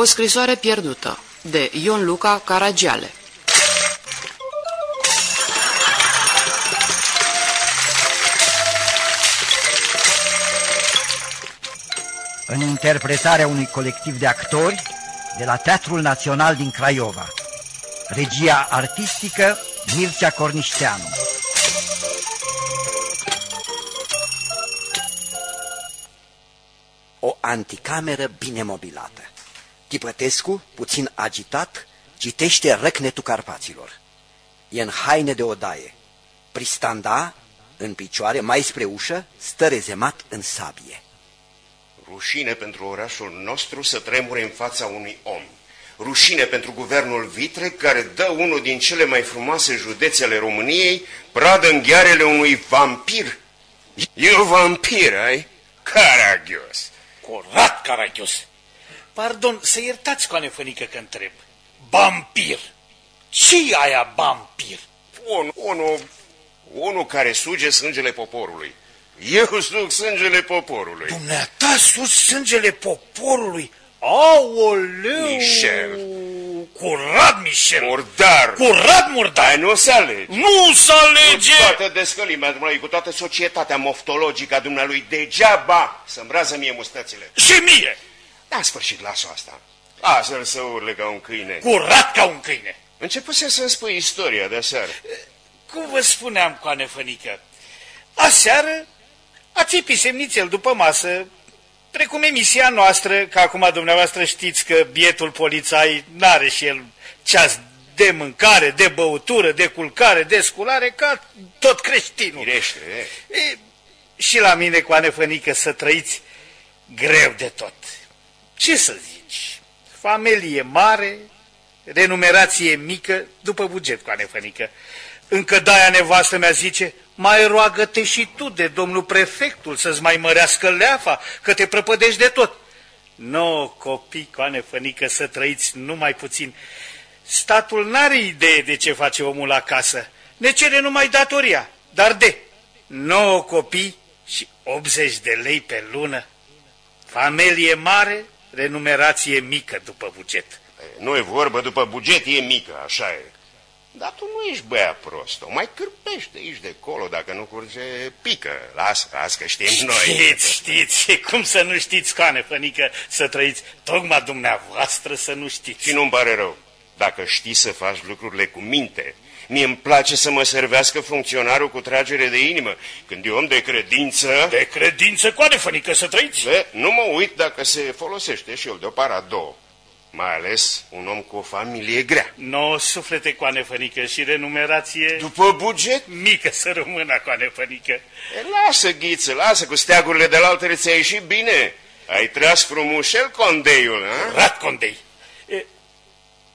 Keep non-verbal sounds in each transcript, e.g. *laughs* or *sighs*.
O scrisoare pierdută de Ion Luca Caragiale În interpretarea unui colectiv de actori de la Teatrul Național din Craiova. Regia artistică Mircea Cornișteanu. O anticameră bine mobilată. Chipătescu, puțin agitat, citește răcnetul Carpaților. E în haine de odaie. Pristanda, în picioare, mai spre ușă, stă rezemat în sabie. Rușine pentru orașul nostru să tremure în fața unui om. Rușine pentru guvernul Vitre, care dă unul din cele mai frumoase județe ale României, pradă în ghearele unui vampir. E un vampir, ai? Caragios! Curat, Caragios! Pardon, să iertați, coane fănică, că întreb. Vampir! ce aia vampir? Un, unul, unul care suge sângele poporului. Eu suc sângele poporului. Dumneata sus sângele poporului? Aoleu! Michel! Curat, Michel! Murdar! Curat, murdar! Ai nu se alege! Nu se alege! Cu toată descălimea dumnealui, cu toată societatea moftologică a dumnealui, degeaba să-mi rază mie mustățile. Și mie! Da, sfârșit, las-o asta. Lasă-l să urle ca un câine. Curat ca un câine! Începuse să-mi spui istoria de seară. Cum vă spuneam, coane fănică, aseară țipi semnițel după masă, precum emisia noastră, că acum dumneavoastră știți că bietul polițai n-are și el ceas de mâncare, de băutură, de culcare, de sculare, ca tot creștinul. Mirește, e, și la mine, cu anefănică, să trăiți greu de tot. Ce să zici? Familie mare, renumerație mică, după buget, cu anefănică. Încă daia nevastă mea zice, mai roagă-te și tu de domnul prefectul să-ți mai mărească leafa, că te prăpădești de tot. Nu, copii, coane fănică, să trăiți numai puțin. Statul n-are idee de ce face omul acasă. Ne cere numai datoria, dar de 9 copii și 80 de lei pe lună. Familie mare, renumerație mică după buget. Nu e vorbă după buget, e mică, așa e. Dar tu nu ești băiat prost, o mai cârpești de aici de acolo, dacă nu curge pică. Las, las că știm știți, noi. Știți, știți, cum să nu știți, coane fănică, să trăiți, tocmai dumneavoastră să nu știți. Și nu-mi pare rău, dacă știi să faci lucrurile cu minte. Mie îmi place să mă servească funcționarul cu tragere de inimă. Când e om de credință... De credință, coane fănică, să trăiți? Be, nu mă uit dacă se folosește și el de o para două. Mai ales un om cu o familie grea. No, suflete cu anefănică și renumerație... După buget? Mică să rămână cu anefănică. E, lasă, ghiță, lasă, cu steagurile de la altă ți-a ieșit bine. Ai tras frumușel condeiul, a? Rat condei. E,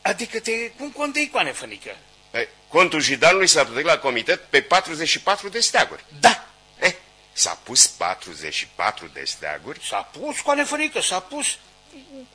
adică te cum condei cu anefănică? E, contul Jidanului s-a plătit la comitet pe 44 de steaguri. Da. Eh, s-a pus 44 de steaguri? S-a pus cu anefănică, s-a pus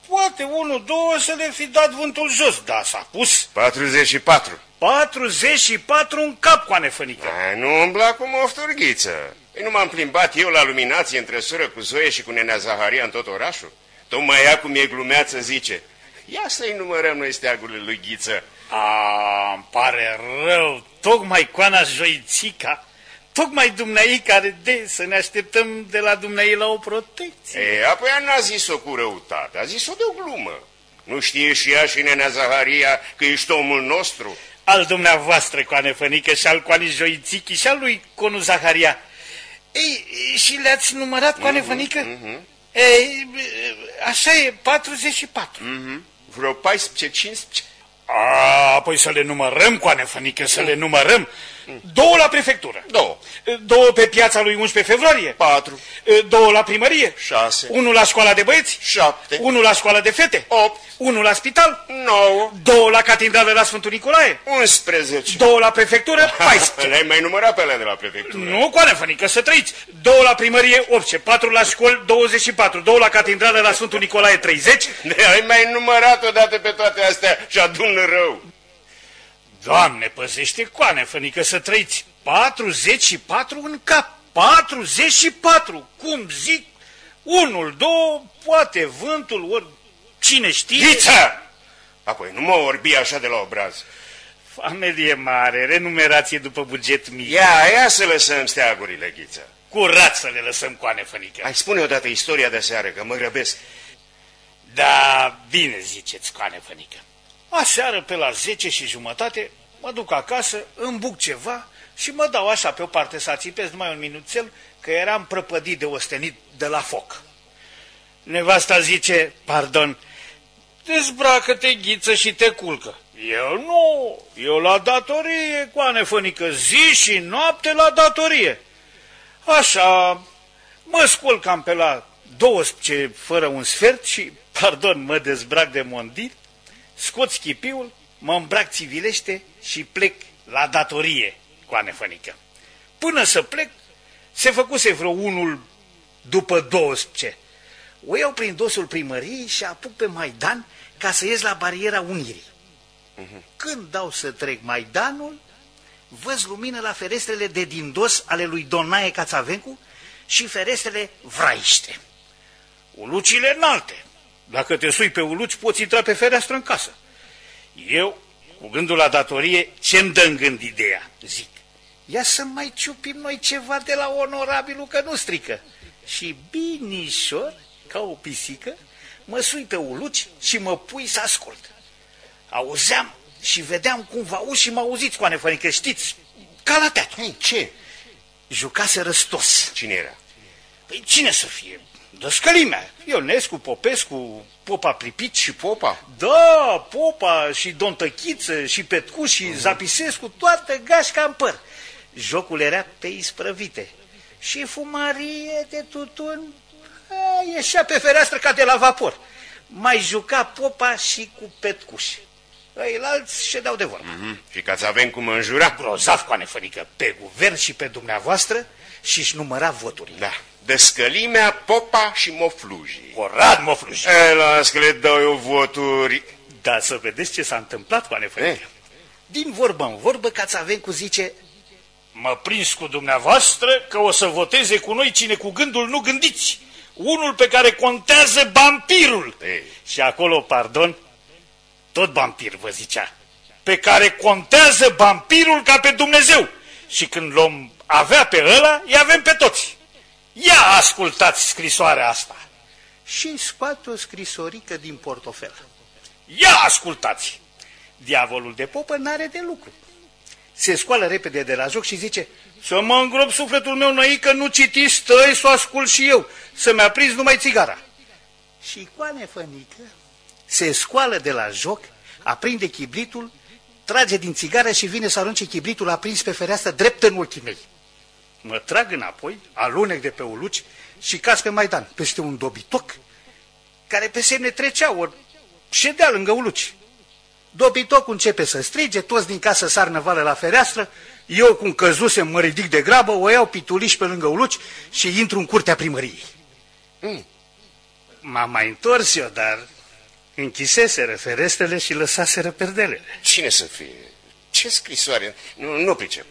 poate unul, două să le fi dat vântul jos, dar s-a pus. 44. 44 în cap cu anefănică. A, nu umbla cu mofturghiță. Păi nu m-am plimbat eu la luminație între sură cu Zoe și cu nenea Zaharia în tot orașul? Tocmai ea cum e glumeață zice, ia să-i numărăm noi steagurile lui Ghiță. A, îmi pare rău, tocmai coana Joițica tocmai dumneai care de să ne așteptăm de la dumneai la o protecție. E, apoi n-a zis-o cu răutate, a zis-o de o glumă. Nu știe și ea și nenea Zaharia că ești omul nostru? Al dumneavoastră, coane Fănică, și al coane Joițichi, și al lui Conu Zaharia. Ei, și le-ați numărat, coane mm -hmm, Fănică? Mm -hmm. Ei, așa e, 44. Mm -hmm. Vreo 14-15? A, apoi să le numărăm, coane Fănică, să le numărăm. Două la prefectură. Două. Două pe piața lui 11 februarie. Patru. Două la primărie. Șase. Unul la școala de băieți. Șapte. Unul la școala de fete. Opt. Unul la spital. Nouă. Două la catedrală la Sfântul Nicolae. 11. Două la prefectură. *laughs* 14. Le-ai mai numărat pe alea de la prefectură. Nu, coane fănică, să trăiți. Două la primărie, 8. Patru la școli, 24. Două la catedrală la Sfântul Nicolae, 30. Le-ai mai numărat odată pe toate astea și adun rău. Doamne, păzește coane, fănică, să trăiți 44 în cap. 44, cum zic, unul, două, poate vântul, ori Cine știe... Ghiță! Apoi, nu mă orbi așa de la obraz. Familie mare, renumerație după buget mic. Ia, ia să lăsăm steagurile, Ghiță. Curat să le lăsăm coane fănică. Hai, spune odată istoria de seară, că mă grăbesc. Da, bine ziceți, coane fănică. Aseară pe la 10 și jumătate mă duc acasă, îmbuc ceva și mă dau așa pe o parte să țipesc numai un minuțel, că eram prăpădit de ostenit de la foc. Nevasta zice, pardon, dezbracă-te ghiță și te culcă. Eu nu, eu la datorie, coane fănică, zi și noapte la datorie. Așa, mă scol cam pe la 12 fără un sfert și, pardon, mă dezbrac de mondil, scot schipiul, mă îmbrac civilește și plec la datorie, coane fănică. Până să plec, se făcuse vreo unul după 12. O iau prin dosul primăriei și apuc pe Maidan ca să ies la bariera Unirii. Când dau să trec Maidanul, văz lumină la ferestrele de din dos ale lui Donae Cațavencu și ferestrele vraiște. Ulucile înalte. Dacă te sui pe uluci, poți intra pe fereastră în casă. Eu, cu gândul la datorie, ce-mi dă în gând ideea? Zic, ia să mai ciupim noi ceva de la onorabilul că nu strică. Și binișor, ca o pisică, mă sui pe uluci și mă pui să ascult. Auzeam și vedeam cum vă auzi și mă auziți, coane fănică, știți, ca la teatru. Hei, ce? Jucase răstos. Cine era? Păi cine să fie? Dăscălimea. Ionescu, Popescu, Popa Pripit și Popa? Da, Popa și Don Tăchiță și Petcu și Zapisescu, toată gașca în păr. Jocul era pe isprăvite. Și fumarie de tutun a, ieșea pe fereastră ca de la vapor. Mai juca Popa și cu Petcuși. Ăilalți ședeau de vorbă. Mm -hmm. Și ca să avem cum înjura? Grozav, coane fănică, pe guvern și pe dumneavoastră și-și număra voturile. Da. Descălimea, Popa și Moflujii. Corad, Mofluji. E, las că le dau eu voturi. Da, să vedeți ce s-a întâmplat, coane fănică. Din vorbă în vorbă, Cațavencu zice, Mă prins cu dumneavoastră că o să voteze cu noi cine cu gândul nu gândiți. Unul pe care contează vampirul. Ei. Și acolo, pardon, tot vampir vă zicea, pe care contează vampirul ca pe Dumnezeu. Și când l-om avea pe ăla, îi avem pe toți. Ia ascultați scrisoarea asta. Și scoate o scrisorică din portofel. Ia ascultați! Diavolul de popă n-are de lucru. Se scoală repede de la joc și zice, să mă îngrop sufletul meu noi că nu citi stăi să o ascult și eu, să-mi aprins numai țigara. Și coane fănică se scoală de la joc, aprinde chibritul, trage din țigară și vine să arunce chibritul aprins pe fereastră drept în ochii mei. Mă trag înapoi, alunec de pe uluci și casc pe Maidan, peste un dobitoc, care pe semne trecea, ori ședea lângă uluci. Dobitocul începe să strige, toți din casă sar năvală la fereastră, eu cum căzuse mă ridic de grabă, o iau pituliș pe lângă uluci și intru în curtea primăriei. Mm. M-am mai întors eu, dar închiseseră ferestrele și lăsaseră perdelele. Cine să fie? Ce scrisoare? Nu, nu pricep.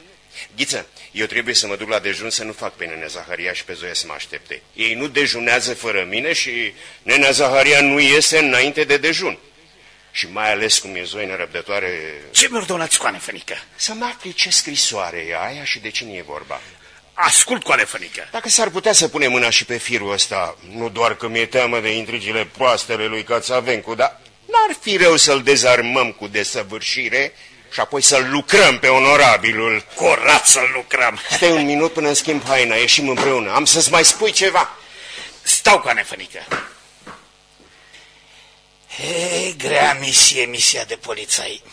Ghiță, eu trebuie să mă duc la dejun să nu fac pe nenea Zaharia și pe Zoia să mă aștepte. Ei nu dejunează fără mine și nenea Zaharia nu iese înainte de dejun. Și mai ales cum e Zoia nerăbdătoare... Ce mi-ordonați, coane fănică? Să mă afli ce scrisoare e aia și de cine e vorba. Ascult, coane fănică. Dacă s-ar putea să punem mâna și pe firul ăsta, nu doar că mi-e teamă de intrigile proastele lui Cațavencu, dar n-ar fi rău să-l dezarmăm cu desăvârșire și apoi să-l lucrăm pe onorabilul. Curat să-l lucrăm. *laughs* Stai un minut până schimb haina, ieșim împreună. Am să-ți mai spui ceva. Stau, coane fănică. E, grea misie, misia de polițai.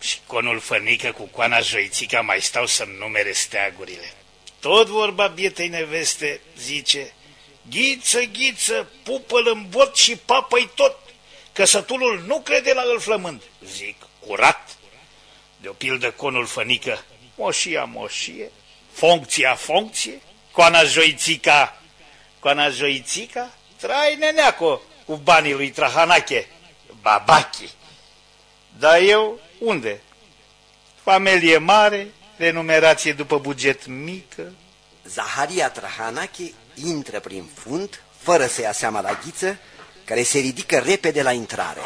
Și conul fănică cu coana joițica mai stau să-mi numere steagurile. Tot vorba bietei neveste, zice, Ghiță, ghiță, pupă-l în bot și papă-i tot, că sătulul nu crede la îl flămând. Zic, curat. De o pildă conul fănică, moșia, moșie, funcția, funcție, coana joițica, coana joițica, trai neneaco cu banii lui Trahanache, babachi. Dar eu, unde? Familie mare, renumerație după buget mică. Zaharia Trahanache intră prin fund, fără să ia seama la ghiță, care se ridică repede la intrare.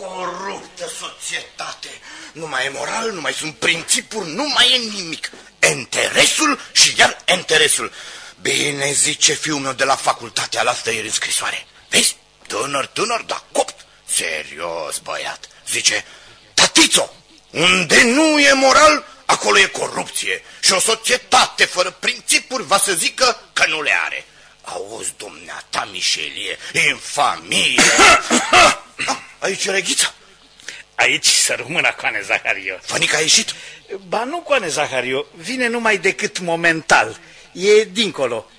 Ah, ce coruptă societate! Nu mai e moral, nu mai sunt principuri, nu mai e nimic. Interesul și iar interesul. Bine zice fiul meu de la facultatea la ieri în scrisoare. Vezi? Tânăr, tânăr, dar copt. Serios, băiat. Zice, tatițo, unde nu e moral, acolo e corupție. Și o societate fără principuri va să zică că nu le are. Auzi, dumneata, Mișelie, infamie. *coughs* Aici e reghița. Aici să rămână Coane Zahario. Fănica a ieșit? Ba nu, Coane Zahario, vine numai decât momental. E dincolo.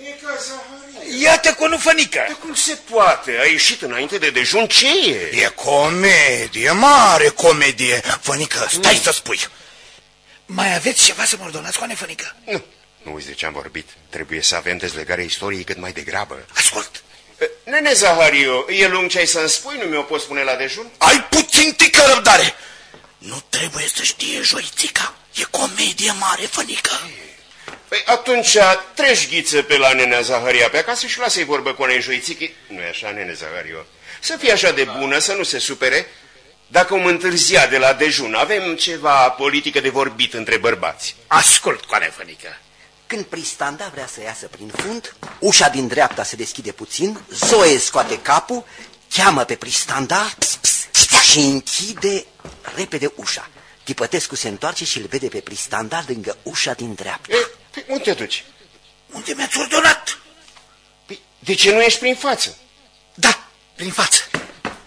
Nica Zaharie. Iată cu nu fănică. Dar cum se poate? A ieșit înainte de dejun? Ce e? E comedie, mare comedie. Fănică, stai mm. să spui. Mai aveți ceva să mă ordonați, Coane Fănică? Nu. Nu uiți de ce am vorbit. Trebuie să avem dezlegarea istoriei cât mai degrabă. Ascult. Nene Zahario, e lung ce ai să-mi spui? Nu mi-o poți spune la dejun? Ai puțin tică răbdare. Nu trebuie să știe joițica. E comedie mare, fănică. Păi atunci treci ghiță pe la nenea Zaharia pe acasă și lasă-i vorbă cu anei joițichi. nu e așa, nene Zahario? Să fie așa de bună, să nu se supere. Dacă om întârzia de la dejun, avem ceva politică de vorbit între bărbați. Ascult, coane fănică. Când Pristanda vrea să iasă prin fund, ușa din dreapta se deschide puțin, Zoe scoate capul, cheamă pe Pristanda și închide repede ușa. Tipătescu se întoarce și îl vede pe Pristanda lângă ușa din dreapta. E, pe unde te duci? Unde mi-ați ordonat? Păi, de ce nu ești prin față? Da, prin față.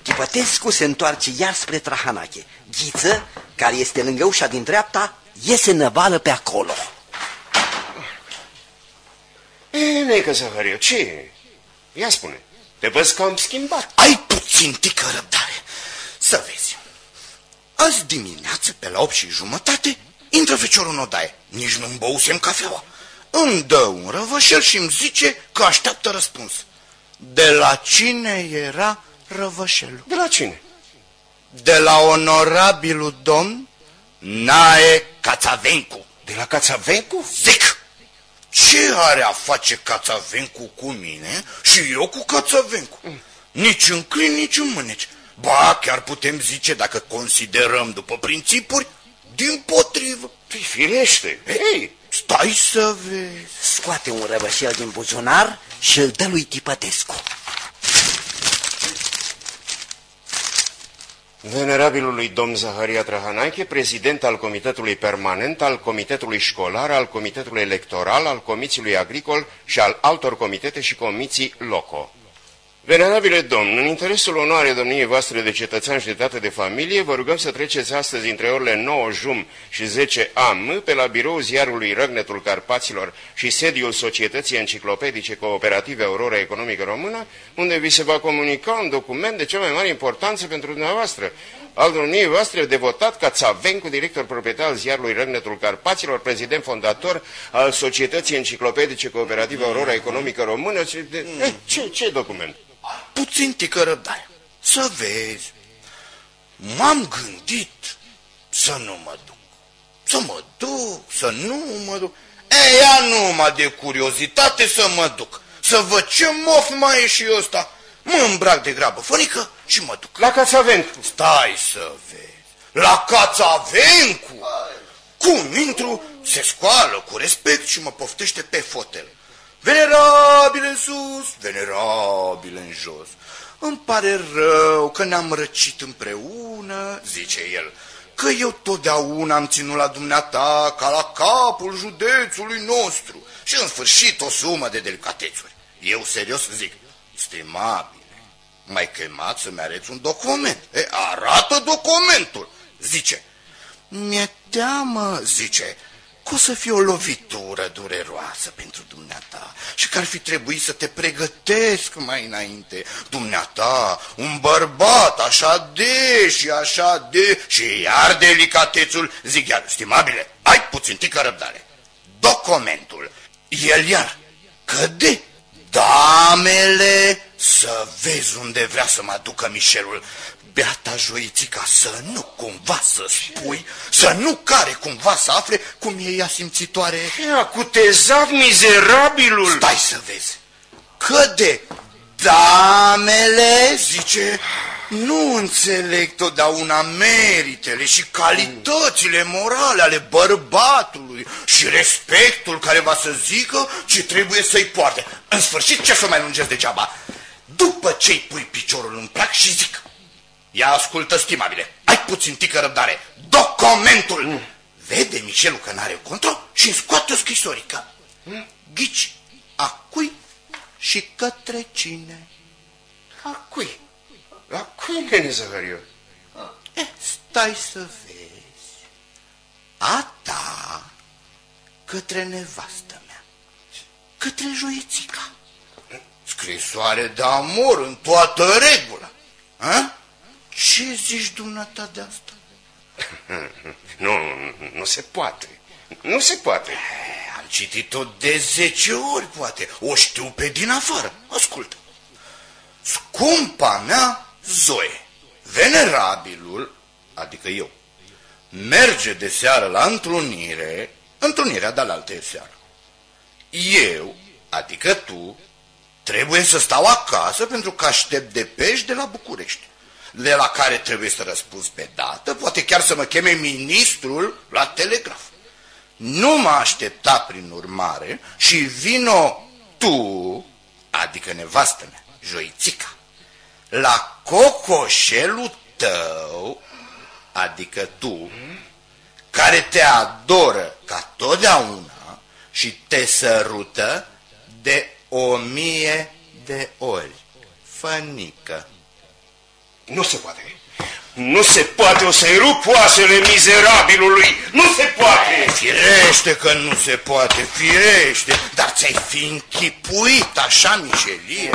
Tipătescu se întoarce iar spre Trahanache. Ghiță, care este lângă ușa din dreapta, iese năvală pe acolo. E, neică Zahariu, ce e? Ia spune, te văd că am schimbat. Ai puțin tică răbdare. Să vezi. Azi dimineață, pe la 8 și jumătate, intră feciorul în odaie. Nici nu-mi băusem cafeaua. Îmi dă un răvășel și îmi zice că așteaptă răspuns. De la cine era răvășelul? De la cine? De la onorabilul domn Nae Cațavencu. De la Cațavencu? Zic! Ce are a face Cațavencu cu mine și eu cu Cațavencu? Mm. Nici în clin, nici în mâneci. Ba, chiar putem zice, dacă considerăm după principuri, din potrivă. Păi firește. Ei, stai să vezi. Scoate un răvășel din buzunar și îl dă lui Tipătescu. Venerabilului domn Zaharia Trahanache, prezident al Comitetului Permanent, al Comitetului Școlar, al Comitetului Electoral, al Comisiului Agricol și al altor comitete și comisii LOCO. Venerabile domn, în interesul onoare domniei voastre de cetățean și de tată de familie, vă rugăm să treceți astăzi între orele 9 jum și 10 am pe la birou ziarului Răgnetul Carpaților și sediul Societății Enciclopedice Cooperative Aurora Economică Română, unde vi se va comunica un document de cea mai mare importanță pentru dumneavoastră, al domniei voastre devotat ca Țavencu, director proprietar al ziarului Răgnetul Carpaților, prezident fondator al Societății Enciclopedice Cooperative Aurora Economică Română. Ce, ce, ce document? Puțin tică răbdare. Să vezi. M-am gândit să nu mă duc. Să mă duc, să nu mă duc. E, ia numai de curiozitate să mă duc. Să văd ce mof mai e și ăsta. Mă îmbrac de grabă, fănică, și mă duc. La Cațavencu. Stai să vezi. La Cațavencu. Cum intru, se scoală cu respect și mă poftește pe fotel. Venerabil în sus, venerabil în jos. Îmi pare rău că ne-am răcit împreună, zice el, că eu totdeauna am ținut la dumneata ca la capul județului nostru și în sfârșit o sumă de delicatețuri. Eu serios zic, stimabile, mai chemat să-mi arăți un document. E, arată documentul, zice. Mi-e teamă, zice, că o să fie o lovitură dureroasă pentru dumneata și că ar fi trebuit să te pregătesc mai înainte. Dumneata, un bărbat așa de și așa de și iar delicatețul, zic iar, stimabile, ai puțin tică răbdare. Documentul, el iar, căde, damele, să vezi unde vrea să mă aducă Mișelul beata joițica să nu cumva să spui, să nu care cumva să afle cum e ea simțitoare. Ia, cu tezav mizerabilul! Stai să vezi, că de Damele, zice, nu înțeleg totdeauna meritele și calitățile morale ale bărbatului și respectul care va să zică ce trebuie să-i poarte. În sfârșit, ce să mai lungesc degeaba? După ce-i pui piciorul în plac și zic, ia ascultă, stimabile, ai puțin tică răbdare, documentul! Mm. Vede Micelul că n-are control și îmi scoate o scrisorică. Mm. Ghici, a cui și către cine? A cui? La cui, nene Zahariu? Eh, stai să vezi. A ta către nevastă mea, către joiețica. Scrisoare de amor în toată regula. A? Ce zici dumneata de asta? *laughs* Nu, nu se poate. Nu se poate. Eh, am citit-o de zece ori, poate. O știu pe din afară. Ascultă. Scumpa mea Zoe, venerabilul, adică eu, merge de seară la întrunire, întrunirea de la alte seară. Eu, adică tu, trebuie să stau acasă pentru că aștept de pești de la București, de la care trebuie să răspuns pe dată, poate chiar să mă cheme ministrul la telegraf. Nu mă aștepta prin urmare și vino tu, adică nevastă mea, joițica, la cocoșelul tău, adică tu, care te adoră ca totdeauna și te sărută de o mie de ori. Fănică. Nu se poate. Nu se poate, o să-i rup oasele mizerabilului. Nu se poate. Firește că nu se poate, firește. Dar ți-ai fi închipuit așa, Michelie.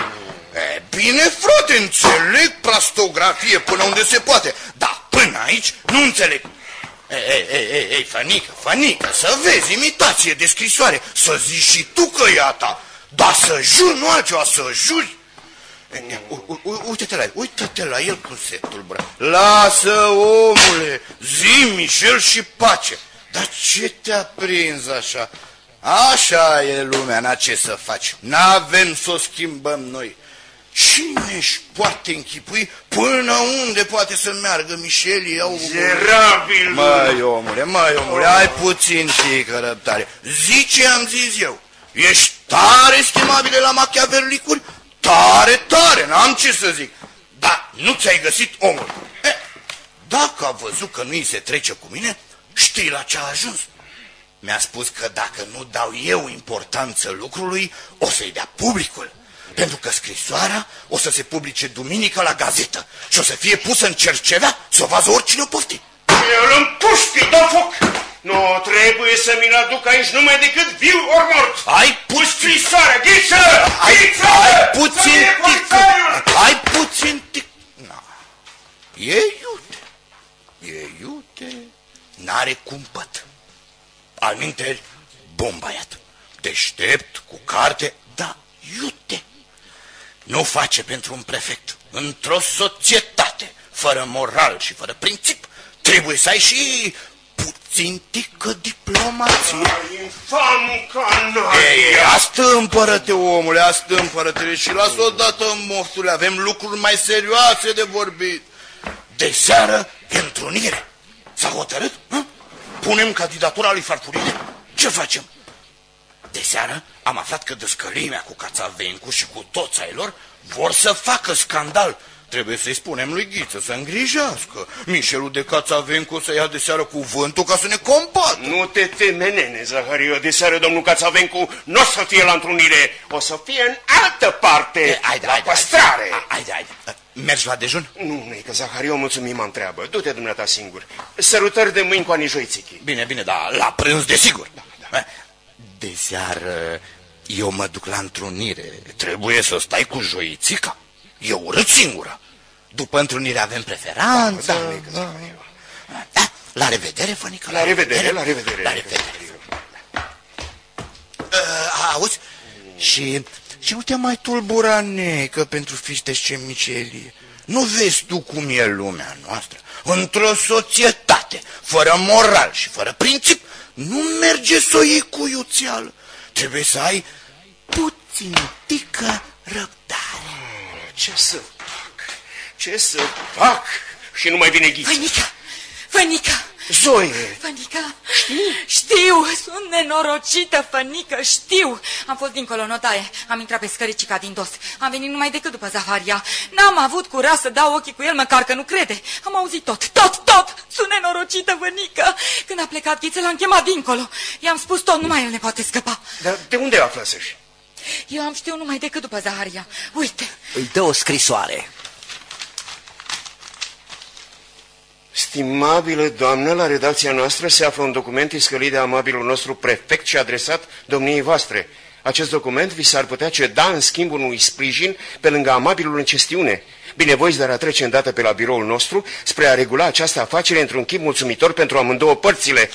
E, bine, frate, înțeleg plastografie până unde se poate, dar până aici nu înțeleg. Ei, ei, ei, ei, ei, Fanică, Fanică, să vezi imitație de scrisoare, să zici și tu că e a ta, dar să juri, nu altceva, să juri. Uite-te la el, uite-te la el cum se tulbură. Lasă, omule, zi, Michel, și pace. Dar ce te-a prins așa? Așa e lumea, n-a ce să faci. N-avem să o schimbăm noi. Cine își poate închipui până unde poate să meargă Mișeli? Au... Zerabil! Măi, omule, măi, omule, oh. ai puțin tică răbdare. Zi ce am zis eu. Ești tare schimabile la machiaverlicuri? Tare, tare, n-am ce să zic. Dar nu ți-ai găsit omul. E, dacă a văzut că nu îi se trece cu mine, știi la ce a ajuns. Mi-a spus că dacă nu dau eu importanță lucrului, o să-i dea publicul pentru că scrisoarea o să se publice duminică la gazetă și o să fie pusă în cercevea să o vază oricine o pofti. El în puști, dă foc! Nu trebuie să mi-l aduc aici numai decât viu ori mort. Ai puțin... scrisoarea, ghiță! Ai, ai puțin tic. Ai puțin tic. Na. E iute. E iute. N-are cumpăt. Al minteri, bun băiat. Deștept, cu carte, da, iute nu face pentru un prefect. Într-o societate, fără moral și fără princip, trebuie să ai și puțin tică diplomație. Infam canalia! Ei, astâmpără-te, omule, astâmpără-te și lasă odată moftule, avem lucruri mai serioase de vorbit. De seară e întrunire. S-a hotărât? Hă? Punem candidatura lui Farfurie? Ce facem? De seară am aflat că dăscălimea cu Cațavencu și cu toți ai lor vor să facă scandal. Trebuie să-i spunem lui Ghiță să îngrijească. Mișelul de Cațavencu să ia de seară cuvântul ca să ne combată. Nu te teme, nene, Zahariu. De seară domnul Cațavencu nu o să fie la întrunire. O să fie în altă parte, e, haide, la haide, păstrare. Haide, haide. Mergi la dejun? Nu, nu, că Zahariu mulțumim am treabă. Du-te dumneata singur. Sărutări de mâini cu anijoițichii. Bine, bine, dar la prânz, desigur. Da, da. De seară eu mă duc la întrunire. Trebuie să stai cu joițica. E urât singură. După întrunire avem preferanță. Da, da, da. da. La revedere, Fănică. La, la revedere, la revedere. La revedere. Uh, auzi? Și, și nu te mai tulbura, necă, pentru fiște micelie. Nu vezi tu cum e lumea noastră? Într-o societate, fără moral și fără princip, nu merge să o iei cu iuțeală. Trebuie să ai puțin tică răbdare. Ce să fac? Ce să fac? Și nu mai vine ghiță. Fănica! Fănica! Zoe! Fănica, știu, sunt nenorocită, Fănică, știu. Am fost dincolo în odaie, am intrat pe scăricica din dos. Am venit numai decât după Zaharia. N-am avut curaj să dau ochii cu el, măcar că nu crede. Am auzit tot, tot, tot. Sunt nenorocită, Fănică. Când a plecat Ghiță, l-am chemat dincolo. I-am spus tot, numai el ne poate scăpa. Dar de unde aflăsăși? Eu am știut numai decât după Zaharia. Uite. Îi dă o scrisoare. Stimabilă doamnă, la redacția noastră se află un document iscălit de amabilul nostru prefect și adresat domniei voastre. Acest document vi s-ar putea ceda în schimbul unui sprijin pe lângă amabilul în chestiune. Binevoiți dar a trece îndată pe la biroul nostru spre a regula această afacere într-un chip mulțumitor pentru amândouă părțile.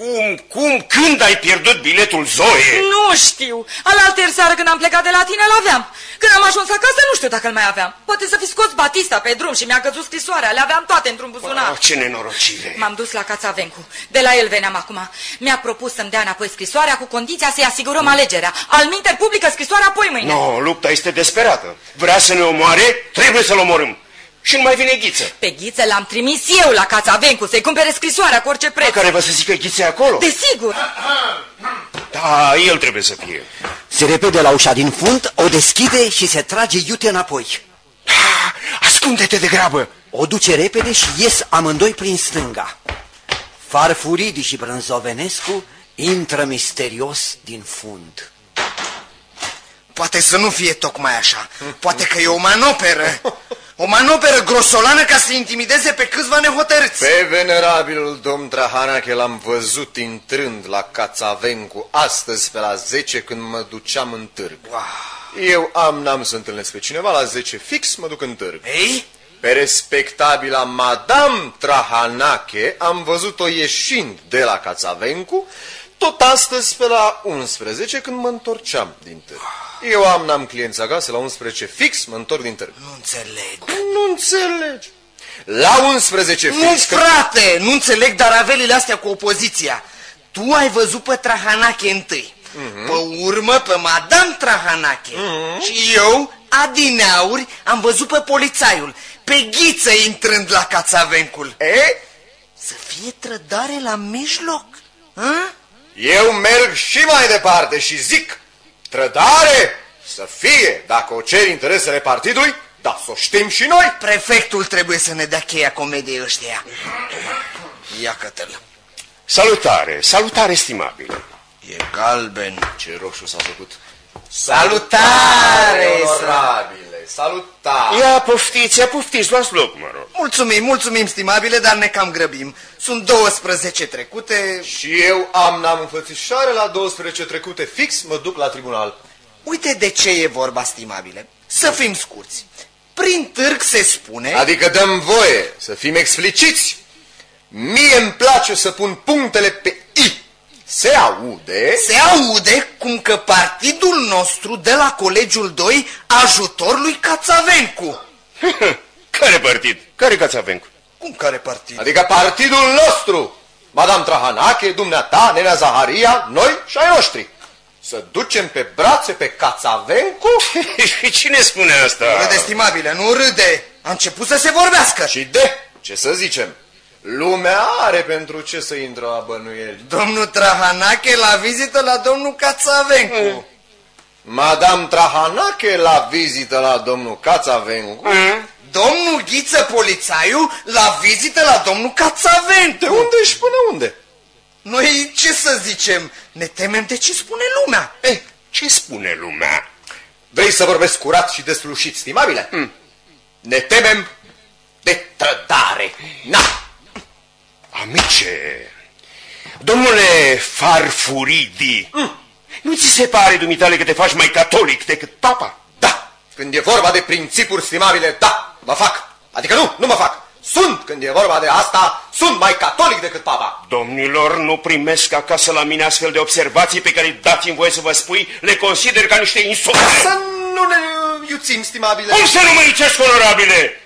Cum, cum, când ai pierdut biletul, Zoe? Nu știu. Alaltă seară când am plecat de la tine, îl aveam. Când am ajuns acasă, nu știu dacă îl mai aveam. Poate să fi scos Batista pe drum și mi-a căzut scrisoarea. Le aveam toate într-un buzunar. Oh, ce nenorocire! M-am dus la Cațavencu. De la el veneam acum. Mi-a propus să-mi dea înapoi scrisoarea cu condiția să-i asigurăm alegerea. Al minter publică scrisoarea apoi mâine. Nu, no, lupta este desperată. Vrea să ne omoare, trebuie să-l omorâm. Și nu mai vine Ghiță. Pe Ghiță l-am trimis eu la Cațavencu să-i cumpere scrisoarea cu orice preț. care vă să zică Ghiță acolo? Desigur. Da, el trebuie să fie. Se repede la ușa din fund, o deschide și se trage iute înapoi. Da, ascunde-te de grabă! O duce repede și ies amândoi prin stânga. Farfuridi și Brânzovenescu intră misterios din fund. Poate să nu fie tocmai așa. Poate că e o manoperă. *laughs* O manoperă grosolană ca să intimideze pe câțiva nehotărâți. Pe venerabilul domn Trahanache l-am văzut intrând la Cațavencu astăzi pe la 10 când mă duceam în târg. Wow. Eu am, n-am să întâlnesc pe cineva, la 10 fix mă duc în târg. Ei? Pe respectabila Madame Trahanache am văzut-o ieșind de la Cațavencu tot astăzi pe la 11 când mă întorceam din târg. Eu am, n-am clienți acasă, la 11 fix mă întorc din târg. Nu înțeleg. Cum nu înțelegi? La 11 fix... Nu, frate, nu înțeleg dar avelile astea cu opoziția. Tu ai văzut pe Trahanache întâi. Mm-hmm. Pe urmă pe Madame Trahanache. Mm-hmm. Și eu, adineauri, am văzut pe polițaiul, pe ghiță intrând la cațavencul. E? Să fie trădare la mijloc? A? Eu merg și mai departe și zic, trădare să fie, dacă o cer interesele partidului, dar să o știm și noi. Prefectul trebuie să ne dea cheia comediei ăștia. Ia cătăl. Salutare, salutare, estimabil. E galben. Ce roșu s-a făcut. Salutare! Onorabile, salutare! Ia poftiți, ia poftiți, luați loc, mă rog. Mulțumim, mulțumim, stimabile, dar ne cam grăbim. Sunt 12 trecute. Și eu am n-am înfățișare la 12 trecute fix, mă duc la tribunal. Uite de ce e vorba, stimabile. Să fim scurți. Prin târg se spune... Adică dăm voie să fim expliciți. Mie îmi place să pun punctele pe I. Se aude... Se aude cum că partidul nostru de la Colegiul 2 ajutor lui Cațavencu. *laughs* Care partid? Care Cațavencu? Cum care partid? Adică partidul nostru. Madame Trahanache, dumneata, Nenea Zaharia, noi și ai noștri. Să ducem pe brațe pe Cațavencu? *laughs* și cine spune asta? Nu râde, estimabile, nu râde. A început să se vorbească. Și de, ce să zicem, lumea are pentru ce să intră la bănuieli. Domnul Trahanache la vizită la domnul Cațavencu. Mm. Madame Trahanache la vizită la domnul Cațavencu. Mm. Domnul Ghiță Polițaiu la vizită la domnul Cațavencu. De unde și până unde? Noi ce să zicem? Ne temem de ce spune lumea. Eh, ce spune lumea? Vrei să vorbesc curat și deslușit, stimabile? Mm. Ne temem de trădare. Na! Amice, domnule Farfuridi, mm. nu ți se pare, dumitale, că te faci mai catolic decât papa? Da, când e vorba de principiuri, stimabile, da, mă fac. Adică nu, nu mă fac. Sunt, când e vorba de asta, sunt mai catolic decât papa. Domnilor, nu primesc acasă la mine astfel de observații pe care dați-mi voie să vă spui, le consider ca niște insulte. Să nu ne iuțim, stimabile. Cum să nu mă icesc, onorabile?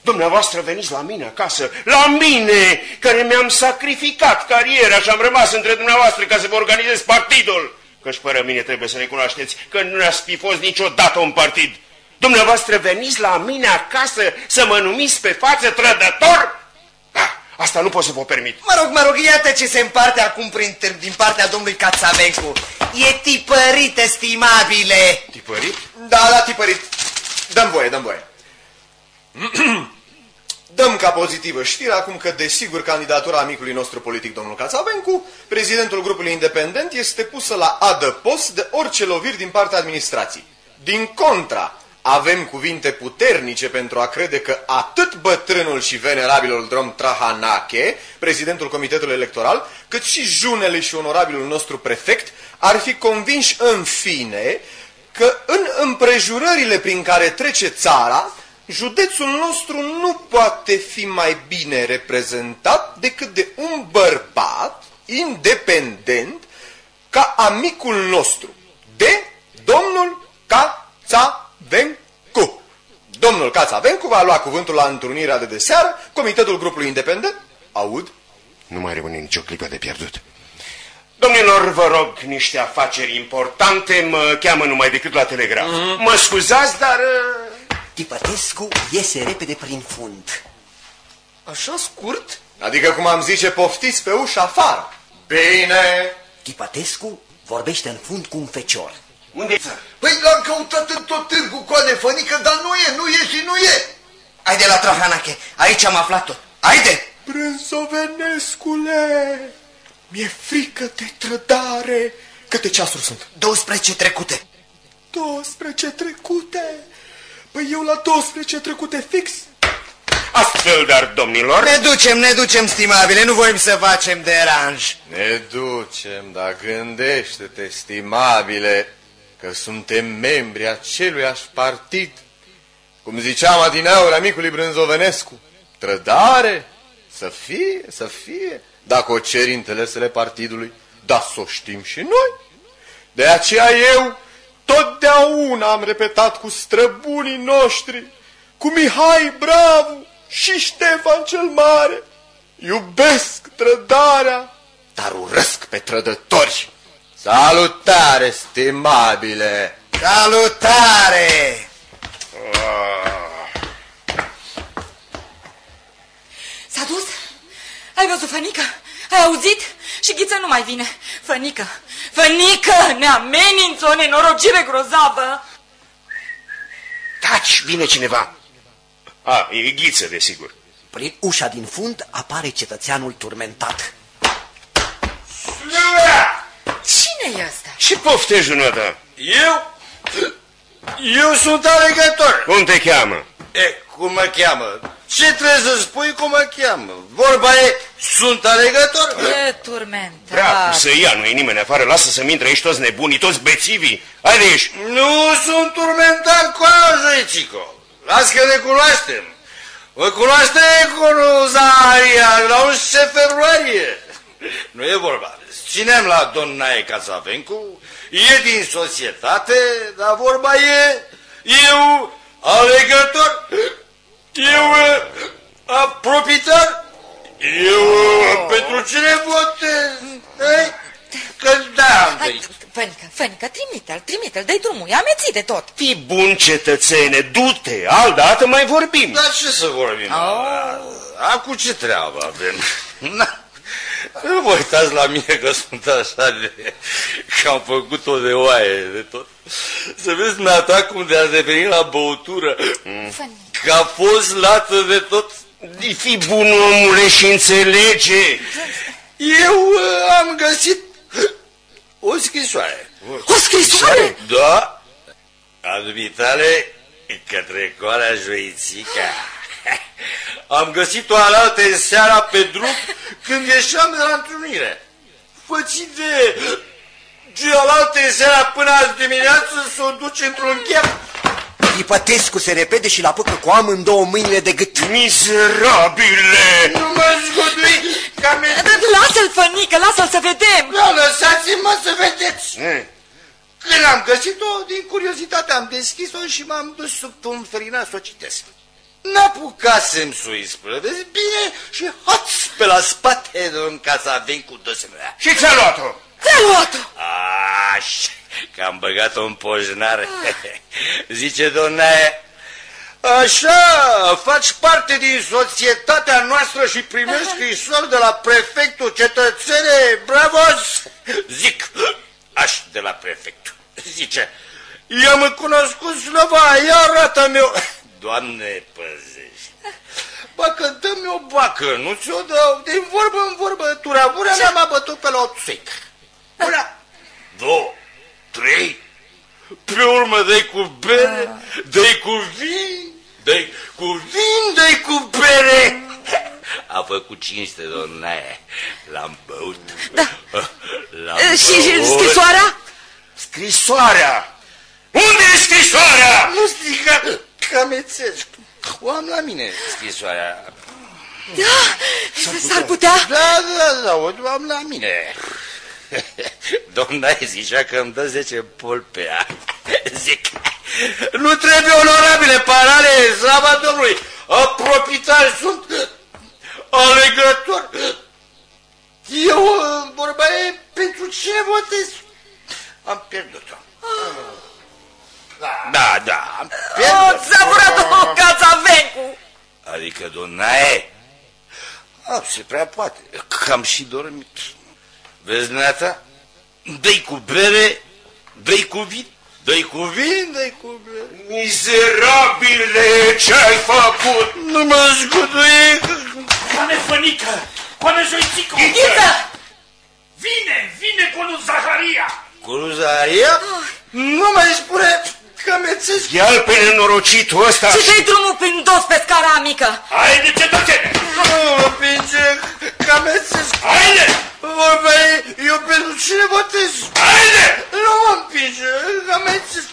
Dumneavoastră veniți la mine acasă, la mine, care mi-am sacrificat cariera și am rămas între dumneavoastră ca să vă organizez partidul. Căci fără mine trebuie să recunoașteți că nu ați fi fost niciodată un partid. Dumneavoastră veniți la mine acasă să mă numiți pe față trădător? Da, asta nu pot să vă permit. Mă rog, mă rog, iată ce se împarte acum prin, din partea domnului Cațavencu. E tipărit, estimabile. Tipărit? Da, da, tipărit. Dăm voie, dăm voie. *clears throat* Dăm ca pozitivă știre acum că, desigur, candidatura amicului nostru politic, domnul Cațavencu, prezidentul grupului independent, este pusă la adăpost de orice loviri din partea administrației. Din contra, avem cuvinte puternice pentru a crede că atât bătrânul și venerabilul drom Trahanache, prezidentul Comitetului Electoral, cât și junele și onorabilul nostru prefect, ar fi convinși în fine că în împrejurările prin care trece țara, județul nostru nu poate fi mai bine reprezentat decât de un bărbat independent ca amicul nostru, de domnul Cațavencu. Domnul Cațavencu va lua cuvântul la întrunirea de deseară, Comitetul Grupului Independent, aud? Nu mai rămâne nicio clipă de pierdut. Domnilor, vă rog, niște afaceri importante mă cheamă numai decât la telegraf. Mm -hmm. Mă scuzați, dar... Uh, Tipătescu iese repede prin fund. Așa scurt? Adică, cum am zice, poftiți pe ușa afară. Bine! Tipătescu vorbește în fund cu un fecior. Unde e? Păi l-am căutat în tot târgul cu fănică, dar nu e, nu e și nu e. Haide la Trahanache, aici am aflat-o. Haide! Brânzovenescule, mi-e frică de trădare. Câte ceasuri sunt? 12 trecute. 12 trecute? Păi eu la 12 trecute fix. Astfel, dar, domnilor... Ne ducem, ne ducem, stimabile, nu voim să facem deranj. Ne ducem, dar gândește-te, stimabile, că suntem membri aceluiași partid. Cum ziceam adineauri amicului Brânzovenescu, trădare, să fie, să fie, dacă o ceri interesele partidului, dar să o știm și noi. De aceea eu Totdeauna am repetat cu străbunii noștri, cu Mihai Bravu și Ștefan cel Mare. Iubesc trădarea, dar urăsc pe trădători. Salutare, stimabile! Salutare! S-a dus? Ai văzut, Fănică? Ai auzit? Și Ghiță nu mai vine. Fănică, Fănică, ne amenință o nenorocire grozavă. Taci, vine cineva. A, e Ghiță, desigur. Prin ușa din fund apare cetățeanul turmentat. Sluvea! Cine e ăsta? Ce poftești, dumneata? Eu? Eu sunt alegător. Cum te cheamă? E, cum mă cheamă? Ce trebuie să spui cum mă cheamă? Vorba e, sunt alegător? E turmentat. Dracu să ia, nu e nimeni afară, lasă să-mi intre aici toți nebunii, toți bețivii. Haide ieși. Nu sunt turmentat cu Zoicico. Las că ne cunoaștem. Vă cunoaște cu Zaharia la 11 februarie. Nu e vorba. Ținem la domn Nae Casavencu, e din societate, dar vorba e, eu alegător eu, a, proprietar, eu oh. pentru cine votez? Că da, am venit. Fănică, Fănică, trimite-l, trimite-l, dă-i drumul, e amețit de tot. Fii bun, cetățene, du-te, aldată mai vorbim. Dar ce să vorbim? Oh. Acum ce treabă avem? *laughs* Na. Nu vă uitați la mine că sunt așa de... că am făcut-o de oaie de tot. Să vezi, Nata, cum de a devenit la băutură. Mm. Că a fost lată de tot. Fi bun, omule, și înțelege. Eu uh, am găsit o scrisoare. O scrisoare? Da. A dumitale către Coala Joițica. Am găsit-o alaltă seara pe drum când ieșeam de la întrunire. Făți de... De alaltă seara până azi dimineață să o duci într-un chef Ipătescu se repede și la păcă cu amândouă mâinile de gât. Miserabile! Nu mă zgudui! Lasă-l, fănică, lasă-l să vedem! Nu, lăsați-mă să vedeți! Când am găsit-o, din curiozitate am deschis-o și m-am dus sub un ferina să o citesc. N-apucasem să o spălăvesc bine și hoț pe la spate în casa vin cu dosele Și ți-a luat-o? Ți-a luat-o! Așa. *laughs* că am băgat-o în poznare. *laughs* Zice domnaia, Așa, faci parte din societatea noastră și primești *laughs* scrisori de la prefectul cetățene, bravos! Zic, aș de la prefectul. Zice, i-am cunoscut slova, ia arată-mi-o. Doamne, păzești. Bă, că dă-mi o bacă, nu ți-o dau. Din vorbă în vorbă, turaburea mea m-a bătut pe la o țuică. Una, două, trei, pe urmă dai cu bere, dai cu vin, dai cu vin, dai cu bere. A făcut cinste, domnaie. L-am băut. Da. L-am E, Și, și băut. scrisoarea? Scrisoarea! Unde e scrisoarea? Nu striga, camețesc. O am la mine, scrisoarea. Da, s-ar putea? Da, da, da, o am la mine. *laughs* Domna zicea că îmi dă 10 pol pe ea. Zic, nu trebuie onorabile parale, slava Domnului. Proprietari sunt alegători. Eu, vorba e, pentru cine votez? Am pierdut-o. Da, da, am Oh, pierdut. ți-a furat-o Cațavencu! Adică, donae, a, se prea poate, că am și dormit. Vezi, dumneata, dă cu bere, dă cu vin, dă cu vin, dă cu bere. Mizerabile, ce-ai făcut? Nu mă zguduie. Coane Fănică! Coane Joițico! Ghiță! Vine, vine conul Zaharia! Cruzaria? Nu mai spune că mețesc. Ia-l pe nenorocitul ăsta! Și dai drumul prin dos pe scara mică! Haide, cetățene! Nu mă pinge că mețesc. Haide! Vorba e, eu pentru cine votez? Haide! Nu mă împinge că mețesc.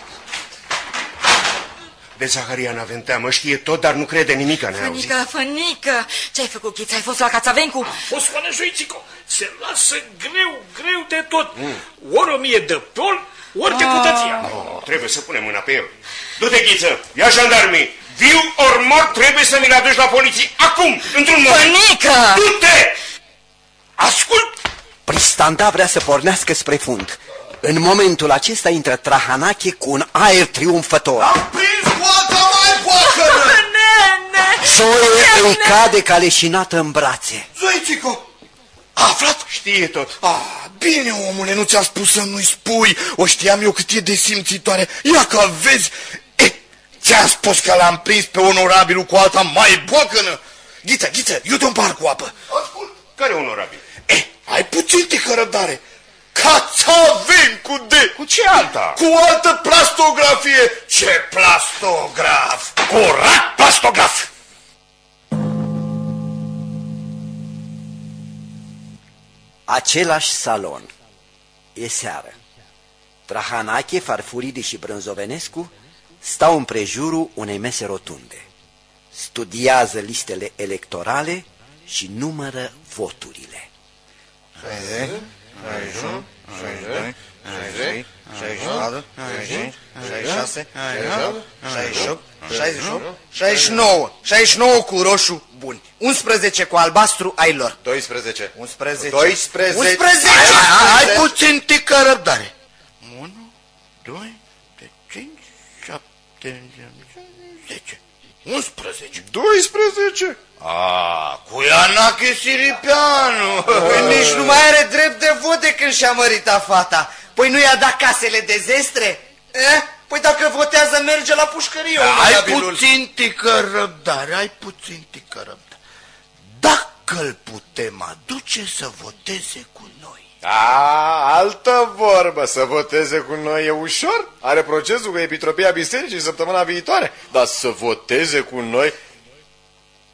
De Zaharia n-avem teamă, știe tot, dar nu crede nimic, ne auzit. Fănică, fănică! Ce-ai făcut, Ghiță? Ai fost la Cațavencu? Fost coane Joițico! Se lasă greu, greu de tot. Ori o mie de pol, ori deputația. Oh, trebuie să punem mâna pe el. Du-te, Ghiță, ia jandarmii. Viu ori mort, trebuie să mi-l aduci la poliție. Acum, într-un moment. Fănică! Du-te! Ascult! Pristanda vrea să pornească spre fund. În momentul acesta intră Trahanache cu un aer triumfător. Am prins poata mai poacără! *laughs* Nene! Zoe îi cade ca leșinată în brațe. Zoițico, a aflat? Știe tot. Ah, bine, omule, nu ți-am spus să nu-i spui. O știam eu cât e de simțitoare. Ia că vezi. Eh, ți-am spus că l-am prins pe onorabilul cu alta mai boacănă. Ghiță, ghiță, eu te par cu apă. Ascult. Care onorabil? Eh, ai puțin tică răbdare. Cațaven cu D. Cu ce alta? Cu altă plastografie. Ce plastograf? Curat plastograf! Același salon. E seară. Trahanache, Farfuridi și Brânzovenescu stau în prejurul unei mese rotunde. Studiază listele electorale și numără voturile. 69, 69 cu roșu bun, 11 cu albastru ai lor. 12. 11. 12. 11. Ai, ai puțin tică răbdare. 1, 2, 5, 7, 10, 11. 12? A, cu Ianache Siripeanu. Păi nici nu mai are drept de vot de când și-a măritat fata. Păi nu i-a dat casele de zestre? Eh? Păi dacă votează merge la pușcărie, Ai onorabilul. puțin tică răbdare, ai puțin tică răbdare. Dacă îl putem aduce să voteze cu noi. A, altă vorbă, să voteze cu noi e ușor. Are procesul cu epitropia bisericii săptămâna viitoare. Dar să voteze cu noi...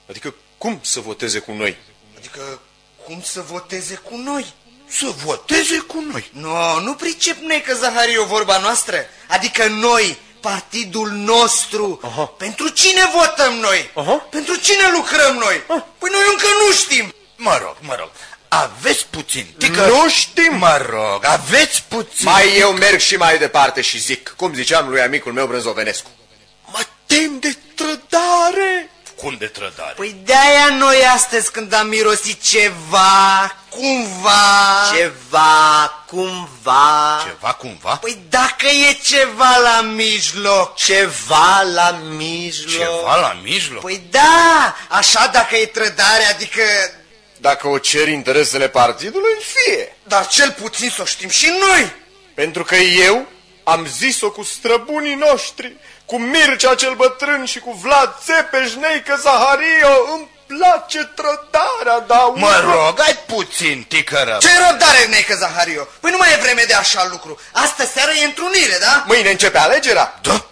Adică cum să voteze cu noi? Adică cum să voteze cu noi? Să voteze cu noi. No, nu pricep noi că Zaharie o vorba noastră. Adică noi, partidul nostru. Aha. Pentru cine votăm noi? Aha. Pentru cine lucrăm noi? Păi noi încă nu știm. Mă rog, mă rog, aveți puțin tică... Nu știm. Mă rog, aveți puțin... Mai eu merg și mai departe și zic, cum ziceam lui amicul meu Brânzovenescu. Mă tem de trădare. Cum de trădare? Păi de-aia noi astăzi când am mirosit ceva cumva... Ceva, cumva... Ceva cumva? Păi dacă e ceva la mijloc... Ceva la mijloc... Ceva la mijloc? Păi da, așa dacă e trădare, adică... Dacă o cer interesele partidului, fie. Dar cel puțin să o știm și noi. Pentru că eu am zis-o cu străbunii noștri, cu Mircea cel bătrân și cu Vlad Țepeș, Neică Zahario, îmi place trădarea, dar... Mă rog, ai puțin, ticără. Ce răbdare, Neică Zahario? Păi nu mai e vreme de așa lucru. Astă seară e întrunire, da? Mâine începe alegerea? Da.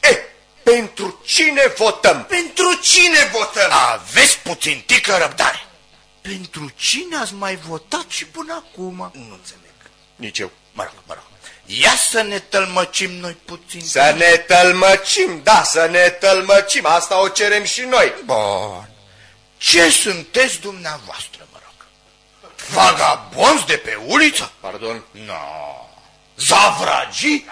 E, pentru cine votăm? Pentru cine votăm? Aveți puțin tică răbdare. Pentru cine ați mai votat și până acum? Nu înțeleg. Nici eu. Mă rog, mă rog. Ia să ne tălmăcim noi puțin. Să ne tălmăcim, da, să ne tălmăcim. Asta o cerem și noi. Bun. Ce sunteți dumneavoastră, mă rog? Vagabonzi de pe uliță? Pardon? No. Zavragii?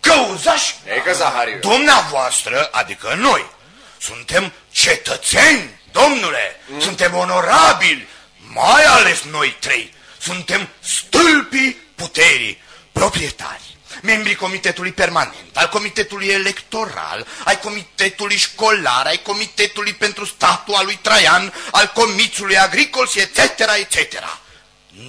Căuzași? Neică Zahariu. Dumneavoastră, adică noi, suntem cetățeni, domnule, mm. suntem onorabili, mai ales noi trei, suntem stâlpii puterii, proprietari, membrii comitetului permanent, al comitetului electoral, ai comitetului școlar, ai comitetului pentru statul al lui Traian, al comițului agricol și etc., etc.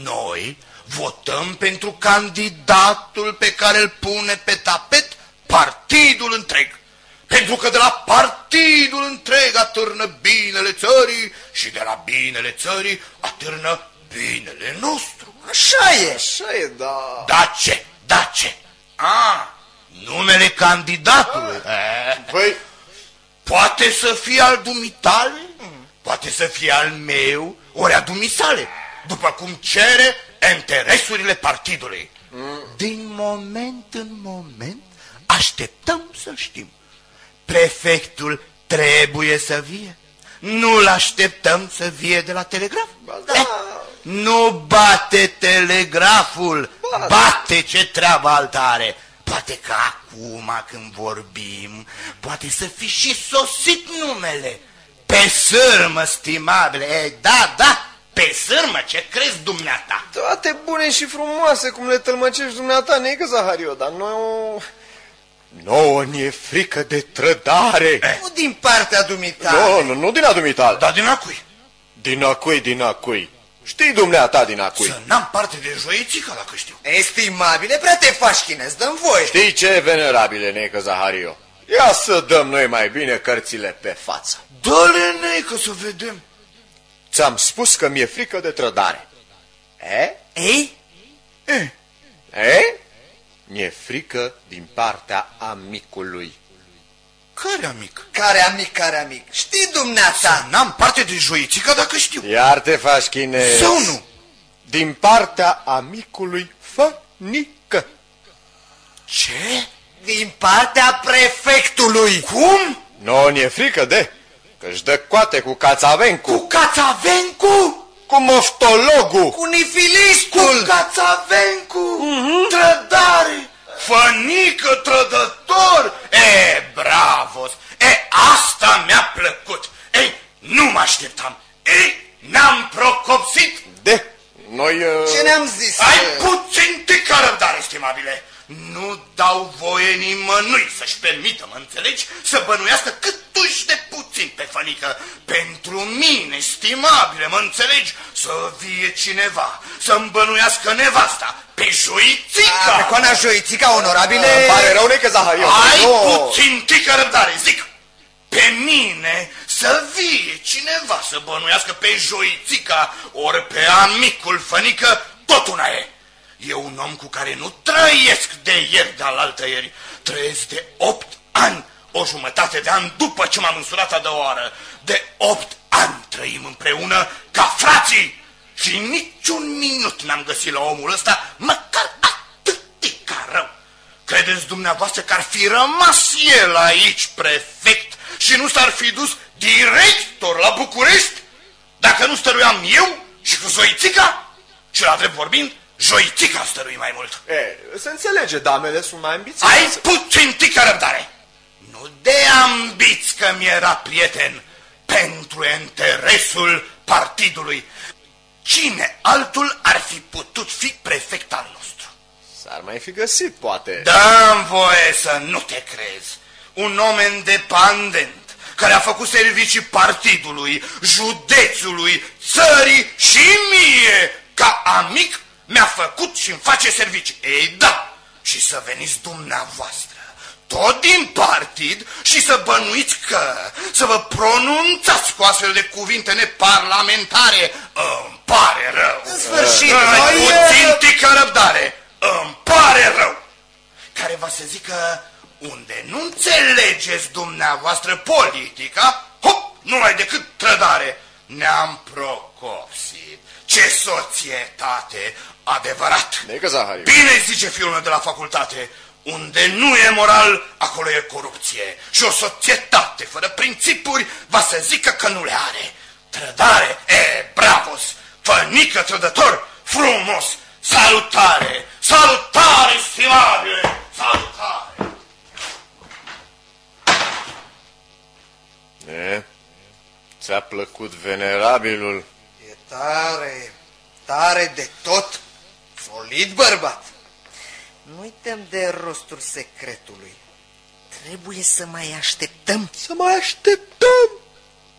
Noi votăm pentru candidatul pe care îl pune pe tapet partidul întreg. Pentru că de la partidul întreg atârnă binele țării și de la binele țării atârnă binele nostru. Așa e. Așa e, da. Da ce? Da ce? A, numele candidatului. E, Păi, poate să fie al dumitale, poate să fie al meu, ori a dumisale, după cum cere interesurile partidului. Din moment în moment așteptăm să știm. Prefectul trebuie să vie. Nu-l așteptăm să vie de la telegraf. da. Eh, nu bate telegraful, Bate. bate ce treabă altă are. Poate că acum când vorbim, poate să fi și sosit numele. Pe sârmă, stimabile, e, da, da, pe sârmă, ce crezi dumneata? toate bune și frumoase cum le tălmăcești dumneata, Neică Zahariu, dar noi... Nouă ne e frică de trădare. Nu din partea dumitale. Nu, nu, nu din adumital. Da, din acui. Din a cui, din a cui? Știi dumneata din a cui? Să n-am parte de joiețică dacă știu. Estimabile, prea te faci chinez, dăm voie. Știi ce, venerabile Neică Zahario? Ia să dăm noi mai bine cărțile pe față. Dă-le, neică, să vedem. Ți-am spus că mi-e frică de trădare. E? Ei? E? Mi-e frică din partea amicului. Care amic? Care amic, care amic? Știi dumneata? N-am parte de joiețică dacă știu. Iar te faci chinez. Sau nu? Din partea amicului Fănică. Ce? Din partea prefectului. Cum? Nu ne e frică de că își dă coate cu Cațavencu, Cu Cațavencu? cu moftologul. Cu nifilistul. Cu Cațavencu? Trădare? Fănică trădător? E, bravos! E, asta mi-a plăcut! Ei, nu mă așteptam! Ei, n-am procopsit! De, noi... Uh... Ce ne-am zis? Ai puțin tică răbdare, estimabile! Nu dau voie nimănui să-și permită, mă înțelegi, să bănuiască cât uși de puțin pe fănică. Pentru mine, estimabile, mă înțelegi, să vie cineva, să-mi bănuiască nevasta, pe joițica! A, pe coana joițica, onorabile... Îmi pare rău, Neică Zahario. Ai nu. puțin tică răbdare, zic! Pe mine să vie cineva să bănuiască pe joițica ori pe amicul fănică, tot una e. E un om cu care nu trăiesc de ieri de alaltă ieri. Trăiesc de opt ani, o jumătate de an după ce m-am însurat a doua oară. De opt ani trăim împreună ca frații și niciun minut n-am găsit la omul ăsta, măcar atâtica rău. Credeți dumneavoastră că ar fi rămas el aici prefect și nu s-ar fi dus director la București dacă nu stăruiam eu și cu Zoițica? Și la drept vorbind, Joițica stărui mai mult. E, se înțelege, damele sunt mai ambițioase. Ai puțin tică răbdare. Nu de ambiți că mi era prieten pentru interesul partidului. Cine altul ar fi putut fi prefect al nostru? S-ar mai fi găsit, poate. Dă-mi voie să nu te crezi. Un om independent, care a făcut servicii partidului, județului, țării și mie, ca amic, mi-a făcut și îmi face servicii. Ei, da, și să veniți dumneavoastră tot din partid și să bănuiți că, să vă pronunțați cu astfel de cuvinte neparlamentare, îmi pare rău. În sfârșit, Mai noi- puțin tică răbdare, îmi pare rău. Care va să zică, unde nu înțelegeți dumneavoastră politica, hop, nu mai decât trădare. Ne-am procopsit. Ce societate adevărat! Necă Zahariu. Bine zice fiul meu de la facultate, unde nu e moral, acolo e corupție. Și o societate fără principuri va să zică că nu le are. Trădare, e, bravos, fănică trădător, frumos, salutare, salutare, stimabile, salutare. E? Ți-a plăcut venerabilul? E tare, tare de tot. Solid bărbat. Nu uităm de rostul secretului. Trebuie să mai așteptăm. Să mai așteptăm!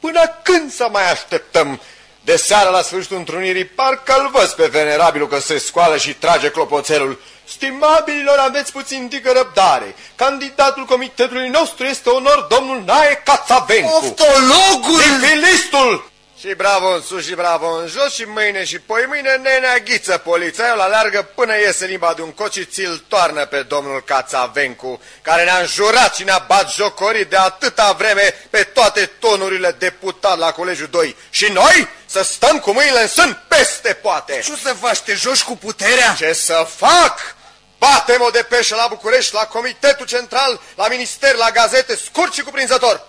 Până când să mai așteptăm? De seară, la sfârșitul întrunirii, parcă-l văz pe venerabilul că se scoală și trage clopoțelul. Stimabililor, aveți puțin tică răbdare. Candidatul comitetului nostru este onor domnul Nae Cațavencu. Oftologul! Civilistul! Și bravo în sus și bravo în jos și mâine și poi mâine nenea ghiță polițaiul alergă până iese limba de un coci și ți-l toarnă pe domnul Cațavencu, care ne-a înjurat și ne-a bat jocorii de atâta vreme pe toate tonurile deputat la Colegiul 2. Și noi să stăm cu mâinile în sân peste poate. Ce o să faci? Te joci cu puterea? Ce să fac? Batem o depeșă la București, la Comitetul Central, la Minister, la gazete, scurt și cuprinzător.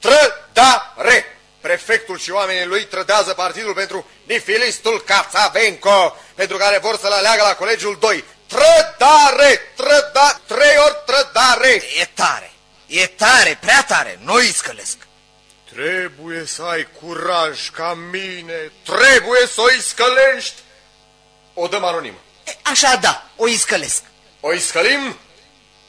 Trădare! Prefectul și oamenii lui trădează partidul pentru nifilistul Cațavenco, pentru care vor să-l aleagă la Colegiul 2. Trădare! Trăda... Trei ori trădare! E tare, e tare, prea tare. Nu-i scălesc. Trebuie să ai curaj ca mine, trebuie să o iscălești. O dăm anonimă. E, Așa da, o iscălesc. O iscălim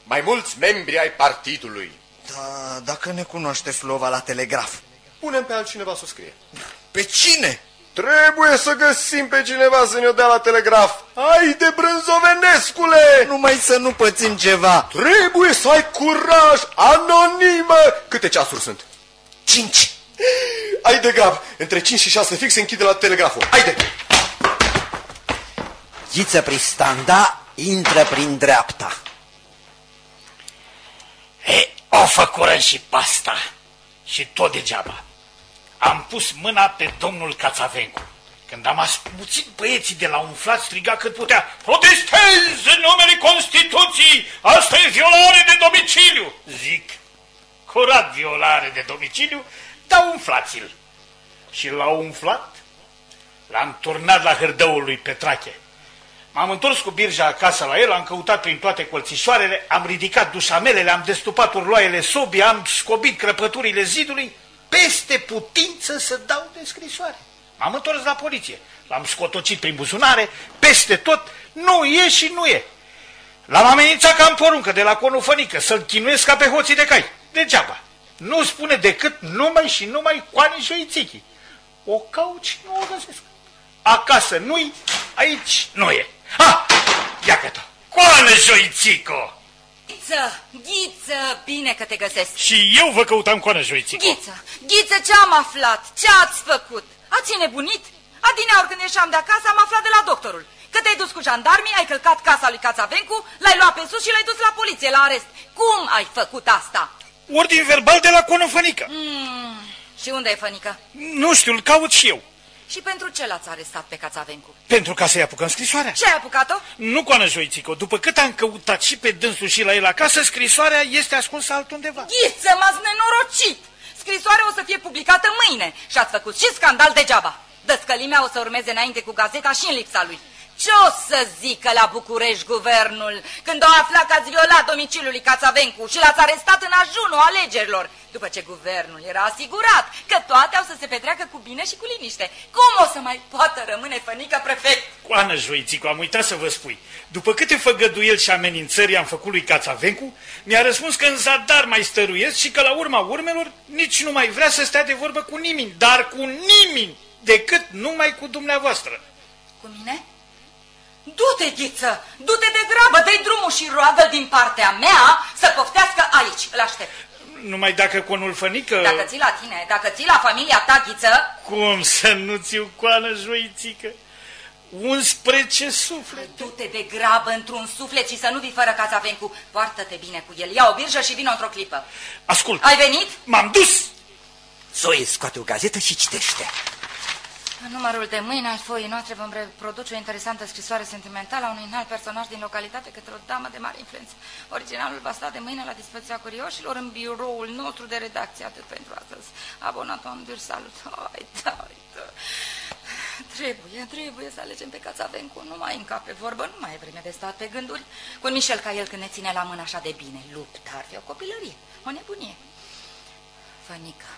mai mulți membri ai partidului. Da, dacă ne cunoaște slova la telegraf. Punem pe altcineva să o scrie. Pe cine? Trebuie să găsim pe cineva să ne-o dea la telegraf. Haide, Brânzovenescule! Numai să nu pățim ceva. Trebuie să ai curaj, anonimă! Câte ceasuri sunt? Cinci. Ai de grab, între 5 și 6 fix se închide la telegraful. Haide! Ghiță Pristanda intră prin dreapta. E, o făcură și pasta. Și tot degeaba. Am pus mâna pe domnul Cațavencu. Când am asmuțit băieții de la umflat, striga cât putea. Protestez în numele Constituției! Asta e violare de domiciliu! Zic, curat violare de domiciliu, dar umflați-l. Și l-au umflat, l-am turnat la hârdăul lui Petrache. M-am întors cu birja acasă la el, am căutat prin toate colțișoarele, am ridicat dușamelele, am destupat urloaiele sobii, am scobit crăpăturile zidului, peste putință să dau de scrisoare. M-am întors la poliție, l-am scotocit prin buzunare, peste tot, nu e și nu e. L-am amenințat ca în poruncă de la conufănică, să-l chinuiesc ca pe hoții de cai. Degeaba. Nu spune decât numai și numai coane și oițichii. O caut și nu o găsesc. Acasă nu-i, aici nu e. Ha! Ia că Coană, Joițico! Ghiță, Ghiță, bine că te găsesc. Și eu vă căutam coană, Joițico. Ghiță, Ghiță, ce am aflat? Ce ați făcut? Ați nebunit? Adineauri când ieșeam de acasă am aflat de la doctorul. Că te-ai dus cu jandarmii, ai călcat casa lui Cațavencu, l-ai luat pe sus și l-ai dus la poliție, la arest. Cum ai făcut asta? Ordin verbal de la conofănică. Mm, și unde e Fănică? Nu știu, îl caut și eu. Și pentru ce l-ați arestat pe Cațavencu? Pentru ca să-i apucăm scrisoarea. Ce ai apucat-o? Nu, coană, Joițico, după cât am căutat și pe dânsul și la el acasă, scrisoarea este ascunsă altundeva. Ghiță, m-ați nenorocit! Scrisoarea o să fie publicată mâine și ați făcut și scandal degeaba. Dăscălimea o să urmeze înainte cu gazeta și în lipsa lui. Ce o să zică la București guvernul când au aflat că ați violat domiciliul lui Cațavencu și l-ați arestat în ajunul alegerilor, după ce guvernul era asigurat că toate au să se petreacă cu bine și cu liniște? Cum o să mai poată rămâne fănică prefect? Coană, Joițicu, am uitat să vă spui. După câte făgăduieli și amenințări am făcut lui Cațavencu, mi-a răspuns că în zadar mai stăruiesc și că la urma urmelor nici nu mai vrea să stea de vorbă cu nimeni, dar cu nimeni, decât numai cu dumneavoastră. Cu mine? Du-te, Ghiță, du-te de grabă, dă drumul și roagă din partea mea să poftească aici, îl aștept. Numai dacă conul fănică... Dacă ții la tine, dacă ții la familia ta, Ghiță... Cum să nu ți coană, joițică? ce suflet. Du-te de grabă într-un suflet și să nu vii fără Cațavencu. Poartă-te bine cu el, ia o birjă și vină într-o clipă. Ascult. Ai venit? M-am dus! Zoe, scoate o gazetă și citește. În numărul de mâine al foii noastre vom reproduce o interesantă scrisoare sentimentală a unui înalt personaj din localitate către o damă de mare influență. Originalul va sta de mâine la dispoziția curioșilor în biroul nostru de redacție, atât pentru astăzi. Abonaton, dur salut. Hai, da, da. Trebuie, trebuie să alegem pe Cațavencu, nu mai încape vorbă, nu mai e vreme de stat pe gânduri. Cu Michel ca el când ne ține la mână așa de bine, luptă, ar fi o copilărie, o nebunie. Fănică,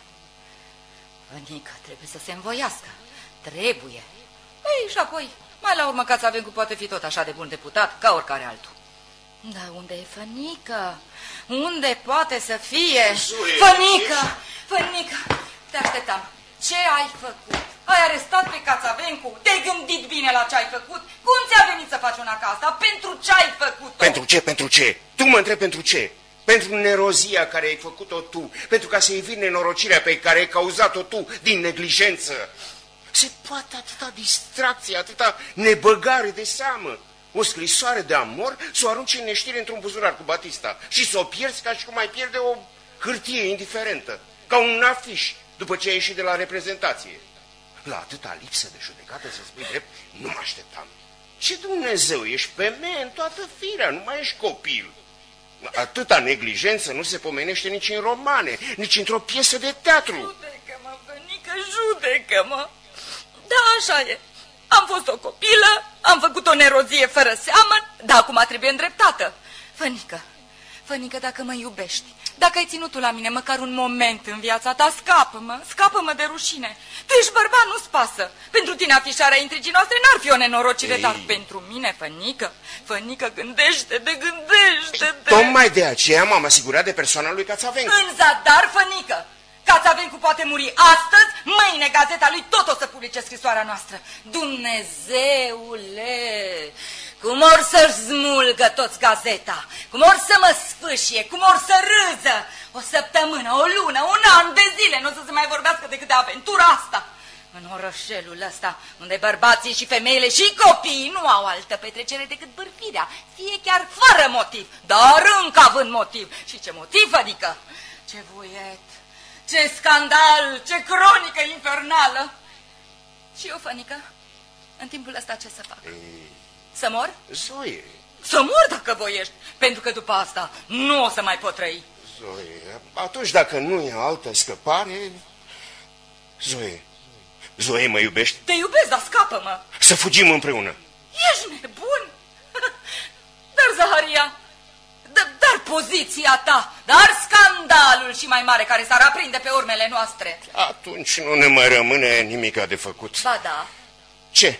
Fănică, trebuie să se învoiască. Trebuie. Ei, și apoi, mai la urmă Cațavencu poate fi tot așa de bun deputat ca oricare altul. Da, unde e Fănică? Unde poate să fie? Fănică! Fănică! Te așteptam. Ce ai făcut? Ai arestat pe Cațavencu? Te-ai gândit bine la ce ai făcut? Cum ți-a venit să faci una ca asta? Pentru ce ai făcut -o? Pentru ce? Pentru ce? Tu mă întrebi pentru ce? Pentru nerozia care ai făcut-o tu, pentru ca să eviti nenorocirea pe care ai cauzat-o tu din neglijență. Se poate atâta distracție, atâta nebăgare de seamă. O scrisoare de amor să o arunci în neștire într-un buzunar cu Batista și să o pierzi ca și cum mai pierde o hârtie indiferentă, ca un afiș după ce ai ieșit de la reprezentație. La atâta lipsă de judecată, să spui drept, nu mă așteptam. Ce Dumnezeu, ești femeie în toată firea, nu mai ești copil. Atâta neglijență nu se pomenește nici în romane, nici într-o piesă de teatru. Judecă-mă, Bănică, judecă-mă! Da, așa e. Am fost o copilă, am făcut o nerozie fără seamă, dar acum trebuie îndreptată. Fănică, Fănică, dacă mă iubești, dacă ai ținut la mine măcar un moment în viața ta, scapă-mă, scapă-mă de rușine. Tu ești bărbat, nu-ți pasă. Pentru tine afișarea intrigii noastre n-ar fi o nenorocire, Ei. dar pentru mine, Fănică, Fănică, gândește de gândește de... Tocmai de aceea m-am asigurat de persoana lui Cațavencu. În zadar, Fănică, Cațavencu poate muri astăzi, mâine gazeta lui tot o să publice scrisoarea noastră. Dumnezeule, cum or să smulgă toți gazeta, cum or să mă sfâșie, cum or să râză. O săptămână, o lună, un an de zile nu o să se mai vorbească decât de aventura asta. În orășelul ăsta, unde bărbații și femeile și copiii nu au altă petrecere decât bărfirea, fie chiar fără motiv, dar încă având motiv. Și ce motiv, adică? Ce voiet, ce scandal, ce cronică infernală! Și eu, Fănică, în timpul ăsta ce să fac? Ei... Să mor? Zoe... Să mor dacă voiești, pentru că după asta nu o să mai pot trăi. Zoe, atunci dacă nu e altă scăpare... Zoe, Zoe, mă iubești? Te iubesc, dar scapă-mă! Să fugim împreună! Ești nebun? *laughs* Dar, Zaharia, dar poziția ta, dar scandalul și mai mare care s-ar aprinde pe urmele noastre. Atunci nu ne mai rămâne nimica de făcut. Ba da. Ce?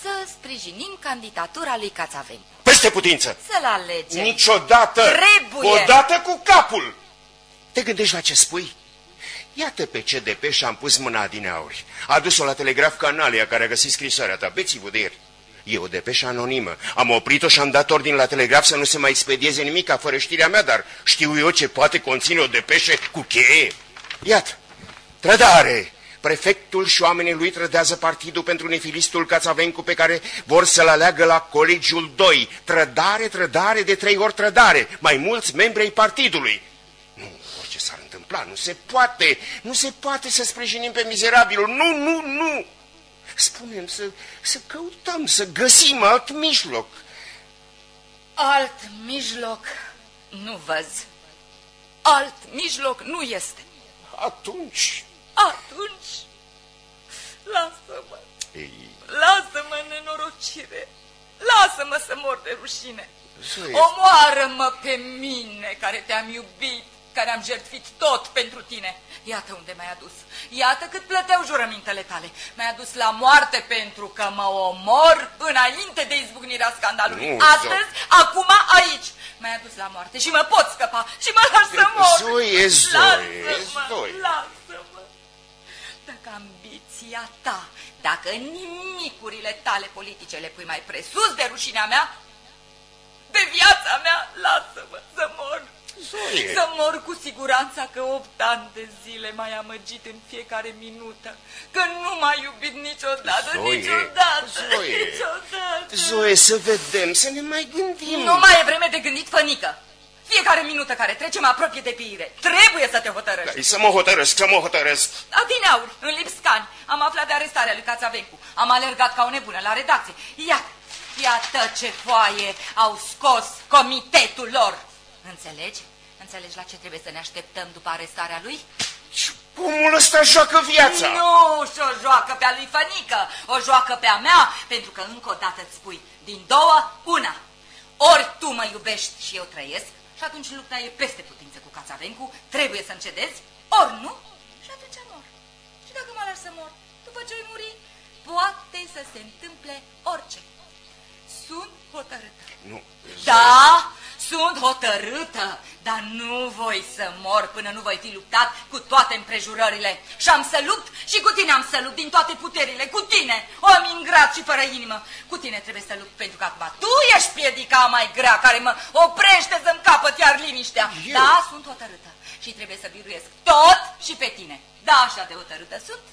Să sprijinim candidatura lui Cațavencu. Peste putință. Să-l alegem. Niciodată. Trebuie. Odată cu capul. Te gândești la ce spui? Iată pe CDP și-am pus mâna din auri. A dus-o la Telegraf Canalia, care a găsit scrisoarea ta. Beți-vă de ieri. E o depeșă anonimă. Am oprit-o și am dat ordin la telegraf să nu se mai expedieze nimic fără știrea mea, dar știu eu ce poate conține o depeșă cu cheie. Iată, trădare! Prefectul și oamenii lui trădează partidul pentru nefilistul Cațavencu pe care vor să-l aleagă la colegiul 2. Trădare, trădare, de trei ori trădare. Mai mulți membri ai partidului. Nu, orice s-ar întâmpla, nu se poate. Nu se poate să sprijinim pe mizerabilul. Nu, nu, nu! Spunem, să, să căutăm, să găsim alt mijloc. Alt mijloc nu văz. Alt mijloc nu este. Atunci... Atunci... Lasă-mă. Ei, Lasă-mă, nenorocire! Lasă-mă să mor de rușine! Zoe. Omoară-mă pe mine, care te-am iubit, care am jertfit tot pentru tine. Iată unde m-ai adus. Iată cât plăteau jurămintele tale. M-ai adus la moarte pentru că mă omor înainte de izbucnirea scandalului. Nu, Astăzi, acum, aici. M-ai adus la moarte și mă pot scăpa și mă las să mor. Zoe, Zoe, Lasă-mă, Zoe. lasă-mă. Dacă ambiția ta, dacă nimicurile tale politice le pui mai presus de rușinea mea, de viața mea, lasă-mă să mor. Zoe. Să mor cu siguranța că opt ani de zile m-ai amăgit în fiecare minută, că nu m-ai iubit niciodată, Zoe, niciodată, Zoe. niciodată. Zoe, să vedem, să ne mai gândim. Nu mai e vreme de gândit, fănică. Fiecare minută care trece mă apropie de pire. Trebuie să te hotărăști. Hai Să mă hotărăsc, să mă hotărăsc. Adineauri, în Lipscani, am aflat de arestarea lui Cațavencu. Am alergat ca o nebună la redacție. Iată, iată ce foaie au scos comitetul lor. Înțelegi? Înțelegi la ce trebuie să ne așteptăm după arestarea lui? Omul ăsta joacă viața. Nu și-o joacă pe a lui Fănică, o joacă pe a mea, pentru că încă o dată îți spui, din două, una. Ori tu mă iubești și eu trăiesc, și atunci lupta e peste putință cu Cațavencu, trebuie să-mi cedezi, ori nu, și atunci mor. Și dacă mă lași să mor, după ce voi muri, poate să se întâmple orice. Sunt hotărâtă. Nu, Da, sunt hotărâtă, dar nu voi să mor până nu voi fi luptat cu toate împrejurările. Și am să lupt și cu tine am să lupt din toate puterile, cu tine, om ingrat și fără inimă. Cu tine trebuie să lupt pentru că acum tu ești piedica mai grea care mă oprește să-mi capăt iar liniștea. Eu? Da, sunt hotărâtă și trebuie să biruiesc tot și pe tine. Da, așa de hotărâtă sunt.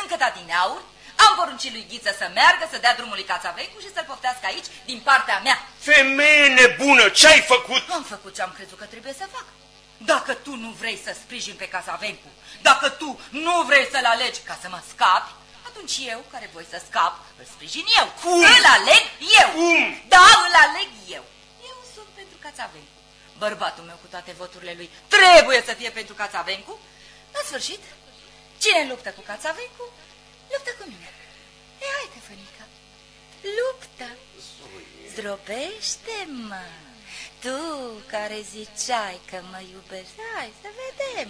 Încă din aur, am poruncit lui Ghiță să meargă, să dea drumul lui Cațavencu și să-l poftească aici, din partea mea. Femeie nebună, ce-ai făcut? Am făcut ce am crezut că trebuie să fac. Dacă tu nu vrei să sprijin pe Casavencu, dacă tu nu vrei să-l alegi ca să mă scapi, atunci eu, care voi să scap, îl sprijin eu. Cum? Îl aleg eu. Cum? Da, îl aleg eu. Eu sunt pentru Cațavencu. Bărbatul meu cu toate voturile lui trebuie să fie pentru Cațavencu. La sfârșit, cine luptă cu Cațavencu, luptă cu mine. E, haide, Fănică, luptă. Zdrobește-mă! Tu care ziceai că mă iubești, hai să vedem.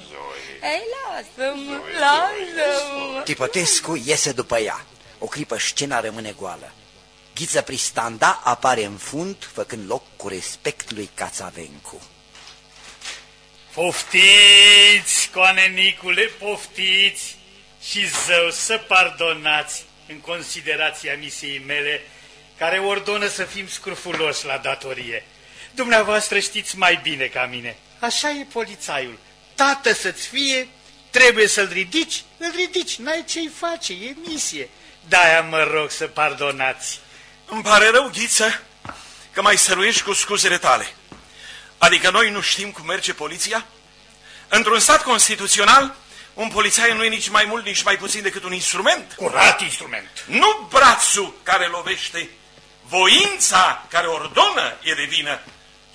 Ei, lasă-mă, lasă-mă. Tipătescu iese după ea. O clipă scena rămâne goală. Ghiță Pristanda apare în fund, făcând loc cu respect lui Cațavencu. Poftiți, coane Nicule, poftiți și zău să pardonați în considerația misiei mele, care ordonă să fim scrufuloși la datorie. Dumneavoastră știți mai bine ca mine. Așa e polițaiul. Tată să-ți fie, trebuie să-l ridici, îl ridici, n-ai ce-i face, e misie. De-aia mă rog să pardonați. Îmi pare rău, Ghiță, că mai săruiești cu scuzele tale. Adică noi nu știm cum merge poliția? Într-un stat constituțional, un polițai nu e nici mai mult, nici mai puțin decât un instrument. Curat instrument. Nu brațul care lovește, voința care ordonă e de vină.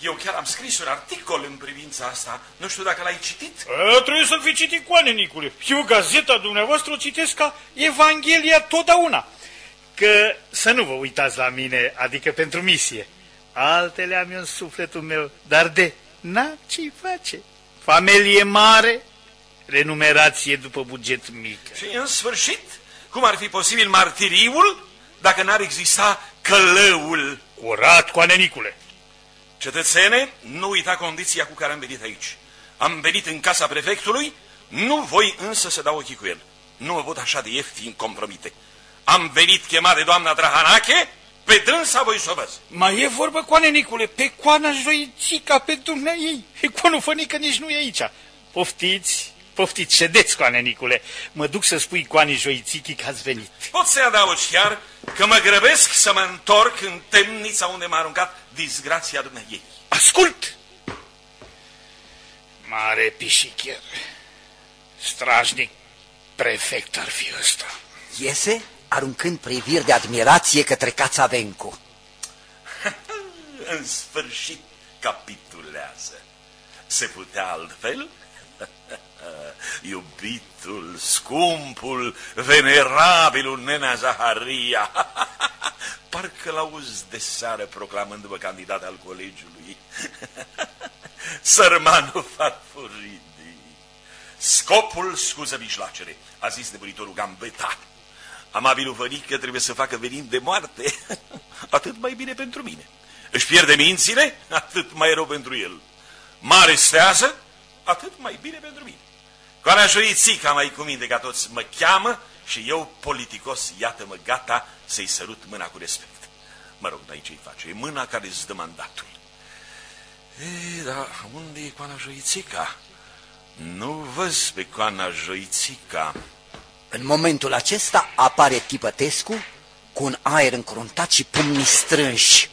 Eu chiar am scris un articol în privința asta. Nu știu dacă l-ai citit. A, trebuie să-l fi citit coane, Nicule. Eu gazeta dumneavoastră o citesc ca Evanghelia totdeauna. Că să nu vă uitați la mine, adică pentru misie. Altele am eu în sufletul meu, dar de n-am ce face. Familie mare, renumerație după buget mic. Și în sfârșit, cum ar fi posibil martiriul dacă n-ar exista călăul? Curat, coane, Nicule. Cetățene, nu uita condiția cu care am venit aici. Am venit în casa prefectului, nu voi însă să dau ochii cu el. Nu mă pot așa de ieftin compromite. Am venit chemat de doamna Drahanache, pe dânsa voi să o văz. Mai e vorbă, coane, Nicule, pe coana joițica, pe dumnea ei. Coanul fănică nici nu e aici. Poftiți, poftiți, ședeți, coane, Nicule. Mă duc să spui coanii joițichii că ați venit. Pot să-i adaugi chiar că mă grăbesc să mă întorc în temnița unde m-a aruncat disgrația dumneai. Ascult! Mare pișicher. Strașnic prefect ar fi ăsta. Iese aruncând priviri de admirație către Cațavencu. *laughs* în sfârșit capitulează. Se putea altfel? Iubitul, scumpul, venerabilul nenea Zaharia. *laughs* Parcă l-auzi de seară proclamându-mă candidat al colegiului. *laughs* Sărmanul Farfuridi. Scopul scuză mijloacele, a zis nebunitorul Gambeta. Amabilul vănică trebuie să facă venin de moarte, *laughs* atât mai bine pentru mine. Își pierde mințile, atât mai rău pentru el. Mare stează, atât mai bine pentru mine. Coana Joițica mai cu minte ca toți mă cheamă și eu, politicos, iată-mă gata să-i sărut mâna cu respect. Mă rog, dar aici îi face? E mâna care îți dă mandatul. E, dar unde e Coana Joițica? Nu văz pe Coana Joițica. În momentul acesta apare Tipătescu cu un aer încruntat și pumnii strânși.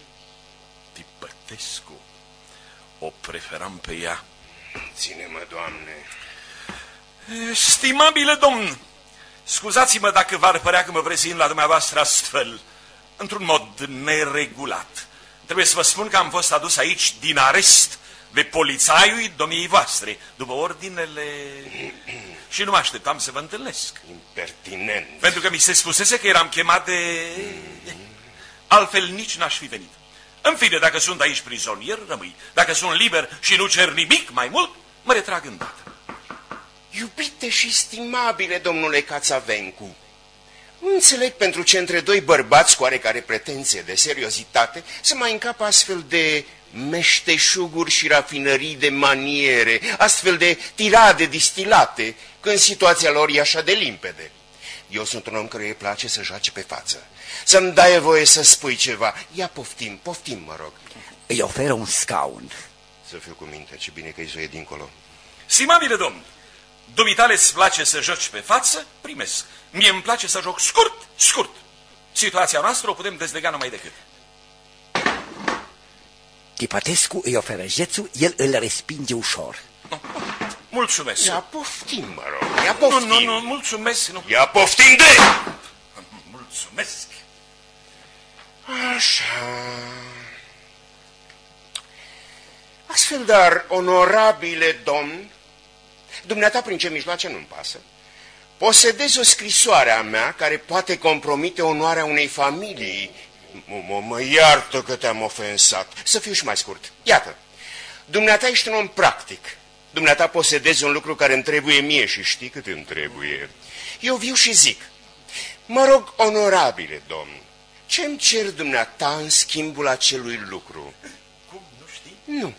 Tipătescu. O preferam pe ea. Ține-mă, Doamne. Stimabile domn, scuzați-mă dacă v-ar părea că mă prezint la dumneavoastră astfel, într-un mod neregulat. Trebuie să vă spun că am fost adus aici din arest de polițaiul domniei voastre, după ordinele... *clears throat* și nu mă așteptam să vă întâlnesc. Impertinent. Pentru că mi se spusese că eram chemat de... Altfel nici n-aș fi venit. În fine, dacă sunt aici prizonier, rămâi. Dacă sunt liber și nu cer nimic mai mult, mă retrag îndată. Iubite și stimabile domnule Cațavencu, nu înțeleg pentru ce între doi bărbați cu oarecare pretenție de seriozitate să mai încapă astfel de meșteșuguri și rafinării de maniere, astfel de tirade distilate, când situația lor e așa de limpede. Eu sunt un om care îi place să joace pe față. Să-mi dai voie să spui ceva. Ia poftim, poftim, mă rog. Îi oferă un scaun. Să fiu cu minte, ce bine că îi zoie dincolo. Simabile domn, dumitale îți place să joci pe față? Primesc. Mie îmi place să joc scurt, scurt. Situația noastră o putem dezlega numai decât. Tipătescu îi oferă jețul, el îl respinge ușor. Mulțumesc. Ia poftim, mă rog, ia poftim. Nu, nu, nu, mulțumesc. Nu. Ia poftim de... Mulțumesc. Așa. Astfel, dar, onorabile domn, dumneata prin ce mijloace nu-mi pasă, posedez o scrisoare a mea care poate compromite onoarea unei familii. Mă, mă iartă că te-am ofensat. Să fiu și mai scurt. Iată, dumneata ești un om practic. Dumneata posedezi un lucru care îmi trebuie mie și știi cât îmi trebuie. Eu viu și zic, mă rog, onorabile domn, ce-mi cer dumneata în schimbul acelui lucru? Cum, nu știi? Nu.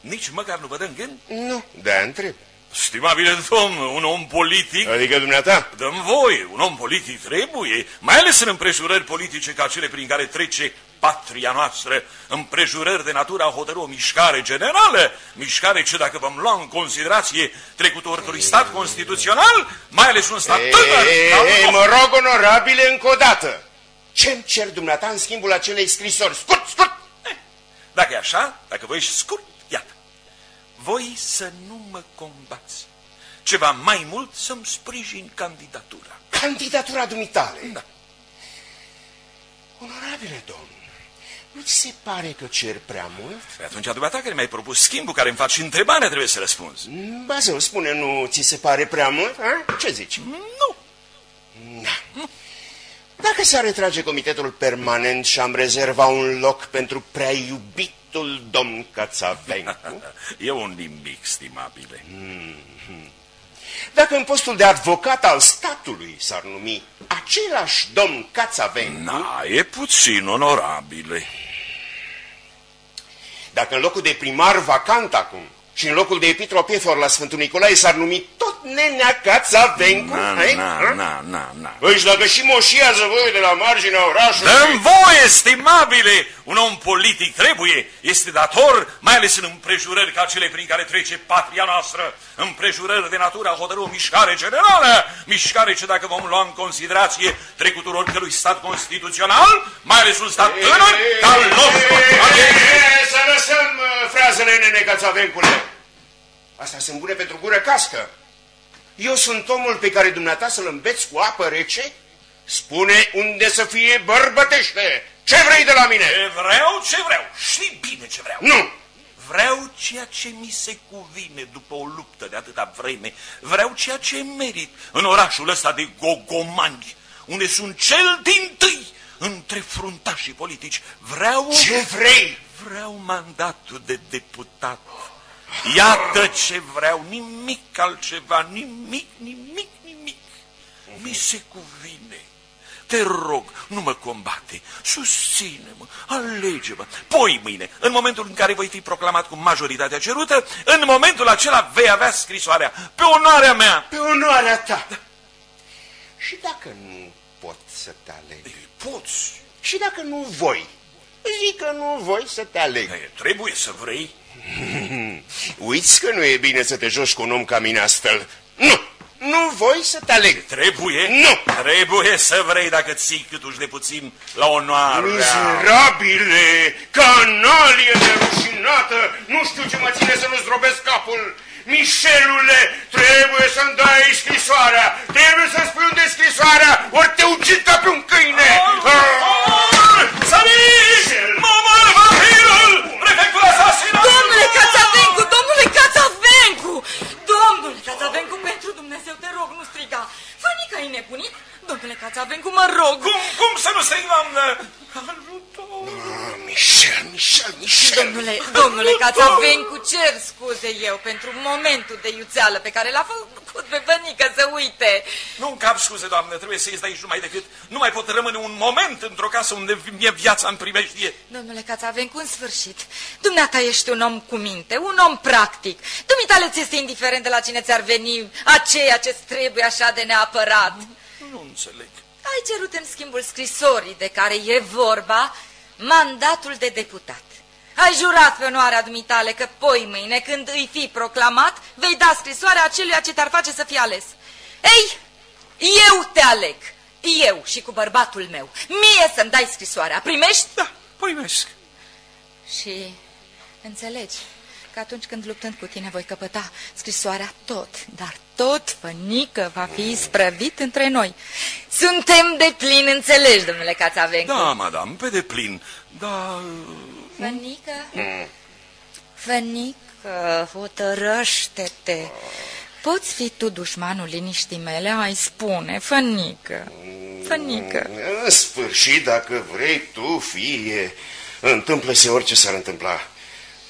Nici măcar nu vă dă în gând? Nu, de-aia întreb. Stimabile domn, un om politic... Adică dumneata? Dăm voie, un om politic trebuie, mai ales în împrejurări politice ca cele prin care trece patria noastră, împrejurări de natură a hotărâ o mișcare generală, mișcare ce dacă vom lua în considerație trecutul oricărui stat constituțional, mai ales un stat tânăr... Ei, mă rog, onorabile, încă o dată. Ce-mi cer dumneata în schimbul acelei scrisori? Scurt, scurt! Dacă e așa, dacă voi ești scurt, iată. Voi să nu mă combați. Ceva mai mult să-mi sprijin candidatura. Candidatura dumitale? Da. Onorabile domn, nu ți se pare că cer prea mult? Păi atunci, dumneata care mi-ai propus schimbul, care îmi faci întrebarea, trebuie să răspunzi. Bazău, spune, nu ți se pare prea mult? A? Ce zici? Nu. Da. Dacă s-ar retrage comitetul permanent și am rezerva un loc pentru prea iubitul domn Cațavencu... *laughs* e un limbic, stimabile. Mm -hmm. Dacă în postul de avocat al statului s-ar numi același domn Cațavencu... Na, e puțin onorabile. Dacă în locul de primar vacant acum și în locul de epitropefor la Sfântul Nicolae s-ar numi tot nenea Cațavencu... Na, na, na, na, na. Păi și dacă și moșiază voi de la marginea orașului... Dăm voie, stimabile! Un om politic trebuie, este dator, mai ales în împrejurări ca cele prin care trece patria noastră, împrejurări de natură a hotărâ o mișcare generală, mișcare ce dacă vom lua în considerație trecutul oricărui stat constituțional, mai ales un stat tânăr, ca al nostru... Să lăsăm frazele nene Cațavencule! Astea sunt bune pentru gură cască. Eu sunt omul pe care dumneata să-l îmbeți cu apă rece? Spune unde să fie bărbătește! Ce vrei de la mine? Ce vreau, ce vreau. Știi bine ce vreau. Nu! Vreau ceea ce mi se cuvine după o luptă de atâta vreme. Vreau ceea ce merit în orașul ăsta de gogomani, unde sunt cel din tâi între fruntașii politici. Vreau... Ce vrei? Vreau mandatul de deputat. Iată ce vreau, nimic altceva, nimic, nimic, nimic. Mi se cuvine. Te rog, nu mă combate, susține-mă, alege-mă. Poi mâine, în momentul în care voi fi proclamat cu majoritatea cerută, în momentul acela vei avea scrisoarea, pe onoarea mea. Pe onoarea ta. Da. Și dacă nu pot să te aleg? Poți. Și dacă nu voi? Zic că nu voi să te aleg. E, trebuie să vrei. *laughs* Uiți că nu e bine să te joci cu un om ca mine astfel. Nu! Nu voi să te aleg. Trebuie? Nu! Trebuie să vrei dacă ții câtuși de puțin la onoarea. Mizerabile, canalie nerușinată, nu știu ce mă ține să nu zdrobesc capul. Mișelule, trebuie să-mi dai scrisoarea, trebuie să-mi spui unde scrisoarea, ori te ucid ca pe un câine. Săriți! Mama, vampirul! Prefectul asasinat! Domnule Cațavencu, domnule Cațavencu! Domnule Cațavencu, pentru Dumnezeu, te rog, nu striga. Fănica e nebunit? Domnule Cațavencu, mă rog. Cum, cum să nu strig, doamnă? Michel, Michel, Michel. Domnule, domnule Cațavencu, cer scuze eu pentru momentul de iuțeală pe care l-a făcut pe Fănică să uite. Nu încap scuze, doamnă, trebuie să ies de aici numai decât. Nu mai pot rămâne un moment într-o casă unde e viața în primejdie. Domnule Cațavencu, în sfârșit, dumneata ești un om cu minte, un om practic. Dumitale ți este indiferent de la cine ți-ar veni aceea ce-ți trebuie așa de neapărat. Nu înțeleg. Ai cerut în schimbul scrisorii de care e vorba mandatul de deputat. Ai jurat pe onoarea dumitale că poi mâine, când îi fi proclamat, vei da scrisoarea aceluia ce te-ar face să fii ales. Ei, eu te aleg, eu și cu bărbatul meu. Mie să-mi dai scrisoarea. Primești? Da, primesc. Și înțelegi că atunci când luptând cu tine voi căpăta scrisoarea tot, dar tot, fănică, va fi sprăvit între noi. Suntem de plin înțelegi, domnule Cațavencu. Da, madame, pe deplin. Da... Fănică? Fănică, hotărăște-te. Poți fi tu dușmanul liniștii mele? Ai spune, Fănică. Fănică. În sfârșit, dacă vrei tu, fie, întâmplă-se orice s-ar întâmpla.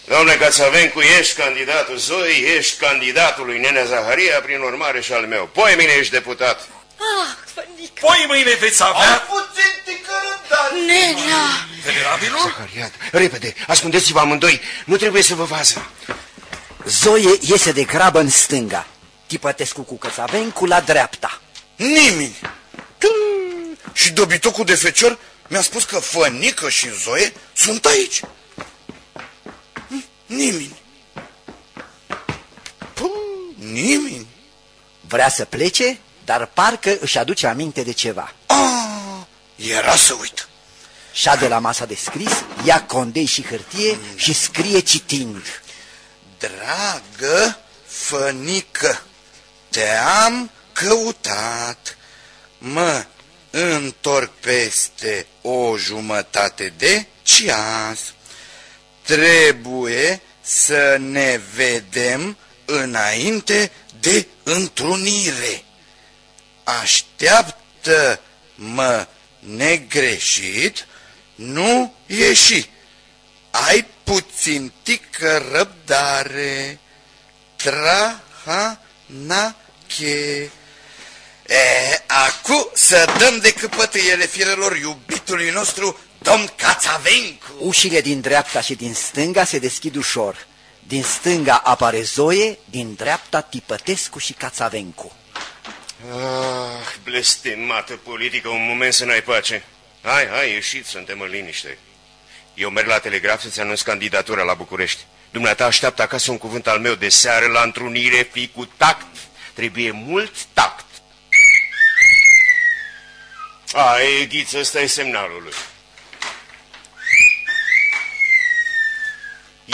Domnule Cațavencu, ești candidatul Zoi, ești candidatul lui Nenea Zaharia, prin urmare și al meu. Poi mine ești deputat. Ah, Fănică. Poi mâine veți avea... Am puțin ticărândat. Nenea! Venerabilul? Zahariat, repede, ascundeți-vă amândoi, nu trebuie să vă vază. Zoie iese de grabă în stânga. Tipătescu cu Cățavencu la dreapta. Nimeni. Tu. Și dobitocul de fecior mi-a spus că Fănică și Zoe sunt aici. Hm, Nimeni. Puh, nimeni. Vrea să plece, dar parcă își aduce aminte de ceva. Ah, era să uit. Șade la masa de scris, ia condei și hârtie și scrie citind. Dragă Fănică, te-am căutat. Mă întorc peste o jumătate de ceas. Trebuie să ne vedem înainte de întrunire. Așteaptă-mă negreșit, nu ieși. Ai puțin tică răbdare. Trahanache. E, acum să dăm de căpătâiele firelor iubitului nostru, domn Cațavencu. Ușile din dreapta și din stânga se deschid ușor. Din stânga apare Zoe, din dreapta Tipătescu și Cațavencu. Ah, blestemată politică, un moment să n-ai pace. Hai, hai, ieșit, suntem în liniște. Eu merg la telegraf să-ți anunț candidatura la București. Dumneata așteaptă acasă un cuvânt al meu de seară la întrunire, fi cu tact. Trebuie mult tact. A, e ghiță, ăsta e semnalul lui.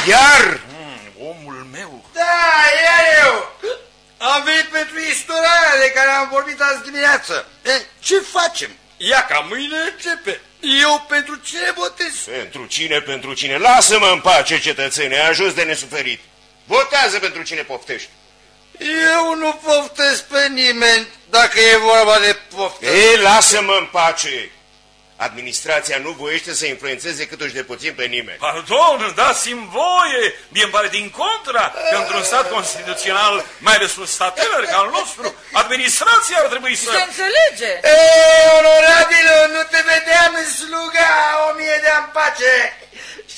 Iar! Mm, omul meu. Da, iar eu. Am venit pentru istoria de care am vorbit azi dimineață. E, ce facem? Ia ca mâine începe. Eu pentru cine votez? Pentru cine, pentru cine? Lasă-mă în pace, cetățene, ai ajuns de nesuferit. Votează pentru cine poftești. Eu nu poftesc pe nimeni dacă e vorba de poftă. Ei, lasă-mă în pace. Administrația nu voiește să influențeze cât de puțin pe nimeni. Pardon, dați-mi voie! Mie îmi pare din contra că într-un stat constituțional, mai ales un stat tânăr ca al nostru, administrația ar trebui să... Se înțelege? Ei, onorabilă, nu te vedeam în sluga o mie de ani pace.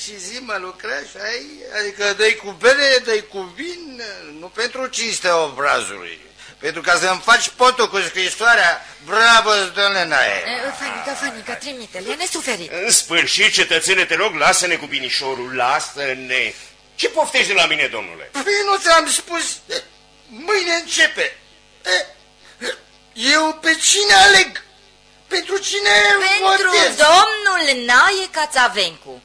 Și zi mă lucrezi ai? Adică dai cu bere, dai cu vin, nu pentru cinstea obrazului. Pentru ca să-mi faci potul cu scrisoarea, bravo, domnule Nae. Fanică, Fanică, trimite-le, e nesuferit. În sfârșit, cetățene, te rog, lasă-ne cu binișorul, lasă-ne. Ce poftești de la mine, domnule? Păi nu ți-am spus, mâine începe. Eu pe cine aleg? Pentru cine Pentru votez? domnul Nae Cațavencu.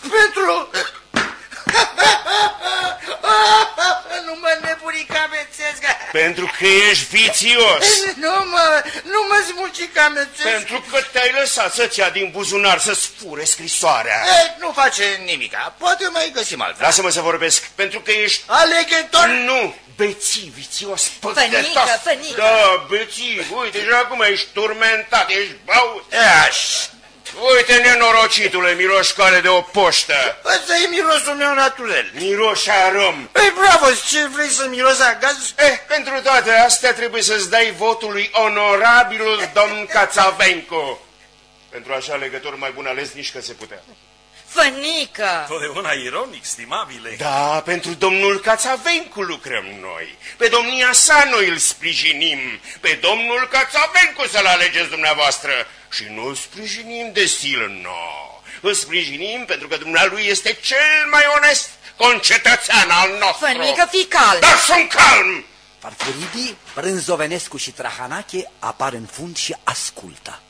Pentru... *laughs* *laughs* nu mă nebuni camețesc. Pentru că ești vițios. *laughs* Nu mă, nu mă smulci camețesc. Pentru că te-ai lăsat să-ți ia din buzunar să-ți fure scrisoarea. E, nu face nimica, poate mai găsim altfel. Lasă-mă să vorbesc, pentru că ești... Alegător? Nu, bețiv, vițios, Fănică, păcătos. fănică. Da, bețiv, uite, și acum ești turmentat, ești baut. Aș. Uite, nenorocitule, miroșcoale de o poștă. Ăsta e mirosul meu naturel. Miroși arom. Păi bravo, ce vrei să miros a gaz? Eh, pentru toate astea trebuie să-ți dai votul lui onorabilul domn Cațavencu. Pentru așa legător mai bun ales nici că se putea. Fănică! Totdeauna ironic, stimabile. Da, pentru domnul Cațavencu lucrăm noi. Pe domnia sa noi îl sprijinim. Pe domnul Cațavencu să-l alegeți dumneavoastră. Și nu îl sprijinim de stil, no. Îl sprijinim pentru că dumnealui este cel mai onest concetățean al nostru. Fănică, fii calm! Dar sunt calm! Farfuridii, Brânzovenescu și Trahanache apar în fund și ascultă.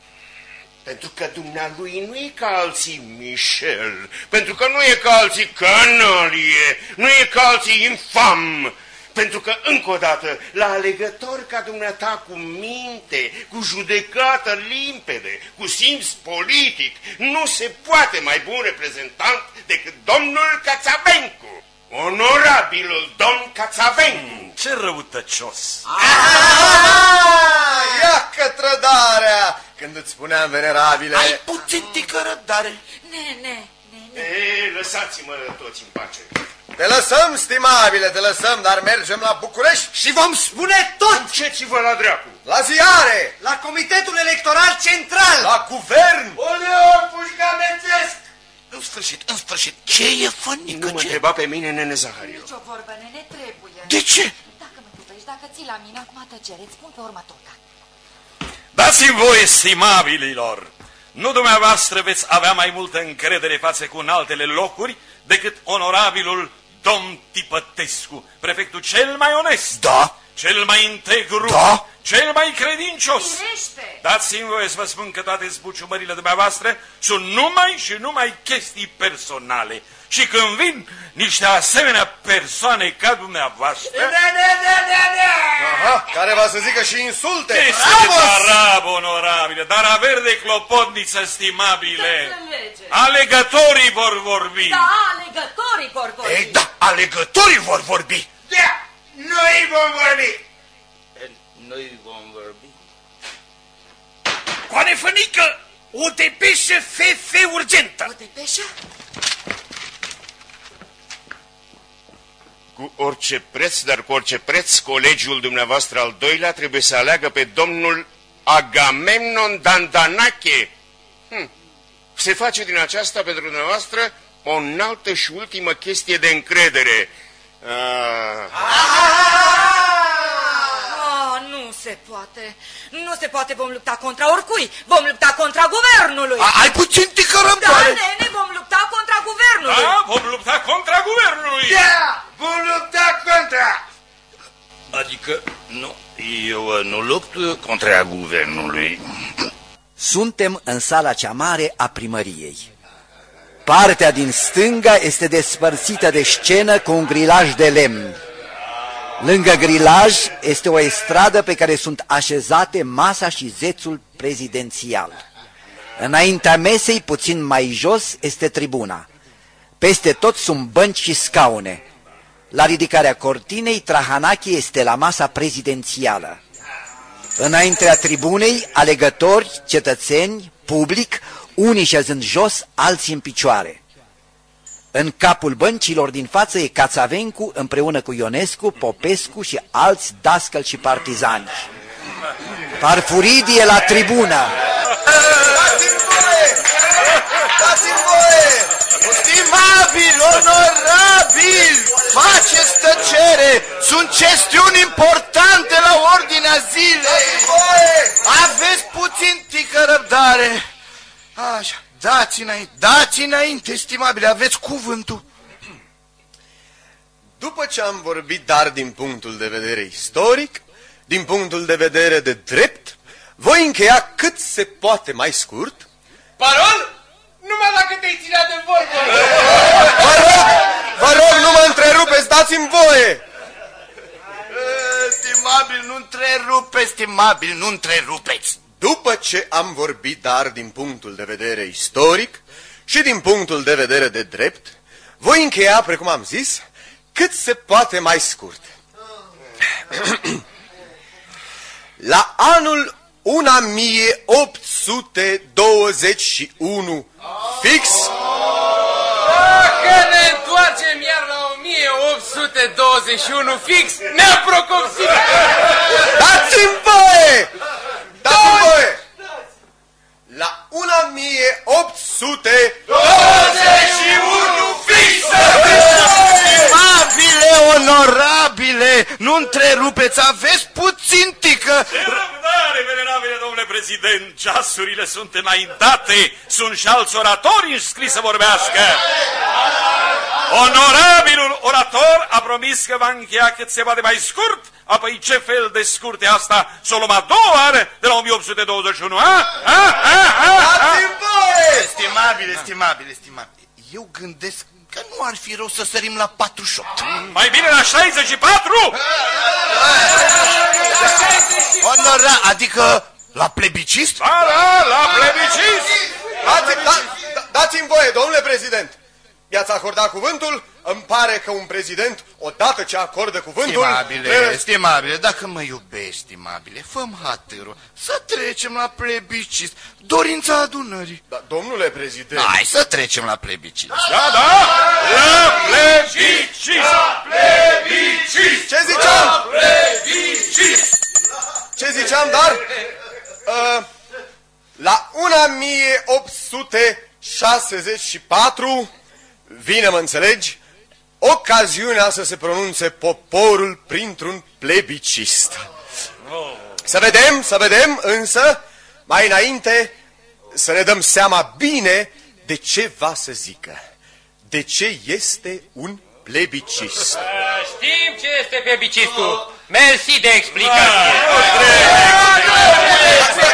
Pentru că dumnealui nu e ca alții Michel, pentru că nu e ca alții canalie, nu e ca alții infam, pentru că, încă o dată, la alegător ca dumneata cu minte, cu judecată limpede, cu simț politic, nu se poate mai bun reprezentant decât domnul Cațavencu, onorabilul domn Cațavencu. Ce răutăcios! Ia că trădarea! Când îți spuneam, venerabile... Ai puțin tică răbdare. Ne, ne, ne, ne. E, lăsați-mă toți în pace. Te lăsăm, stimabile, te lăsăm, dar mergem la București Și vom spune tot Duceți-vă la dracu! la ziare, La Comitetul Electoral Central! la guvern. Oleo, pușcamețesc! În sfârșit, în sfârșit, ce e fănică? Nu mă Ce? întreba pe mine, nene Zahariu. Nici o vorbă, nene, trebuie. De ce? Dacă mă iubești, dacă ții la mine, acum tăcere, îți spun pe urmă tot. Dați-mi voie, stimabililor! Nu dumneavoastră veți avea mai multă încredere față cu în altele locuri decât onorabilul domn Tipătescu, prefectul cel mai onest, Da? Cel mai integru, Da? cel mai credincios. Firește! Dați-mi voie să vă spun că toate zbuciumările dumneavoastră sunt numai și numai chestii personale. Și când vin niște asemenea persoane ca dumneavoastră... Da, da, da, da, da! Aha, care va să zică și insulte. Este arab, onorabile, dar averi de clopotniță, stimabile. înțelege. Alegătorii vor vorbi. Da, alegătorii vor vorbi. Ei, da, alegătorii vor vorbi. Da, noi vom vorbi. Noi vom vorbi. Coane fănică, o depeșă FF urgentă. O depeșă? Cu orice preț, dar cu orice preț, colegiul dumneavoastră al doilea trebuie să aleagă pe domnul Agamemnon Dandanache. Hm. Se face din aceasta pentru dumneavoastră o înaltă și ultimă chestie de încredere. Ah. Ah, nu se poate. Nu se poate, vom lupta contra oricui. Vom lupta contra guvernului. A, ai puțin tică Da, răbdare. nene, vom lupta contra guvernului. Da, vom lupta contra guvernului. Da, vom lupta contra. Adică, nu, eu uh, nu lupt uh, contra guvernului. Suntem în sala cea mare a primăriei. Partea din stânga este despărțită de scenă cu un grilaj de lemn. Lângă grilaj este o estradă pe care sunt așezate masa și zețul prezidențial. Înaintea mesei, puțin mai jos, este tribuna. Peste tot sunt bănci și scaune. La ridicarea cortinei, Trahanachi este la masa prezidențială. Înaintea tribunei, alegători, cetățeni, public, unii șezând jos, alții în picioare. În capul băncilor din față e Cațavencu împreună cu Ionescu, Popescu și alți dascăl și partizani. Parfuridie la tribună. Dați-mi voie! Dați-mi voie! Stimabil, onorabil, faceți tăcere! Sunt chestiuni importante la ordinea zilei! Aveți puțin tică răbdare! Așa, dați înainte, dați înainte, stimabile, aveți cuvântul. După ce am vorbit dar din punctul de vedere istoric, din punctul de vedere de drept, voi încheia cât se poate mai scurt. Parol? Numai dacă te-ai ținea de vorbă. Vă rog, vă rog, nu mă întrerupeți, dați-mi voie! Stimabil, nu întrerupe, stimabil, nu întrerupeți. După ce am vorbit dar din punctul de vedere istoric și din punctul de vedere de drept, voi încheia, precum am zis, cât se poate mai scurt. *clears throat* La anul 1821, fix, Dacă ne întoarcem iar la 1821 fix, ne-a procopsit. dați-mi voie! Dați-mi voie! La 1821 fix! Stimabile, onorabile, nu întrerupeți, aveți puțin tică. Răbdare, venerabile domnule prezident, ceasurile sunt înaintate, sunt și alți oratori înscriși să vorbească. Onorabilul orator a promis că va încheia cât se poate mai scurt, apoi ce fel de scurt e asta? Să o luăm a doua oară de la 1821, a? A? A? A? A? Dați-mi voie! Estimabile, estimabile, estimabile, eu gândesc că nu ar fi rău să sărim la 48. Mai bine la 64? Onora, adică la plebicist? Da, da, la plebiscit! Dați-mi da, da, dați voie, domnule prezident! Mi-ați acordat cuvântul? Îmi pare că un prezident, odată ce acordă cuvântul... Stimabile, trebuie- stimabile, dacă mă iubești, stimabile, făm hatărul să trecem la plebicist, dorința adunării. Da, domnule prezident... Hai să trecem la plebicist. Da, da, la plebiscit! La plebiscit! Ce ziceam? plebiscit! Ce ziceam, dar? Uh, la 1864 vine, mă înțelegi, ocaziunea să se pronunțe poporul printr-un plebicist. Să vedem, să vedem, însă, mai înainte, să ne dăm seama bine de ce va să zică. De ce este un plebicist. Știm ce este febicistul. Mersi de explicație.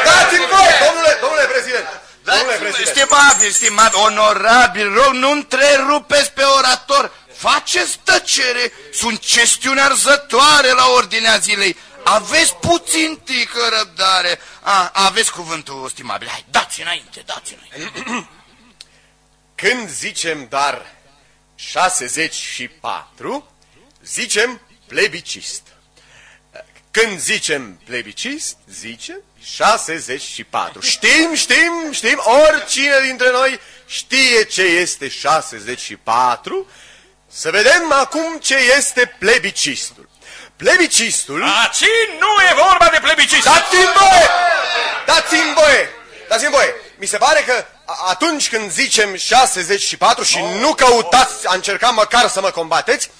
Dați-mi voi, domnule, domnule prezident. Domnule prezident. Stimabil, stimabil, onorabil, rog, nu întrerupeți pe orator. Faceți tăcere, sunt chestiuni arzătoare la ordinea zilei. Aveți puțin tică răbdare. A, aveți cuvântul, stimabil. Hai, dați înainte, dați înainte. Când zicem dar 64, zicem plebicist. Când zicem plebicist, zicem 64. Știm, știm, știm, oricine dintre noi știe ce este 64. Să vedem acum ce este plebicistul. Plebicistul... Aci nu e vorba de plebiscit! Dați-mi voie! Dați-mi voie! Dați-mi voie! Mi se pare că a- atunci când zicem 64 și nu căutați a încerca măcar să mă combateți,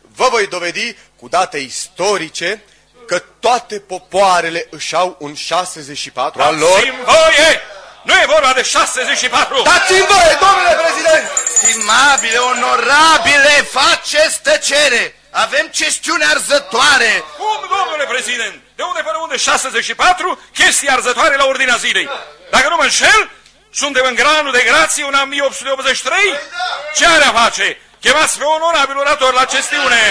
vă voi dovedi cu date istorice că toate popoarele își au un 64 al lor. Dați-mi voie! Nu e vorba de 64! Dați-mi voie, domnule prezident! Stimabile, onorabile, faceți tăcere. Avem chestiuni arzătoare. Cum, domnule prezident? De unde până unde 64 chestii arzătoare la ordinea zilei? Dacă nu mă înșel, suntem în granul de grație un an 1883? Ce are a face? Chemați pe onorabil orator la chestiune!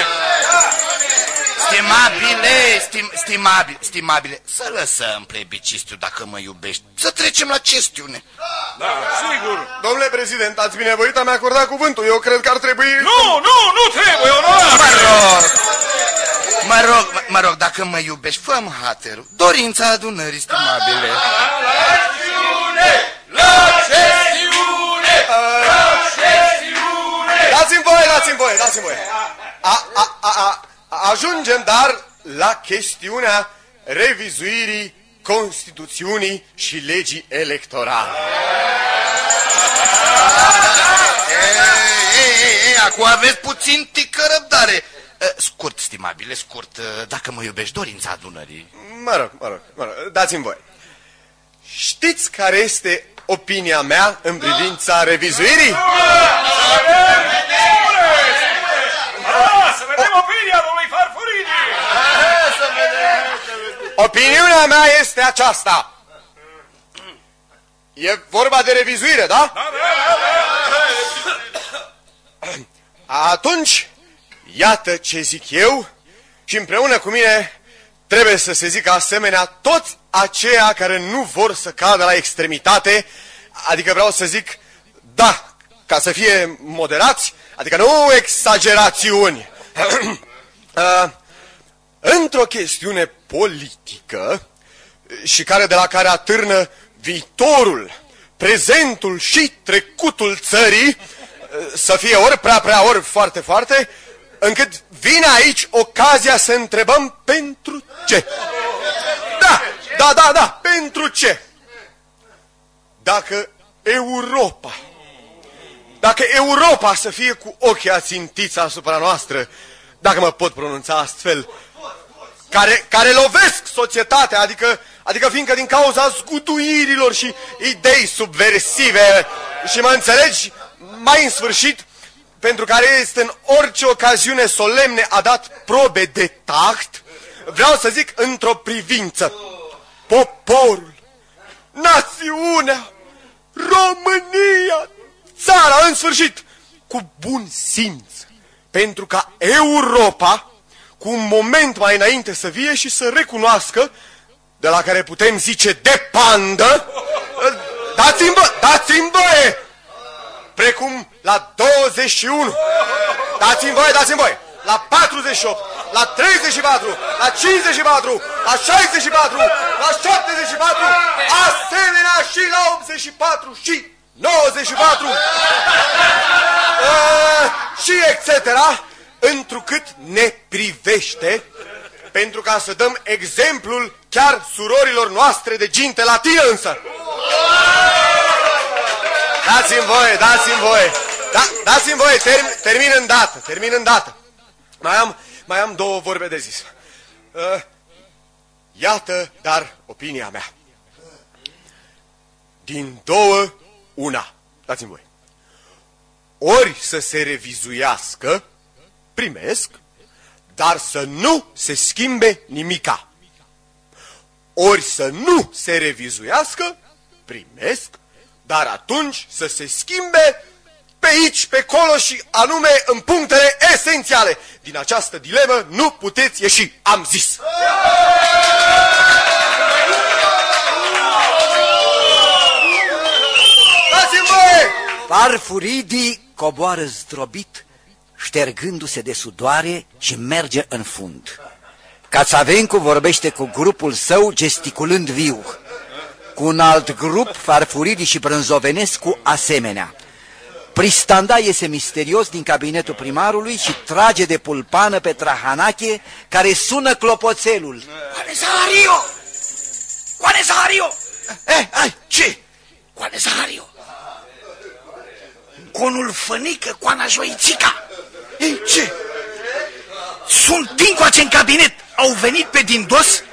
Stimabile, stim, stimabile, stimabile, să lăsăm plebicistul dacă mă iubești. Să trecem la chestiune. Da, sigur. Domnule prezident, ați binevoit a-mi acorda cuvântul. Eu cred că ar trebui... Nu, nu, nu trebuie, onorabil! Mă rog, mă rog, mă, mă rog, dacă mă iubești, fă-mi haterul. Dorința adunării, stimabile. La sesiune! La sesiune! La sesiune! Dați-mi voie, dați-mi voie, dați-mi voie. A, a, a, a, ajungem, dar, la chestiunea revizuirii Constituțiunii și legii electorale. Ei, ei, ei, ei, acum aveți puțin tică răbdare. Eh, Scurt, stimabile, scurt, eh, dacă mă iubești, dorința adunării. Mă rog, mă rog, mă rog, dați-mi voie. Știți care este opinia mea în privința revizuirii? Ah, să vedem opinia domnului Farfurini! Opiniunea mea este aceasta. E vorba de revizuire, da? Da, da, da, da. Atunci, iată ce zic eu și împreună cu mine trebuie să se zică asemenea toți aceia care nu vor să cadă la extremitate, adică vreau să zic, da, ca să fie moderați, adică nu exagerațiuni. *clears throat* Uh, Într-o chestiune politică și care de la care atârnă viitorul, prezentul și trecutul țării, să fie ori prea prea, ori foarte foarte, încât vine aici ocazia să întrebăm pentru ce. Da, da, da, da, pentru ce? Dacă Europa, dacă Europa să fie cu ochii ațintiți asupra noastră, dacă mă pot pronunța astfel, care, care lovesc societatea, adică, adică fiindcă din cauza zguduirilor și idei subversive și mă înțelegi, mai în sfârșit, pentru care este în orice ocaziune solemne a dat probe de tact, vreau să zic într-o privință. Poporul, națiunea, România, țara, în sfârșit, cu bun simț, pentru ca Europa, cu un moment mai înainte să vie și să recunoască, de la care putem zice de pandă, dați-mi bă, dați-mi voie, precum la 21, dați-mi voie, dați-mi voie, la 48, la 34, la 54, la 64, la 74, asemenea și la 84 și 94, uh, și etc., întrucât ne privește, pentru ca să dăm exemplul chiar surorilor noastre de ginte latină însă. Dați-mi voie, dați-mi voie, da, dați-mi voie, term, termin în dată, termin în dată. Mai am, mai am două vorbe de zis. Uh, iată, dar, opinia mea. Din două, una. Dați-mi voie. Ori să se revizuiască, primesc, dar să nu se schimbe nimica. Ori să nu se revizuiască, primesc, dar atunci să se schimbe pe aici, pe acolo și anume în punctele esențiale. Din această dilemă nu puteți ieși, am zis. Dați-mi voie! Farfuridii coboară zdrobit, ștergându-se de sudoare și merge în fund. Cațavencu vorbește cu grupul său gesticulând viu. Cu un alt grup, Farfuridii și Brânzovenescu asemenea. Pristanda iese misterios din cabinetul primarului și trage de pulpană pe Trahanache, care sună clopoțelul. Coane Zahario! Coane Zahario! Eh, ai, ce? Coane Zahario! Conul Fănică, Coana Joițica! Ei, ce? Sunt dincoace în cabinet, au venit pe din dos,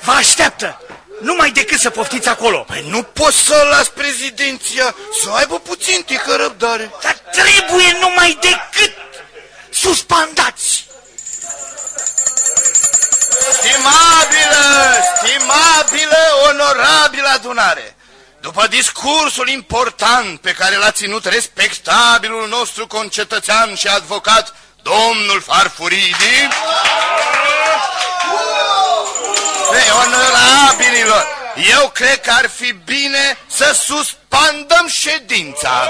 vă așteaptă. Numai decât să poftiți acolo. Păi nu poți să las prezidenția să aibă puțin tică răbdare. Dar trebuie numai decât suspandați. Stimabilă, stimabilă, onorabilă adunare, după discursul important pe care l-a ținut respectabilul nostru concetățean și advocat, domnul Farfuridi, Ei, onorabililor, eu cred că ar fi bine să suspandăm ședința.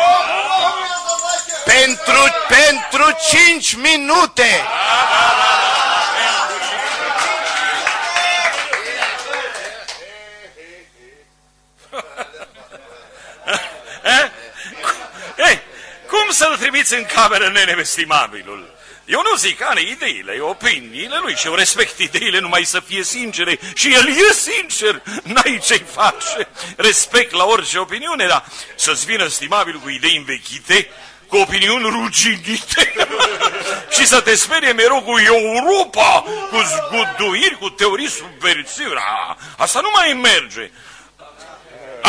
Pentru, pentru cinci minute. Eh? Ei, cum să-l trimiți în cameră, nene, estimabilul? Eu nu zic, are ideile, opiniile lui și eu respect ideile numai să fie sincere și el e sincer, n-ai ce-i face. Respect la orice opiniune, dar să-ți vină stimabil cu idei învechite, cu opiniuni ruginite *laughs* și să te sperie mereu cu Europa, cu zguduiri, cu teorii subversive. Asta nu mai merge.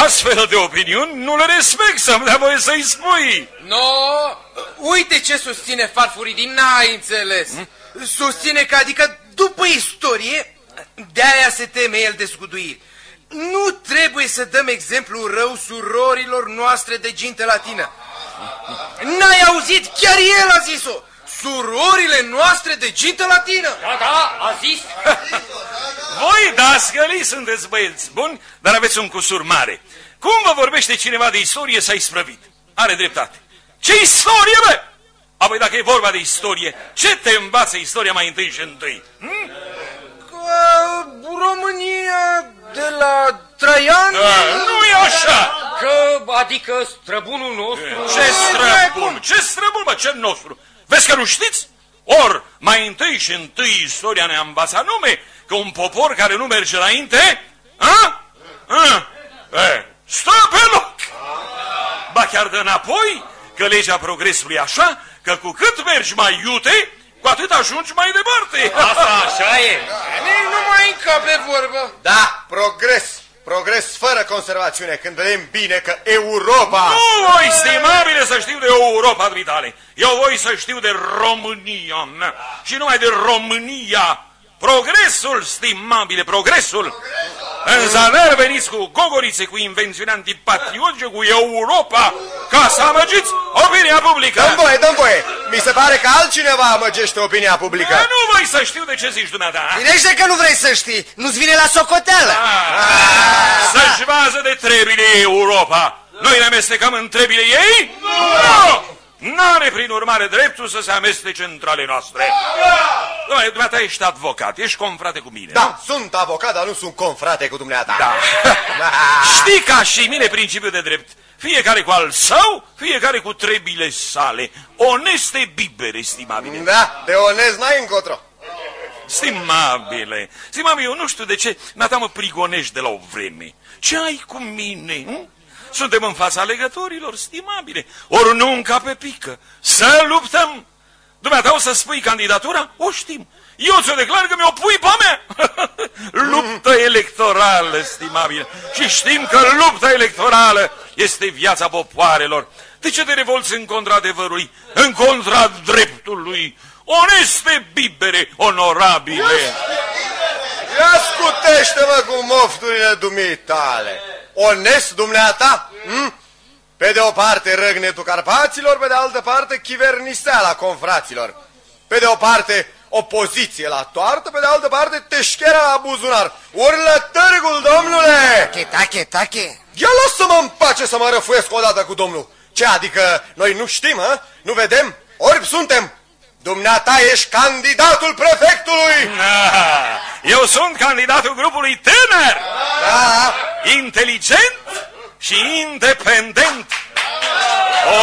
Astfel de opiniuni nu le respect să-mi dea voie să-i spui. No, uite ce susține farfurii din n-ai înțeles. Hmm? Susține că, adică, după istorie, de-aia se teme el de scuduiri. Nu trebuie să dăm exemplu rău surorilor noastre de ginte latină. N-ai auzit? Chiar el a zis-o! Surorile noastre de gintă latină! Da, da, a zis! *laughs* Voi, dascălii, sunteți băieți buni, dar aveți un cusur mare. Cum vă vorbește cineva de istorie s-a isprăvit? Are dreptate. Ce istorie, bă? Apoi dacă e vorba de istorie, ce te învață istoria mai întâi și întâi? Hm? Că România de la Traian... Da, nu e așa! Că, adică străbunul nostru... Ce străbun? Ce străbun, bă, ce nostru? Vezi că nu știți? Or, mai întâi și întâi istoria ne-a învățat nume că un popor care nu merge înainte, a? A? E, stă pe loc! Ba chiar de înapoi, că legea progresului e așa, că cu cât mergi mai iute, cu atât ajungi mai departe. Asta așa e. Nici nu mai încape vorbă. Da, progres. Progres fără conservațiune, când vedem bine că Europa... Nu voi, stimabile, să știu de Europa, vitale. Eu voi să știu de România. Și numai de România. Progresul, stimabile, progresul. Însă n veniți cu gogorițe, cu invențiuni antipatriotice, cu Europa, ca să amăgiți opinia publică. Dăm voie, dăm voie. Mi se pare că altcineva amăgește opinia publică. Dar nu voi să știu de ce zici dumneata. Firește că nu vrei să știi. Nu-ți vine la socoteală. Să-și vază de trebile Europa. Noi ne amestecăm în trebile ei? Nu! N-are, prin urmare, dreptul să se amestece între ale noastre. Doamne, dumneata ești avocat, ești confrate cu mine. Da, sunt avocat, dar nu sunt confrate cu dumneata. Da. *laughs* Știi ca și mine principiul de drept. Fiecare cu al său, fiecare cu trebile sale. Oneste bibere, estimabile. Da, de onest n-ai încotro. Stimabile, stimabile, eu nu știu de ce, nata mă prigonești de la o vreme. Ce ai cu mine? Hm? Suntem în fața legătorilor, stimabile. Ori nu înca pe pică. Să luptăm. Dumneata o să spui candidatura? O știm. Eu ți-o declar că mi-o pui pe mea. *laughs* Luptă electorală, stimabile. Și știm că lupta electorală este viața popoarelor. De ce te revolți în contra adevărului, în contra dreptului? Oneste bibere, onorabile! Ia scutește-mă cu mofturile dumitale! Onest dumneata? Hm? Pe de o parte răgnetul Carpaților, pe de altă parte chiverniseala confraților. Pe de o parte opoziție la toartă, pe de altă parte teșcherea la buzunar. Urlă târgul, domnule! Tache, tache, tache. Ia lasă-mă în pace să mă răfuiesc odată cu domnul. Ce, adică noi nu știm, hă? Nu vedem? Orbi suntem? Dumneata ești candidatul prefectului! Da, eu sunt candidatul grupului tânăr! Da! Inteligent și independent!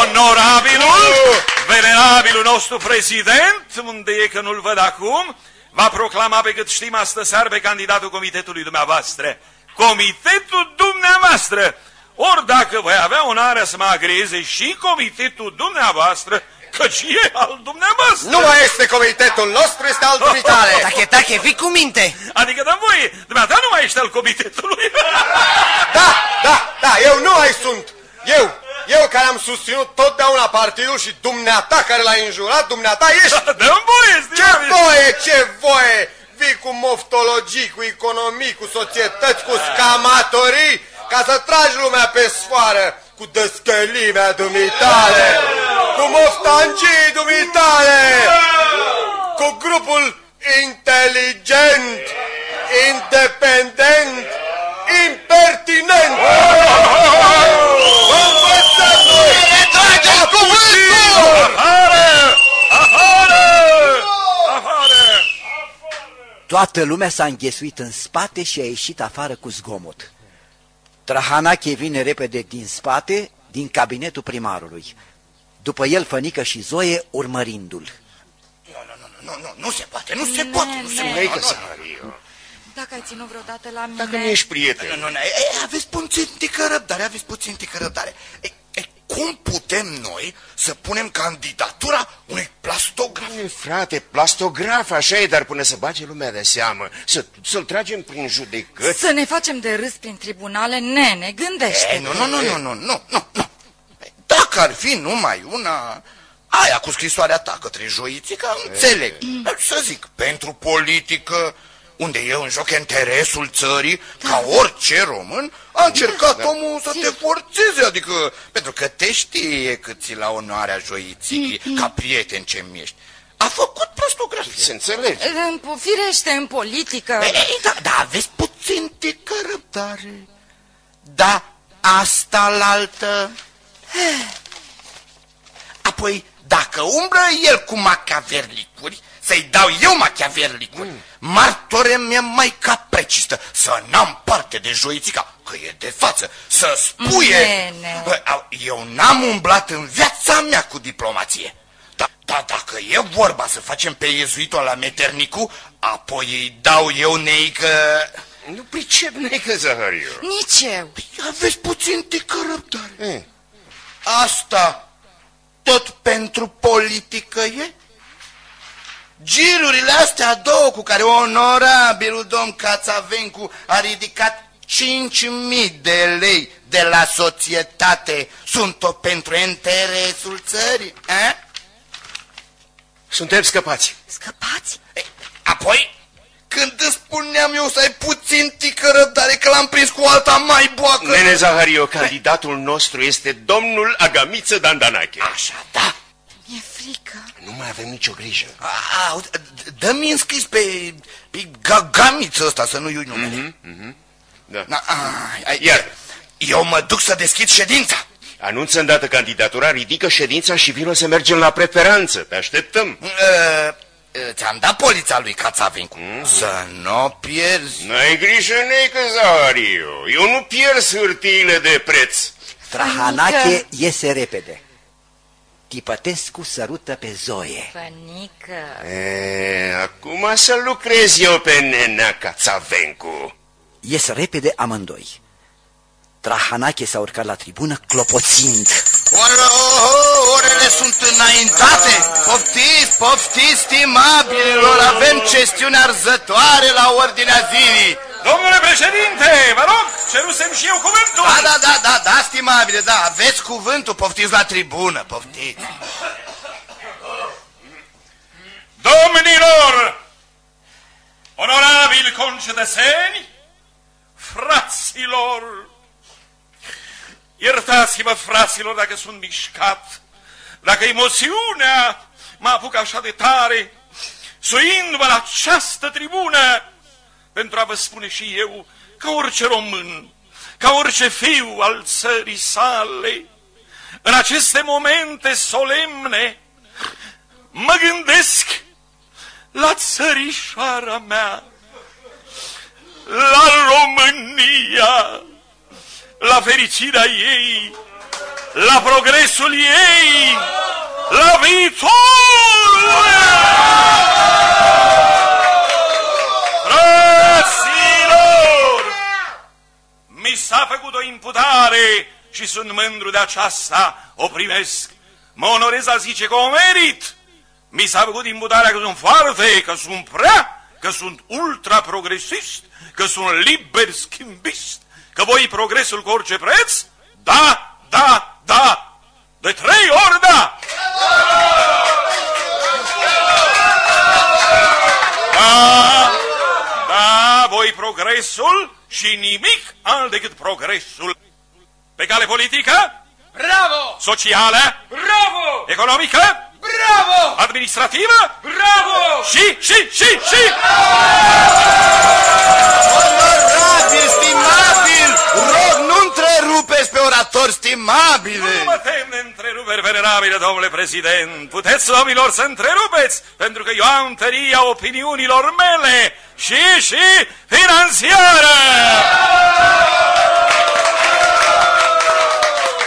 Onorabilul, venerabilul nostru prezident, unde e că nu-l văd acum, va proclama pe cât știm astă seară pe candidatul comitetului dumneavoastră. Comitetul dumneavoastră! Ori dacă voi avea onoarea să mă agreze și comitetul dumneavoastră, căci e al dumneavoastră. Nu mai este comitetul nostru, este al dumitale. *laughs* Tache, tache, fii cu minte. Adică, dar voi, dumneata nu mai ești al comitetului. *laughs* Da, da, da, eu nu mai sunt. Eu, eu care am susținut totdeauna partidul și dumneata care l-a înjurat, dumneata ești... *laughs* Da, dă voie, Ce voie, ce voie? Vii cu moftologii, cu economii, cu societăți, cu scamatorii, ca să tragi lumea pe sfoară cu dăscălimea dumitale, cu moftangii dumitale, cu grupul inteligent independent, impertinent! Ne trageți cuvântul! Afară! Afară! Afară! Toată lumea s-a înghesuit în spate și a ieșit afară cu zgomot. Trahanache vine repede din spate, din cabinetul primarului după el Fănică și Zoe urmărindu-l. Nu, nu, nu, nu, nu, nu se poate, nu se poate, nu se poate. Dacă ai ținut vreodată la mine... Dacă nu ești prieten. Nu, nu, nu, aveți puțin tică răbdare, aveți puțin tică răbdare. Cum putem noi să punem candidatura unui plastograf? E, frate, plastograf, așa e, dar până să bage lumea de seamă, să, să tragem prin judecăți... Să ne facem de râs prin tribunale, nene, gândește -te. Nu, nu, nu, nu, nu, nu, nu, nu, dacă ar fi numai una, aia cu scrisoarea ta către joițica, înțeleg. Să zic, pentru politică, unde e în joc interesul țării, ca orice român, a încercat omul să te forțeze, adică, pentru că te știe cât ți la onoarea joiții, ca prieten ce mi ești. A făcut prostografie. Se înțelege. În- Firește, în politică... Ei, ei, da, da, aveți puțin tică răbdare. Da, asta la altă. *sighs* Apoi, dacă umblă el cu machiaverlicuri, să-i dau eu machiaverlicuri, mm. martore mi-e mai caprecistă, să n-am parte de joițica, că e de față, să spuie... Nene. Bă, au, Eu n-am umblat în viața mea cu diplomație. Da, da, dacă e vorba să facem pe iezuitul la Meternicu, apoi îi dau eu neică... Nu pricep, necă, Zahariu. Nici eu. Păi aveți puțin tică răbdare. E, Asta tot pentru politică e? Girurile astea două cu care onorabilul domn Cațavencu a ridicat 5.000 de lei de la societate sunt o pentru interesul țării? A? suntem scăpați. Scăpați? Ei, Apoi, când îți spuneam eu să ai puțin tică răbdare că l-am prins cu alta mai boacă... Nene Zahariu, candidatul nostru este domnul Agamiță Dandanache. Așa, da. Mi-e frică. Nu mai avem nicio grijă. A, a, d- Dă-mi înscris pe, pe gagamiță ăsta, să nu iui numele. Da. Na, a, ai, Iar. Eu mă duc să deschid ședința. Anunță îndată candidatura, ridică ședința și vină să mergem la preferanță. Te așteptăm. Uh, uh, Ți-am dat polița lui Cațavencu. Să nu o pierzi. N-ai grijă, Necă Zahariu. Eu nu pierd hârtiile de preț. Trahanache iese repede. Tipătescu sărută pe Zoe. Fănică... E, acum să lucrez eu pe nenea Cațavencu. Ies repede amândoi. Trahanache s-a urcat la tribună clopoțind. Ore, oh, oh, orele sunt înaintate. Poftiți, poftiți, stimabililor, avem chestiuni arzătoare la ordinea zilei. Domnule președinte, vă rog, cerusem și eu cuvântul. Da, da, da, da, da, stimabile, da, aveți cuvântul, poftiți la tribună, poftiți. Domnilor, onorabili concetățeni, fraților, iertați-mă, fraților, dacă sunt mișcat, dacă emoțiunea mă apucă așa de tare, suindu-mă la această tribună, pentru a vă spune și eu, ca orice român, ca orice fiu al țării sale, în aceste momente solemne, mă gândesc la țărișoara mea, la România, la fericirea ei, la progresul ei, la viitorul Fraților! Mi s-a făcut o imputare și sunt mândru de aceasta, o primesc. Mă onorez a zice că o merit. Mi s-a făcut imputarea că sunt foarte, că sunt prea, că sunt ultra-progresist, că sunt liber schimbist, că voi progresul cu orice preț? Da, da, da! De trei ori da! Da, da, voi progresul și nimic alt decât progresul. Pe cale politică, Bravo! socială, Bravo! economică, Bravo! Administrativă? Bravo! Și, și, și, și! Onorabil, stimabil, rog, nu întrerupeți pe orator, stimabile! Nu mă tem de întreruperi, venerabile domnule prezident. Puteți, domnilor, să întrerupeți, pentru că eu am tăria opiniunilor mele și, și financiară!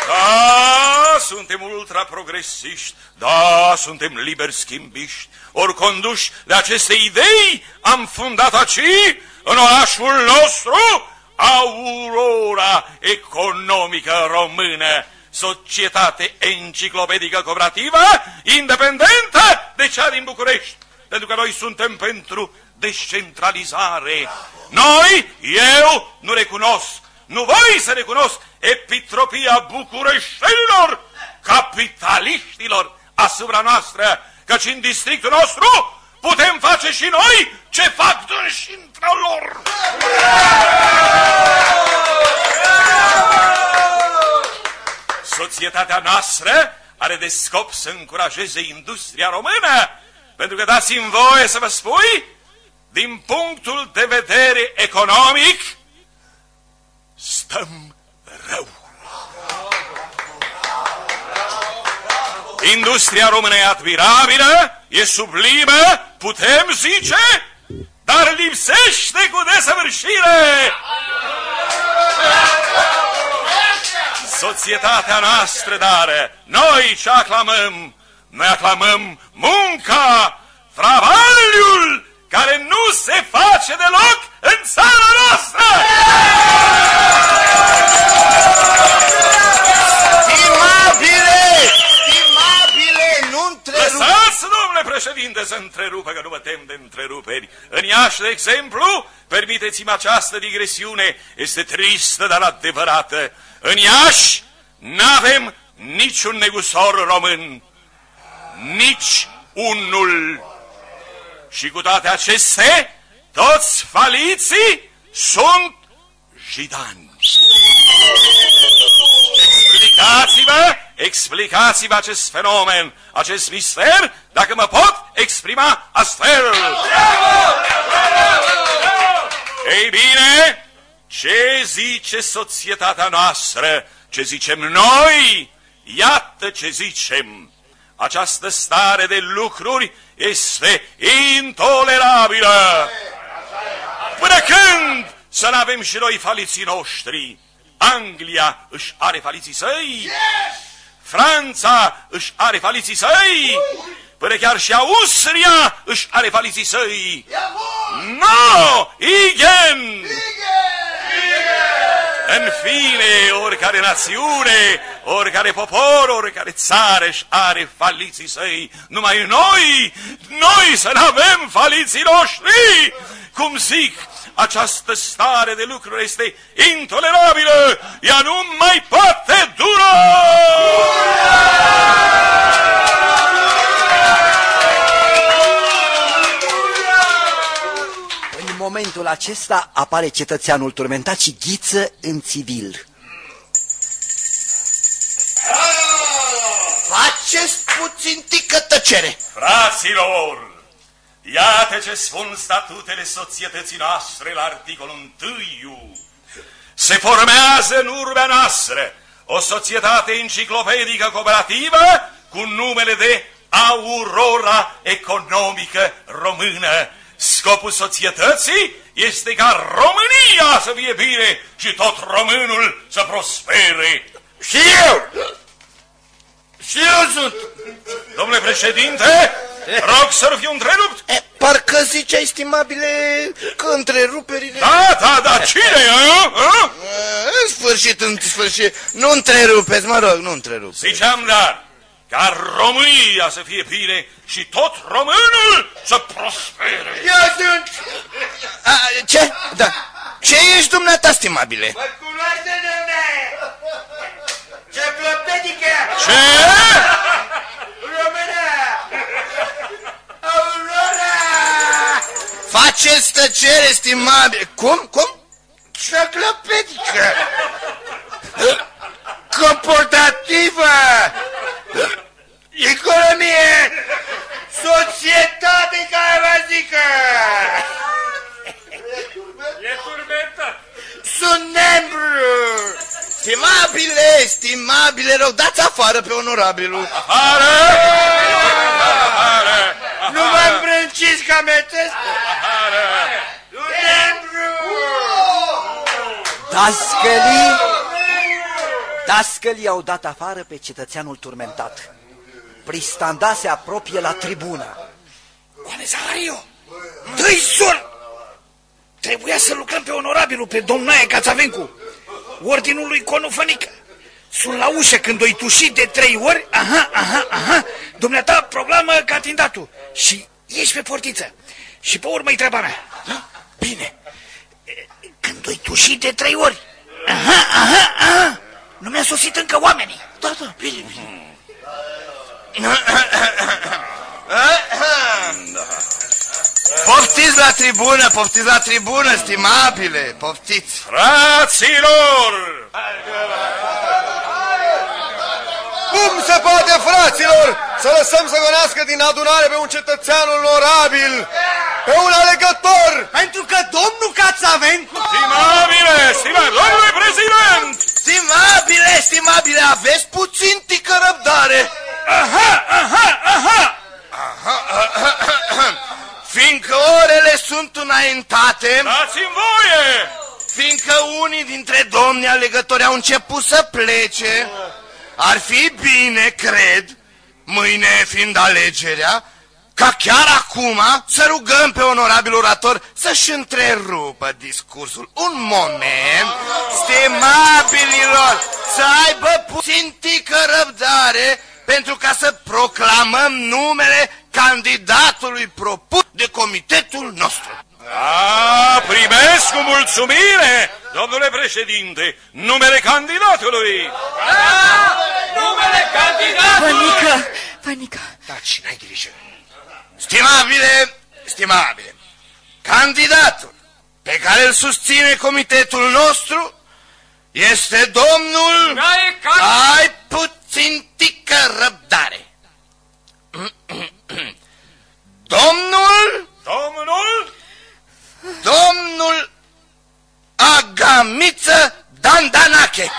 Da, suntem ultraprogresiști, da, suntem liberi schimbiști, ori conduși de aceste idei, am fundat aici, în orașul nostru, Aurora Economică Română, societate enciclopedică cooperativă, independentă. De cea din București, pentru că noi suntem pentru descentralizare. Noi, eu, nu recunosc, nu voi să recunosc epitropia bucureștenilor, capitaliștilor asupra noastră, căci în districtul nostru putem face și noi ce fac dânsi între lor. Societatea noastră are de scop să încurajeze industria română, pentru că dați-mi voie să vă spui, din punctul de vedere economic, stăm rău. Industria română e admirabilă, e sublimă, putem zice, dar lipsește cu desăvârșire. Societatea noastră, dar noi ce aclamăm? Noi aclamăm munca, travaliul, care nu se face deloc în țara noastră! Stimabile! Stimabile, nu întrerup... Lăsați, domnule președinte, să întrerupă, că nu mă tem de întreruperi. În Iași, de exemplu, permiteți-mi această digresiune, este tristă, dar adevărată. În Iași n-avem niciun negusor român, nici unul. Și cu toate acestea, toți faliții sunt jidani. Explicați-vă, explicați-vă acest fenomen, acest mister, dacă mă pot exprima astfel. Ei bine, ce zice societatea noastră, ce zicem noi? Iată ce zicem. Această stare de lucruri este intolerabilă. Până când să nu avem și noi faliții noștri? Anglia își are faliții săi? Franța își are faliții săi? Până chiar și Austria își are faliții săi? No! Igen! În fine, oricare națiune, oricare popor, oricare țară își are faliții săi. Numai noi, noi să nu avem faliții noștri! Cum zic, această stare de lucruri este intolerabilă, ea nu mai poate dura! În momentul acesta apare cetățeanul turmentat și ghiță în civil. Faceți puțin tică tăcere! Fraților, iată ce spun statutele societății noastre la articolul 1. Se formează în urmea noastră o societate enciclopedică cooperativă cu numele de Aurora Economică Română. Scopul societății este ca România să fie bine și tot românul să prospere. Și eu! Și eu sunt! Domnule președinte, rog să fiu întrerupt. E, parcă zice, estimabile, că întreruperile... Da, da, da, cine, a? a? În sfârșit, în sfârșit, nu întrerupeți, mă rog, nu întrerupeți. Ziceam, dar, ca România să fie bine și tot românul să prospere. Eu sunt... A, ce? Da. Ce ești dumneata, stimabile? Mă Ce? Română! Aurora! Faceți tăcere, stimabile. Cum? Cum? Ciclopedică! Comportativă! Stimabile rău, dați afară pe onorabilul. Afară! Afară! Nu mă îmbrânciți ca metescu. Dascălii, dascălii au dat afară pe cetățeanul turmentat. Pristanda se apropie la tribună. Oane Zahario, dă-i sol! Trebuia să lucrăm pe onorabilul, pe domnaie Cațavencu, ordinul lui Conufănică. Sunt la ușă când o-i tușit de trei ori, aha, aha, aha, dumneata proclamă candidatul și ieși pe portiță. Și pe urmă-i treaba mea. Da? Bine. Când o-i tușit de trei ori, aha, aha, aha, nu mi-a sosit încă oamenii. Da, da, bine, bine. Poftiți la tribună, poftiți la tribună, stimabile, poftiți. Fraților! Cum se poate, fraților, să lăsăm să gonească din adunare pe un cetățean onorabil, pe un alegător? Pentru că domnul Cațavencu... Stimabile, stimabile, domnule prezident! Stimabile, stimabile, aveți puțin tică răbdare. Aha, aha, aha! *coughs* Fiindcă orele sunt înaintate... Dați-mi voie! Fiindcă unii dintre domnii alegători au început să plece, ar fi bine, cred, mâine fiind alegerea, ca chiar acum să rugăm pe onorabil orator să-și întrerupă discursul. Un moment, stimabililor, să aibă puțin tică răbdare pentru ca să proclamăm numele candidatului propus de comitetul nostru. A, primesc cu mulțumire, domnule președinte, numele candidatului. Da! Numele candidatului! Vănică, Vănică. Taci, n-ai grijă. Stimabile, stimabile, candidatul pe care îl susține comitetul nostru este domnul... Ai puțin tică răbdare. *clears throat* Domnul... Domnul? Domnul Agamiță Dandanache.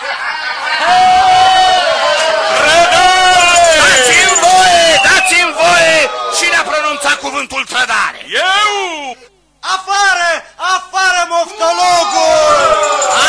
Dați-mi voie, dați-mi voie și ne-a pronunțat cuvântul trădare. Eu? Afară, afară, moftologul!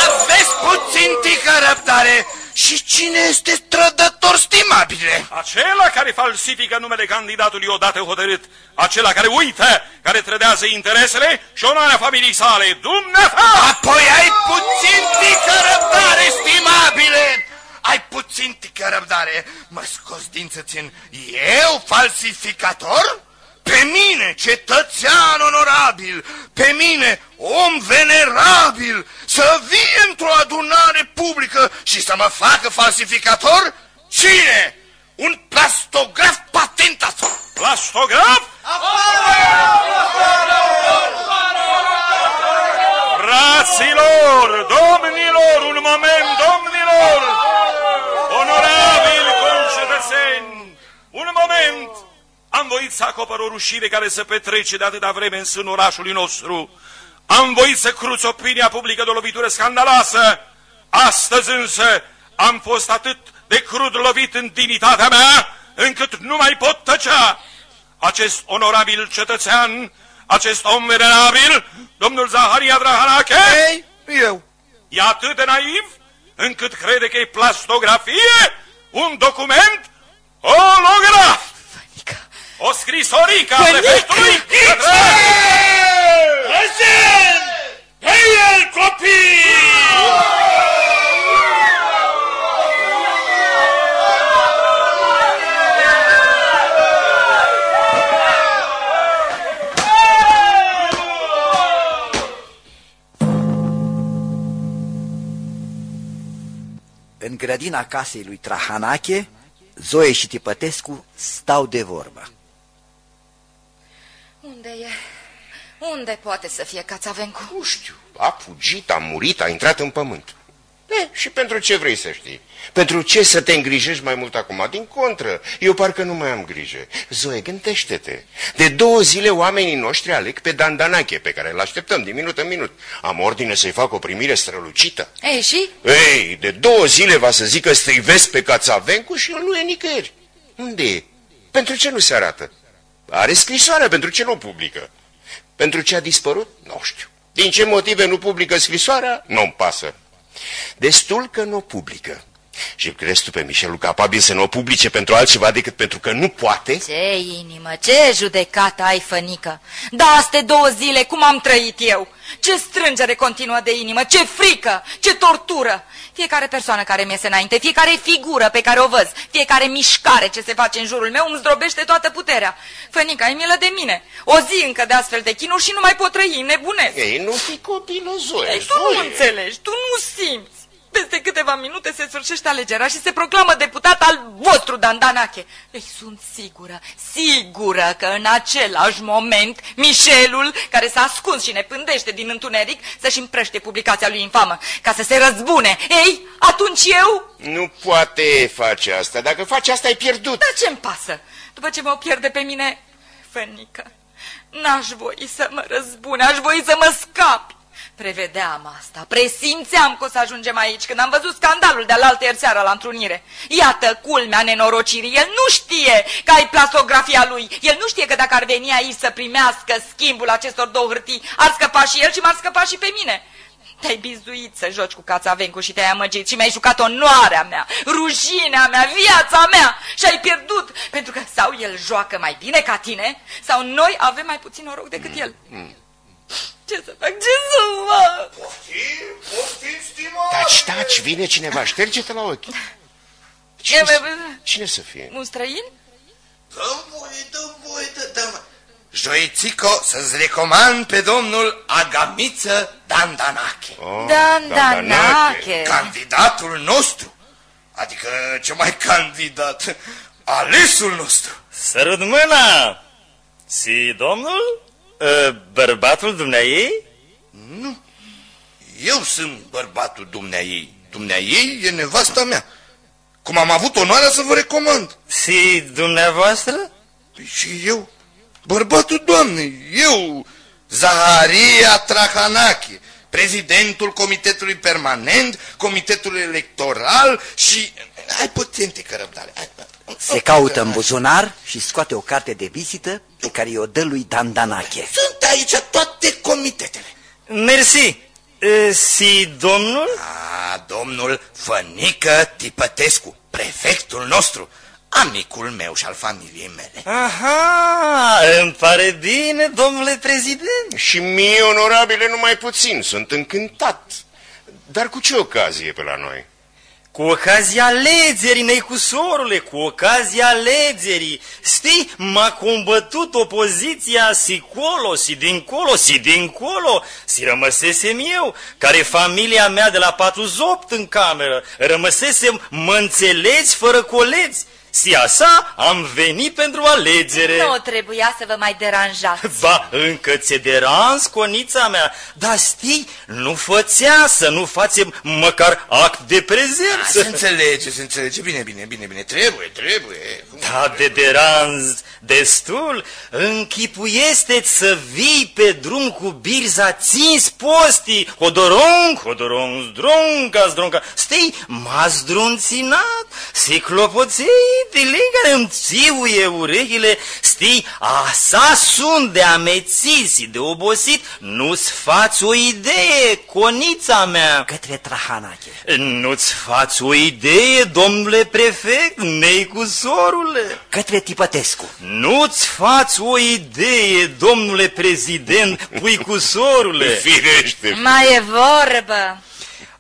Aveți puțin tică răbdare. Și cine este trădător, stimabile? Acela care falsifică numele candidatului odată hotărât, acela care uită, care trădează interesele și onoarea familiei sale, dumneata! Apoi ai puțin tică răbdare, stimabile! Ai puțin tică răbdare. Mă scos din țin. Eu, falsificator? Pe mine, cetățean onorabil, pe mine, om venerabil, să vie într-o adunare publică și să mă facă falsificator? Cine? Un plastograf patentat. Plastograf? Fraților, domnilor, un moment, domnilor! Onorabil concetățeni, un moment! Am voit să acopăr o rușine care se petrece de atâta vreme în sânul orașului nostru. Am voit să cruț opinia publică de o lovitură scandaloasă. Astăzi însă am fost atât de crud lovit în dignitatea mea, încât nu mai pot tăcea. Acest onorabil cetățean, acest om venerabil, domnul Zaharia Drahanache, Ei, eu. e atât de naiv încât crede că e plastografie, un document holograf. O scrisorică a prefectului către... Prezent! Pe el, copii! În grădina casei lui Trahanache, Zoe și Tipătescu stau de vorbă. Unde e? Unde poate să fie Cațavencu? Nu știu, a fugit, a murit, a intrat în pământ. E, și pentru ce vrei să știi? Pentru ce să te îngrijești mai mult acum? Din contră, eu parcă nu mai am grijă. Zoe, gândește-te. De două zile oamenii noștri aleg pe Dandanache, pe care îl așteptăm din minut în minut. Am ordine să-i fac o primire strălucită. Ei, și? Ei, de două zile va să zică strivesc pe Cațavencu și el nu e nicăieri. Unde e? Pentru ce nu se arată? Are scrisoarea, pentru ce nu publică? Pentru ce a dispărut? Nu știu. Din ce motive nu publică scrisoarea? Nu-mi pasă. Destul că nu o publică. Și crezi tu pe Michelul capabil să nu o publice pentru altceva decât pentru că nu poate? Ce inimă, ce judecată ai, fănică! Da, astea două zile, cum am trăit eu! Ce strângere continuă de inimă, ce frică, ce tortură! Fiecare persoană care mi iese înainte, fiecare figură pe care o văz, fiecare mișcare ce se face în jurul meu îmi zdrobește toată puterea. Fănica, ai milă de mine. O zi încă de astfel de chinuri și nu mai pot trăi, nebunesc. Ei, nu fi copilă, Zoe, Ei, tu nu înțelegi, tu nu simți. Peste câteva minute se sfârșește alegerea și se proclamă deputat al vostru Dandanache. Ei, sunt sigură, sigură că în același moment Michelul, care s-a ascuns și ne pândește din întuneric, să-și împrăște publicația lui infamă, ca să se răzbune. Ei, atunci eu... Nu poate face asta. Dacă face asta, ai pierdut. Dar ce-mi pasă? După ce mă pierde pe mine, fănică, n-aș voi să mă răzbune, aș voi să mă scapi. Prevedeam asta, presimțeam că o să ajungem aici când am văzut scandalul de alaltă ieri seara la întrunire. Iată culmea nenorocirii, el nu știe că ai plasografia lui, el nu știe că dacă ar veni aici să primească schimbul acestor două hârtii, ar scăpa și el și m-ar scăpa și pe mine. Te-ai bizuit să joci cu Cațavencu și te-ai amăgit și mi-ai jucat onoarea mea, rușinea mea, viața mea și ai pierdut, pentru că sau el joacă mai bine ca tine, sau noi avem mai puțin noroc decât el. Mm. Ce să fac? Ce să fac? Poftim, poftim, stimată! Taci, taci, vine cineva, șterge-te la ochi. Cine, cine să fie? Un străin? Dă-mi voie, dă-mi voie, dă dă Joițico, să-ți recomand pe domnul Agamiță Dandanache. Oh, Dandanache. Candidatul nostru. Adică ce mai candidat? Alesul nostru. Sărut mâna! Si domnul? Ă, Bărbatul dumneai? Nu. Eu sunt bărbatul dumneai. Dumneai e nevasta mea. Cum am avut onoarea să vă recomand. Si dumneavoastră? Păi și eu. Bărbatul doamnei. Eu, Zaharia Trahanache, prezidentul Comitetului Permanent, Comitetul Electoral și... Hai puțin, tică răbdare. Hai, Se caută în buzunar și scoate o carte de vizită pe care i-o dă lui Dandanache. Sunt aici toate comitetele. Mersi. E, Si domnul? A, domnul Fănică Tipătescu, prefectul nostru, amicul meu și al familiei mele. Aha, îmi pare bine, domnule prezident. Și mie, onorabile, numai puțin. Sunt încântat. Dar cu ce ocazie pe la noi? Cu ocazia alegerii, neicusorule, cu ocazia alegerii. Știi, m-a combătut opoziția si colo, si dincolo, si dincolo. Si rămăsesem eu, care familia mea de la 48 în cameră. Rămăsesem, mă înțelegi, fără colegi. Si așa am venit pentru alegere. Nu trebuia să vă mai deranjați. *laughs* Ba, încă ți-e derans, conița mea, dar știi, nu fățea să nu facem măcar act de A, prezență. se înțelege, se înțelege. Bine, bine, bine, bine. Trebuie, trebuie. Da, de derans destul, închipuieste să vii pe drum cu birza țins postii, hodorong, hodorong, zdronca, zdronca, știi, m-a zdrunținat, se clopoței, care îmi țiuie urechile, știi, așa sunt de amețit și de obosit, nu-ți faci o idee, conița mea. Către Trahanache. Nu-ți faci o idee, domnule prefect, neicusorule. Către Tipătescu. Nu-ți faci o idee, domnule prezident, puicusorule. Firește. Mai e vorbă.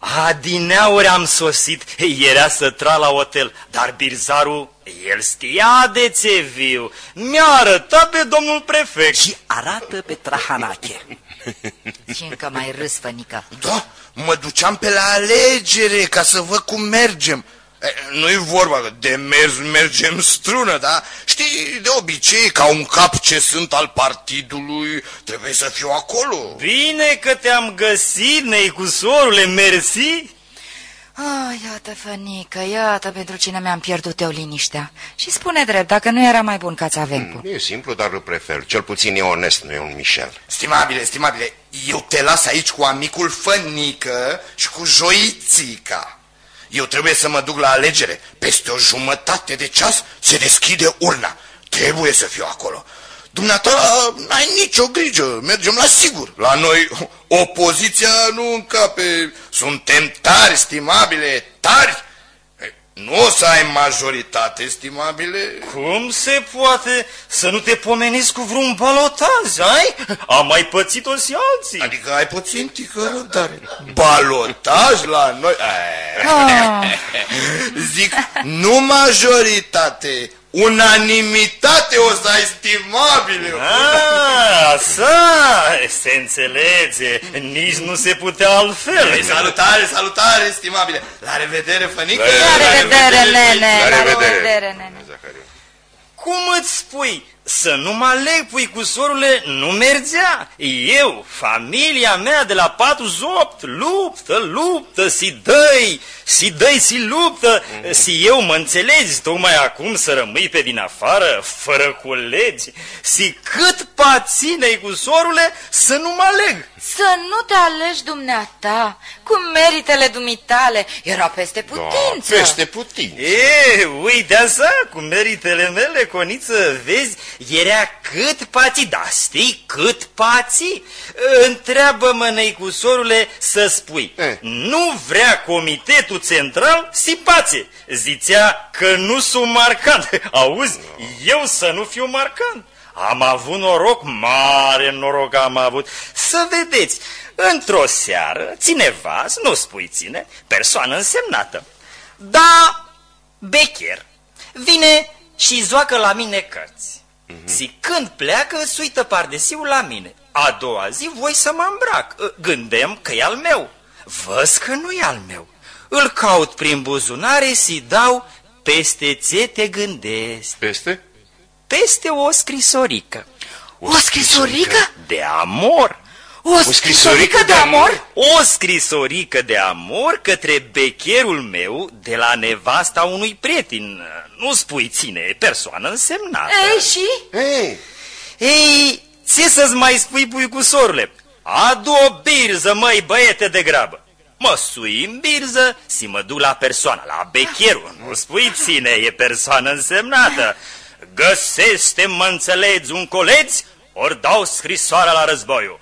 Adineauri am sosit, era să tra la hotel, dar birzarul, el știa de ce viu. Mi-a arătat pe domnul prefect. Și arată pe Trahanache. *laughs* Și încă mai râs, fănică. Da, mă duceam pe la alegere ca să văd cum mergem. E, Nu-i vorba că de mers mergem strună, da? Știi, de obicei, ca un cap ce sunt al partidului, trebuie să fiu acolo. Bine că te-am găsit, neicusorule, mersi. Oh, iată, Fănică, iată pentru cine mi-am pierdut eu liniștea. Și spune drept, dacă nu era mai bun ca Țavencu. E simplu, dar îl prefer. Cel puțin e onest, nu e un Michel. Stimabile, stimabile, eu te las aici cu amicul Fănică și cu Joițica. Eu trebuie să mă duc la alegere. Peste o jumătate de ceas se deschide urna. Trebuie să fiu acolo. Dumneata, n-ai nicio grijă, mergem la sigur. La noi opoziția nu încape. Suntem tari, stimabile, tari. Nu o să ai majoritate, estimabile? Cum se poate să nu te pomeniți cu vreun balotaj, ai? Am mai pățit-o și alții. Adică ai puțin tică răbdare. Balotaj la noi? Ah. *laughs* Zic, nu majoritate, unanimitate o să ai, estimabile. Ah, așa, se înțelege, nici nu se putea altfel. Salutare, salutare, estimabile. La revedere, Fănică. La revedere, nene, La la revedere. revedere, nene. Cum îți spui? Să nu mă aleg, puicusorule, nu mergea. Eu, familia mea de la 48, luptă, luptă, si dăi, si dăi, si luptă. Si eu mă înțelegi, tocmai acum să rămâi pe din afară, fără colegi. Si cât paținei cu sorule, să nu mă aleg. Să nu te alegi dumneata cu meritele dumitale. Era peste putință. Da, peste putință. E, uite așa, cu meritele mele, Coniță, vezi, era cât pații, da, știi, cât pații? Întreabă-mă, neicusorule, să spui, E. nu vrea comitetul central si pace. Zicea că nu sunt marcant. *laughs* Auzi, eu să nu fiu marcant. Am avut noroc, mare noroc am avut. Să vedeți, într-o seară, cineva, nu spui ține, persoană însemnată, da, becher, vine și zoacă la mine cărți. Și când pleacă, îți uită pardesiul la mine. A doua zi voi să mă îmbrac. Gândem că e al meu. Văz că nu e al meu. Îl caut prin buzunare și dau peste ce te gândești. Peste? Peste o scrisorică. O scrisorică? De amor. O scrisorică de amor? O scrisorică de amor către becherul meu de la nevasta unui prieten. Nu spui ține, e persoană însemnată. Ei, și? Ei, Ei, ce să-ți mai spui, puicusorule? Adu o birză, măi, băiete de grabă. Mă sui în birză și mă duc la persoană, la becherul. Nu spui ține, e persoană însemnată. Găsește, mă înțelegi, un coleț, ori dau scrisoarea la războiul.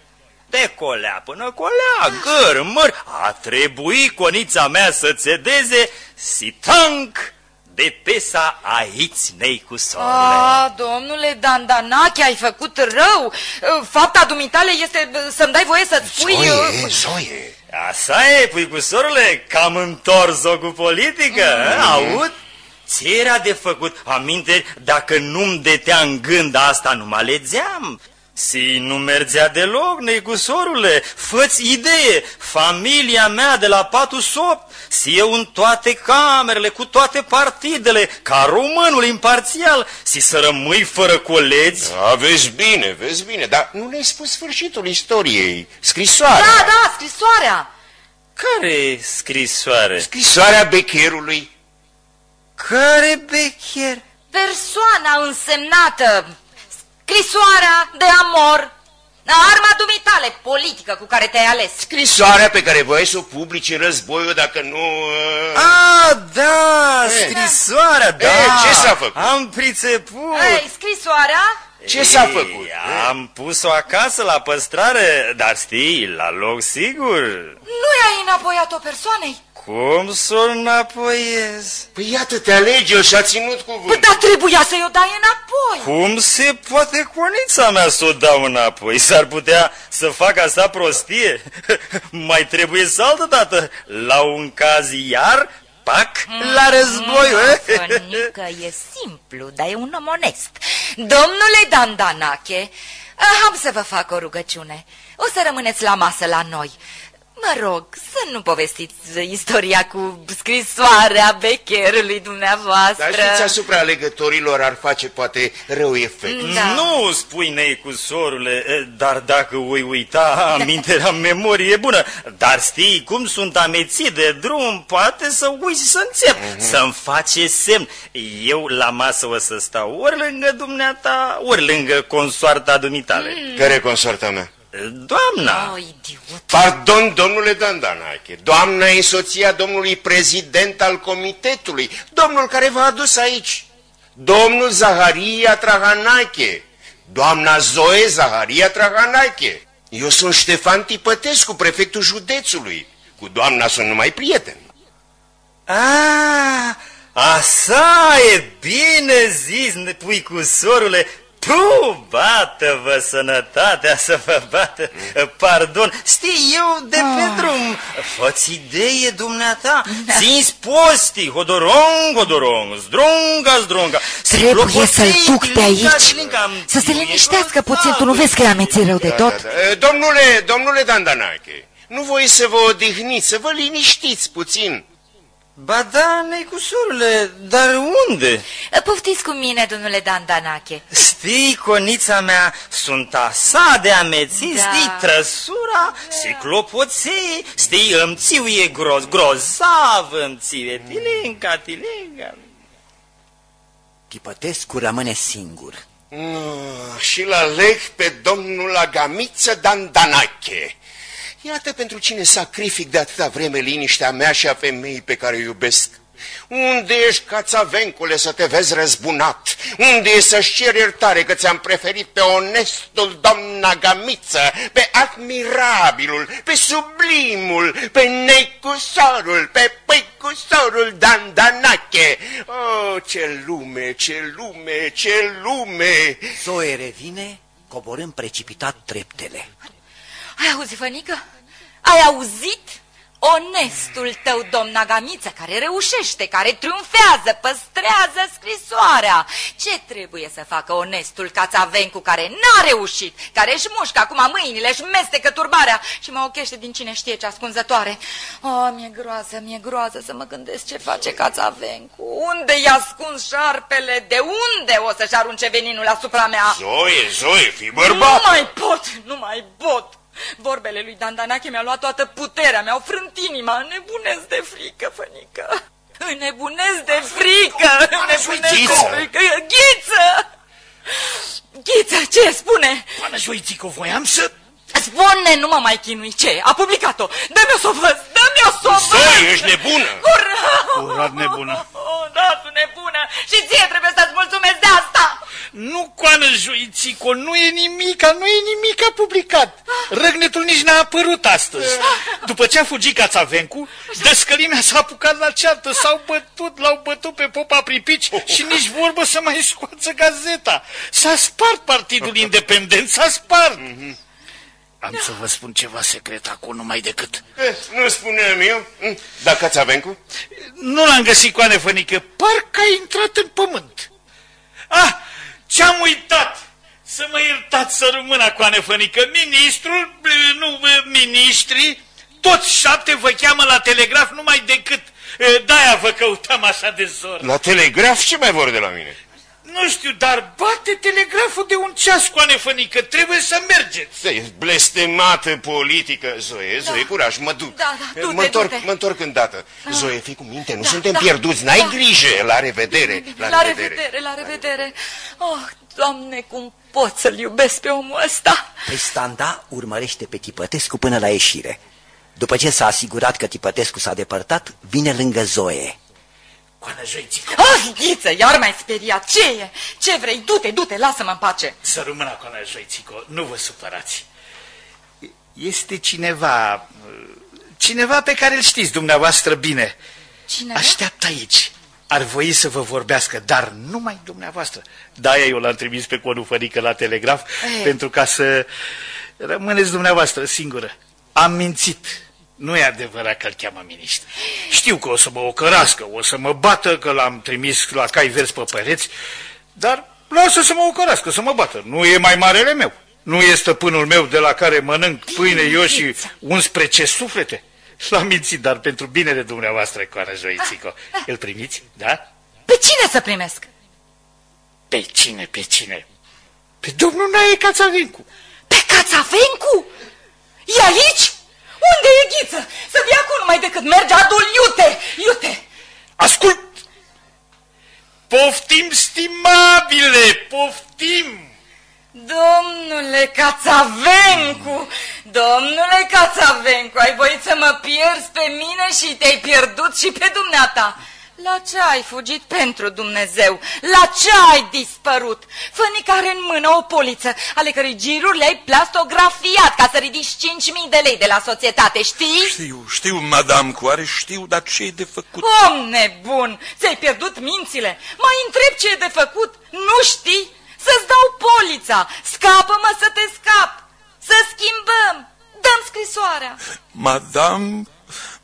De colea până colea, găr, măr, a trebuit conița mea să cedeze și tank de pesa aici nei cu sorule. A, domnule Dandanache, ai făcut rău. Fapta dumitale este să-mi dai voie să-ți spui... Zoie, uh, Zoie. Așa e, puicusorule, cam întors-o cu politică, mm. aud? Ce era de făcut? Aminte, dacă nu-mi detea în gând asta, nu mă alegeam. Și nu mergea deloc, negusorule. Fă-ți idee, familia mea de la 48, și eu în toate camerele, cu toate partidele, ca românul imparțial, și să rămâi fără colegi. Da, vezi bine, vezi bine, dar nu ne-ai spus sfârșitul istoriei. Scrisoarea. Da, da, scrisoarea. Care scrisoare? Scrisoarea becherului. Care becher? Persoana însemnată. Scrisoarea de amor. Arma dumitale politică cu care te-ai ales. Scrisoarea pe care voiai să o publici în războiul dacă nu... uh, Ah, da, E. scrisoarea, da. E, ce s-a făcut? Am priceput. Ei, scrisoarea? Ce s-a făcut? Ei, Am pus-o acasă la păstrare, dar știi, la loc sigur. Nu i-ai înapoiat-o persoanei? Cum să o înapoiez? Păi iată, te alege și a ținut Păi, cuvânt. dar trebuia să-i o dai înapoi. Cum se poate conița mea să o dau înapoi? S-ar putea să fac asta prostie? *laughs* Mai trebuie să altă dată, la un caz iar, pac, la război. eh? Fănică, e simplu, dar e un om onest. Domnule Dandanache, am să vă fac o rugăciune. O să rămâneți la masă la noi. Mă rog, să nu povestiți istoria cu scrisoarea becherului dumneavoastră. Dar știți, asupra alegătorilor ar face poate rău efect. Da. Nu spui nei sorule, dar dacă ui uita, *laughs* amintirea memorie bună. Dar știi cum sunt amețit de drum, poate să uiți să înțep, Mhm. să-mi face semn. Eu la masă o să stau ori lângă dumneata, ori lângă consoarta dumitale. Care consorta mea? Doamna! Oh, idiot. Pardon, domnule Dandanache, doamna e soția domnului prezident al comitetului, domnul care v-a adus aici, domnul Zaharia Trahanache, doamna Zoe Zaharia Trahanache. Eu sunt Ștefan Tipătescu, prefectul județului. Cu doamna sunt numai prieten. Ah, așa e bine zis, puicusorule. Tu, bată-vă sănătatea să vă bată. Pardon, știi, eu de pe drum. Fă-ți idee, dumneata. Țin-ți postii, hodorong, hodorong, zdronga, zdronga. Trebuie să-l duc pe aici, să se liniștească puțin. Tu nu vezi că e amețit rău de tot? Da, da. Domnule, domnule Dandanache, nu voi să vă odihniți, să vă liniștiți puțin. Ba da, necusorule, dar unde? Poftiți cu mine, domnule Dandanache. Știi, conița mea, sunt așa de amețit, Da. știi, trăsura, se clopoței, știi, îmi țiuie groz, grozav, îmi țiuie, tilinca, tilinca. Tipătescu rămâne singur. No, și la leg pe domnul Agamiță Dandanache. Iată pentru cine sacrific de atâta vreme liniștea mea și a femeii pe care o iubesc. Unde ești, cațavencule, să te vezi răzbunat? Unde e să-și cer iertare că ți-am preferit pe onestul domn Agamiță, pe admirabilul, pe sublimul, pe necusorul, pe păicusorul Dandanache? Oh, ce lume, ce lume, ce lume! Zoe revine, coborând precipitat treptele. Ai auzit, Fănică? Ai auzit? Onestul tău, domn Agamiță, care reușește, care triumfează, păstrează scrisoarea. Ce trebuie să facă onestul Cațavencu, care n-a reușit, care își mușcă acum mâinile, își mestecă turbarea și mă ochește din cine știe ce ascunzătoare? Oh, mi-e groază, mi-e groază să mă gândesc ce face Cațavencu. Unde i-a ascuns șarpele? De unde o să-și arunce veninul asupra mea? Zoe, Zoe, fii Nu bărbat! mai pot, nu mai pot. Vorbele lui Dandanache mi-au luat toată puterea, mi-au frânt inima, înnebunesc de frică, fănică. Înnebunesc de frică, înnebunesc de Ghiță! frică. Ghiță! Ghiță, ce spune? Doamna Joițico, voiam să... Spune, nu mă mai chinui, ce? A publicat-o. Dă-mi-o să o văd, dă-mi-o să o văd. Zoe, ești nebună! Curat! Curat nebună. Oh, *laughs* da, sunt nebună. Și ție trebuie să-ți mulțumesc de asta. Nu, coană Joițico, nu e nimica, nu e nimica publicat. Răgnetul nici n-a apărut astăzi. După ce a fugit Cațavencu, descălimea s-a apucat la ceartă, s-au bătut, l-au bătut pe popa pripici și nici vorbă să mai scoată gazeta. S-a spart Partidul Independent, s-a spart. Am să vă spun ceva secret acum, numai decât. Eh, Nu spuneam eu? Hm, Da, Cațavencu? Nu l-am găsit cu anefănică, parcă a intrat în pământ. Ah, ce-am uitat! Să mă iertați să rămână cu anefănică. Ministrul, eh, nu, eh, ministrii, toți șapte vă cheamă la telegraf numai decât. Eh, De-aia vă căutam așa de zor. La telegraf ce mai vor de la mine? Nu știu, dar bate telegraful de un ceas cu anefănică. Trebuie să mergeți. Da, e blestemată politică, Zoe, Zoe, curaj, mă duc. Da, da, du-te, mă, întorc, du-te. mă întorc îndată. Zoe, fii cu minte, nu Da, suntem da, pierduți, n-ai da. grijă, la revedere, la, La revedere, la revedere. Oh, Doamne, cum pot să-l iubesc pe omul ăsta? Pristanda urmărește pe Tipătescu până la ieșire. După ce s-a asigurat că Tipătescu s-a depărtat, vine lângă Zoe. Coană Joițică, Oh, Ghiță, iar mai speriat. Ce e? Ce vrei? Du-te, du-te, lasă-mă în pace. să rămână coană Joițico, nu vă supărați. Este cineva, cineva pe care îl știți dumneavoastră bine. Cine? Așteaptă aici. Ar voi să vă vorbească, dar numai dumneavoastră. De-aia eu l-am trimis pe conufărică la telegraf, E. pentru ca să rămâneți dumneavoastră singură. Am mințit. Nu e adevărat că îl cheamă miniștri. Știu că o să mă ocărască, o să mă bată, că l-am trimis la cai verzi pe pereți, dar lasă să mă ocărască, să mă bată. Nu e mai marele meu. Nu e stăpânul meu de la care mănânc pâine eu și 11 suflete? L-am mințit, dar pentru binele dumneavoastră, Coana Joițico. *laughs* Îl primiți, da? Pe cine să primesc? Pe cine, pe cine? Pe domnul Nae Cațavencu. Pe Cațavencu? E aici? Unde e ghiță? Să vii acum numai decât merge adul, iute, iute! Ascult! Poftim, stimabile, poftim! Domnule Cațavencu, domnule Cațavencu, ai voit să mă pierzi pe mine și te-ai pierdut și pe dumneata. La ce ai fugit pentru Dumnezeu? La ce ai dispărut? Fănică are în mână o poliță, ale cărei giruri le-ai plastografiat ca să ridici 5.000 de lei de la societate, știi? Știu, știu, madame Coare, știu, dar ce e de făcut? Om nebun, ți-ai pierdut mințile. Mai întreb ce e de făcut, nu știi? Să-ți dau polița, scapă-mă să te scap, să schimbăm, dăm scrisoarea. Madame,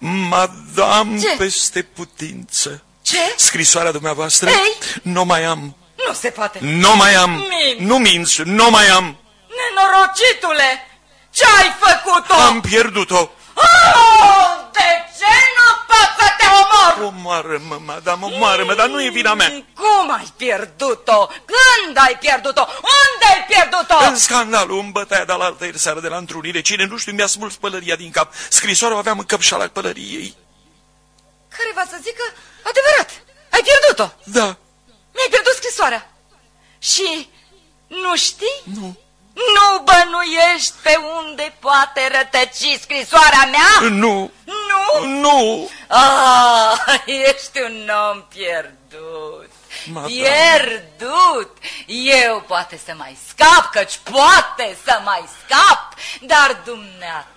madame, Ce? peste putință. Ce? Scrisoarea dumneavoastră? Ei? Nu mai am. Nu se poate. Nu mai am. Minți. Nu minți, nu mai am. Nenorocitule, ce-ai făcut-o? Am pierdut-o. Oh, de ce nu pot să te omor? Omoară-mă, madame, omoară-mă, dar nu e vina mea. Cum ai pierdut-o? Când ai pierdut-o? Unde ai pierdut-o? În scandalul, în bătaia de la altă ieri seară de la întrunire, cine nu știu mi-a smuls pălăria din cap. Scrisoarea o aveam în căpșala pălăriei. Care va să zică adevărat? Ai pierdut-o? Da. Mi-ai pierdut scrisoarea. Și nu știi? Nu. Nu bănuiești pe unde poate rătăci scrisoarea mea? Nu. Nu? Nu. Ah, *laughs* ești un om pierdut. Madame. Pierdut! Eu poate să mai scap, căci poate să mai scap, dar dumneata,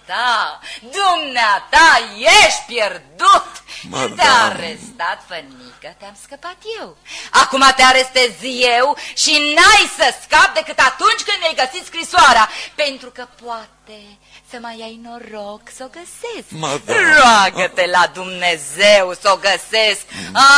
dumneata, ești pierdut! Madame. Te-a arestat, fănică, te-am scăpat eu. Acum te arestez eu și n-ai să scap decât atunci când mi-ai găsit scrisoarea, pentru că poate să mai ai noroc să o găsesc. Madame. Roagă-te la Dumnezeu să o găsesc. A,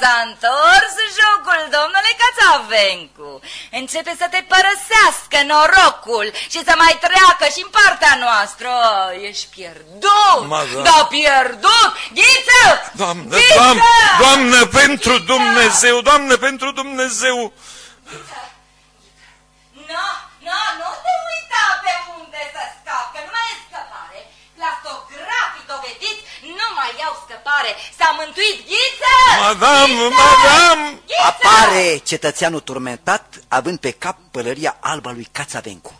s-a întors jocul, domnule Cațavencu. Începe să te părăsească norocul și să mai treacă și în partea noastră. Oh, ești pierdut, Madame. da pierdut. Ghiță! Doamnă, Ghiță! doamnă, doamnă, pentru Dumnezeu, doamnă, pentru Dumnezeu. Nu, nu, nu te uita pe unde să scap, că nu mai e scăpare. Plastografii dovediți nu mai iau scăpare. S-a mântuit Ghiță! Madame, Ghiță! madame! Ghiță! Apare cetățeanul turmentat, având pe cap pălăria albă a lui Cațavencu.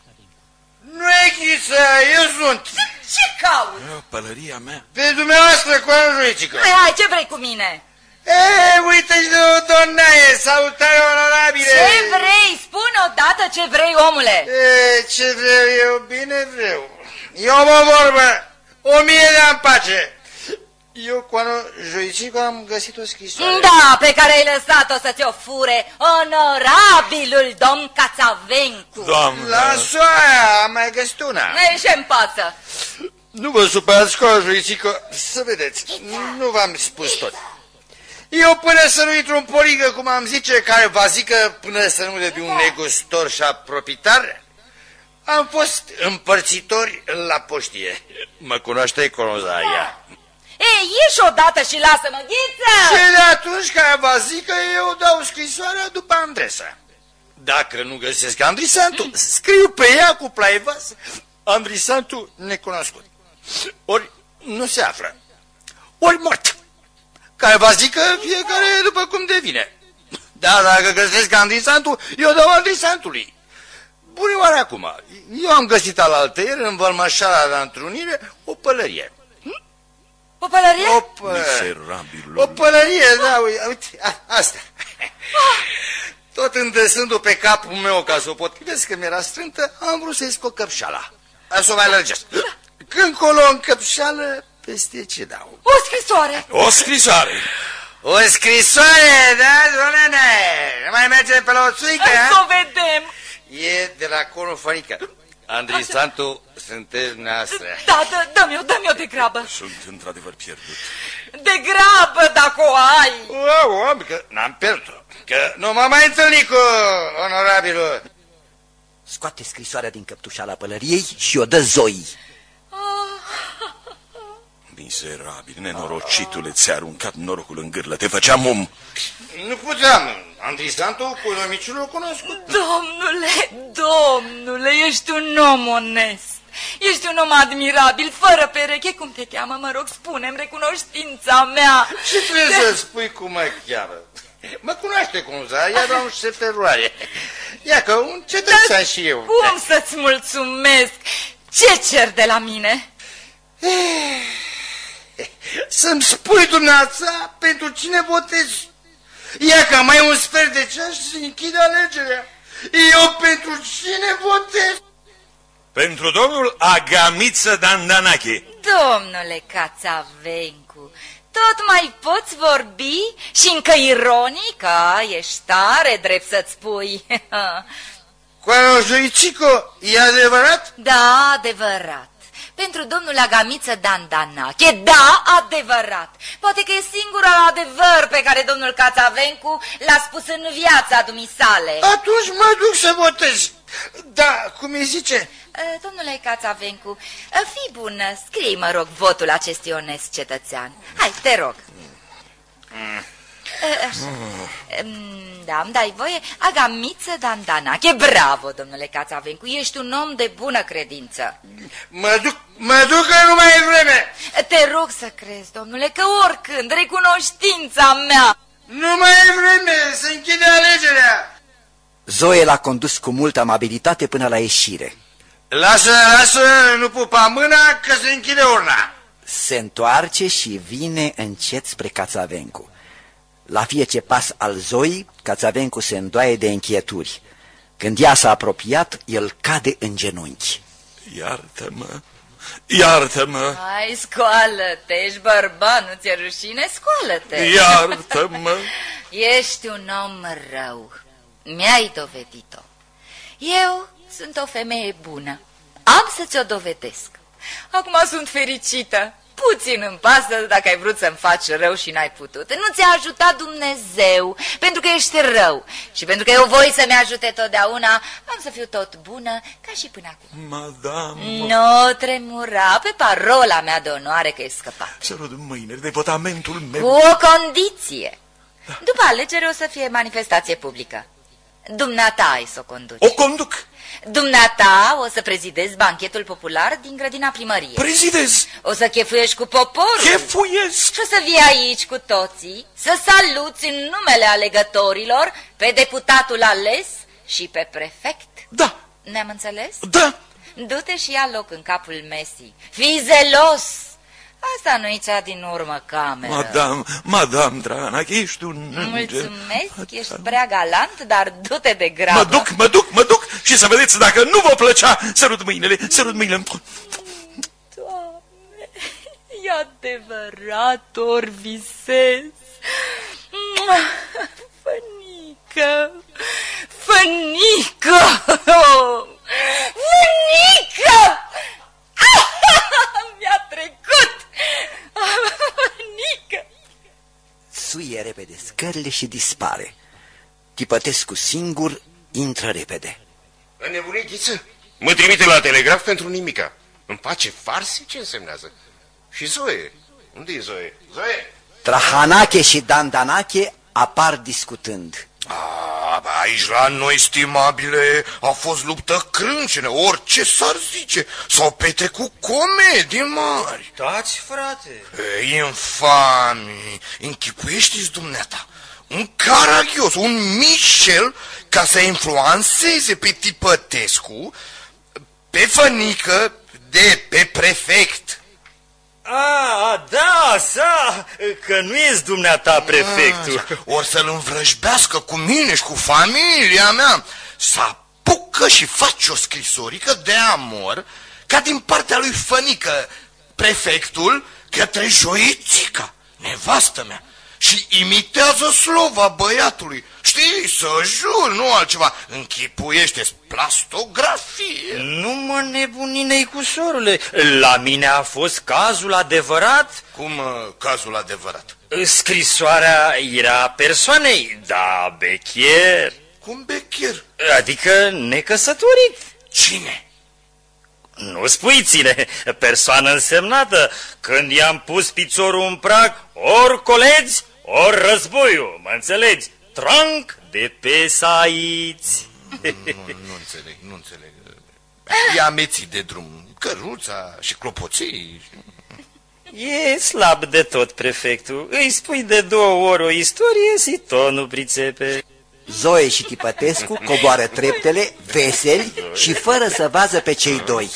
Nu e ghiță, eu sunt. Ce cauți? Pălăria mea. Pe dumneavoastră, cu Anjuițică. Hai, hai, ce vrei cu mine? E, uite-și de donaie, salutare onorabile. Ce vrei? Spune odată ce vrei, omule. E, ce vreau eu, bine vreau. Eu mă vorbă, o mie de în pace. Eu, cu Joicicu, am găsit o scrisoare. Da, pe care ai lăsat-o să ți-o fure onorabilul domn Cațavencu. Doamnă. La soaia am mai găsit una. Ești în pață. Nu vă supărați cu Joicicu, să vedeți, nu v-am spus tot. Eu până să nu intru în poligă, cum am zice, care va zică până să nu de un negustor și proprietar, am fost împărțitori la poștie. Mă cunoaște Conozaia. Ei, ieși odată și lasă-mă, Ghiță! Și de atunci care va zică, eu dau scrisoarea după Andresa. Dacă nu găsesc Andrisantu, scriu pe ea cu plaivas Andrisantu necunoscut. Ori nu se află, ori mort. Care va zică fiecare după cum devine. Dar dacă găsesc Andrisantu, eu dau Andrisantului. Bună oare acum, eu am găsit alaltă ieri în vălmășala de întrunire o pălărie. O pălărie? O, pă... Miserabilul. o pălărie, da, uite, uite a, asta. Tot îndesându pe capul meu ca să o potrivesc, că mi-era strântă, am vrut să-i scot căpșala. A să o mai lărgesc. Când colo în căpșală, peste ce dau? O scrisoare. O scrisoare. O scrisoare, da, doamne, mai merge pe la o țuică, Hai să a? o vedem. E de la conul Fănică. Andrei Santu, sunteți noastră. Da, dă, dă-mi-o, dă-mi-o de grabă. Sunt într-adevăr pierdut. De grabă, dacă o ai. O, om, că n-am pierdut Că nu m-am mai întâlnit cu onorabilul. Scoate scrisoarea din căptușala pălăriei și o dă Zoii. Mizerabil, nenorocitule, ți-a aruncat norocul în gârlă, te făceam om. Nu puteam. Andrisantul cu nomiciul o cunoscut. Domnule, domnule, ești un om onest. Ești un om admirabil, fără pereche. Cum te cheamă, mă rog, spune-mi recunoștința mea. Ce trebuie să spui cum mă cheamă? Mă cunoaște cumva, ea doar se feroare. Ia că un cetățean și eu. Cum să-ți mulțumesc? Ce cer de la mine? *laughs* Să-mi spui dumneața pentru cine votezi. Ia că mai un sfert de ceas și se închide alegerea. Eu pentru cine votez? Pentru domnul Agamiță Dandanache. Domnule Cațavencu, tot mai poți vorbi și încă ironic? A, ești tare drept să-ți spui. *laughs* Coanojoicico, e adevărat? Da, adevărat. Pentru domnul Agamiță Dandanache, da, adevărat. Poate că e singurul adevăr pe care domnul Cațavencu l-a spus în viața dumisale. Atunci mă duc să votez. Da, cum îi zice? Uh, Domnule Cațavencu, uh, fii bun, scrie mă rog, votul acestui onest cetățean. Hai, te rog. Uh, așa. Um, Da, îmi dai voie? Agamiță Dandanache, bravo, domnule Cațavencu, ești un om de bună credință. Mă duc, mă duc că nu mai e vreme. Te rog să crezi, domnule, că oricând recunoștința mea... Nu mai e vreme, să închide alegerea. Zoe l-a condus cu multă amabilitate până la ieșire. Lasă, lasă, nu pupa mâna că se închide urna. Se întoarce și vine încet spre Cațavencu. La fiecare pas al Zoii, Cațavencu se îndoaie de închieturi. Când ea s-a apropiat, el cade în genunchi. Iartă-mă, iartă-mă, Hai, scoală-te, ești bărbat, nu ți-e rușine? Scoală-te! iartă-mă. *laughs* Ești un om rău. Mi-ai dovedit-o. Eu sunt o femeie bună. Am să ți-o dovedesc. Acum sunt fericită. Puțin îmi pasă dacă ai vrut să-mi faci rău și n-ai putut. Nu ți-a ajutat Dumnezeu, pentru că ești rău. Și pentru că eu voi să-mi ajute totdeauna, am să fiu tot bună, ca și până acum. Madame, Nu tremura pe parola mea de onoare că e scăpat. să rog mâine de votamentul Cu meu. o condiție. După alegere o să fie manifestație publică. Dumneata ai să o conduci. O conduc, Dumneata o să prezidezi banchetul popular din grădina primăriei. prezidez, O să chefuiești cu poporul. chefuiesc. Și o să vii aici cu toții să saluți în numele alegătorilor pe deputatul ales și pe prefect. Da, Ne-am înțeles? da, Du-te și ia loc în capul mesii. Fii zelos! Asta nu-i cea din urmă cameră. madame, madame Dragana, ești un înger. Mulțumesc, ești prea galant, dar du-te de grabă. Mă duc, mă duc, mă duc și să vedeți dacă nu vă plăcea. Sărut mâinile, sărut mâinile. Doamne, e adevărat, ori visez. Mua, Fănică, fănică, fănică! Mi-a trecut! Fănică! Suie repede scările și dispare. Tipătescu singur intră repede. A nebunit Ghiță? Mă trimite la telegraf pentru nimica. Îmi face farse? Ce însemnează? Și Zoe? Unde e Zoe? Zoe? Trahanache și Dandanache apar discutând. A, bă, aici la noi, stimabile, a fost luptă crâncene, orice s-ar zice. S-au petrecut comedii mari. Tați, frate. Ei, infami, închipuiește-ți dumneata. Un caragios, un Michel, ca să influențeze pe Tipătescu, pe Fănică, de pe prefect. A, da, sa, că nu ești dumneata prefectul. Ori să-l învrăjbească cu mine și cu familia mea. Să apucă și face o scrisorică de amor ca din partea lui Fănică, prefectul, către Joițica, nevastă mea. Și imitează slova băiatului. Știi, să jur, nu altceva. Închipuiește-ți plastografie. Nu mă nebunine cu sorule. La mine a fost cazul adevărat. Cum uh, cazul adevărat? Scrisoarea era persoanei, da, bechier. cu un becher. Adică necăsătorit. Cine? Nu spui ține, persoană însemnată. Când i-am pus piciorul în prag, ori colegi, ori războiul, mă înțelegi? Tranc de pe saiți. Nu, nu înțeleg, nu înțeleg. I-a amețit de drum căruța și clopoței. E slab de tot, prefectul. Îi spui de două ori o istorie și tot nu pricepe. Zoe și Tipătescu coboară treptele, veseli și fără să vază pe cei doi.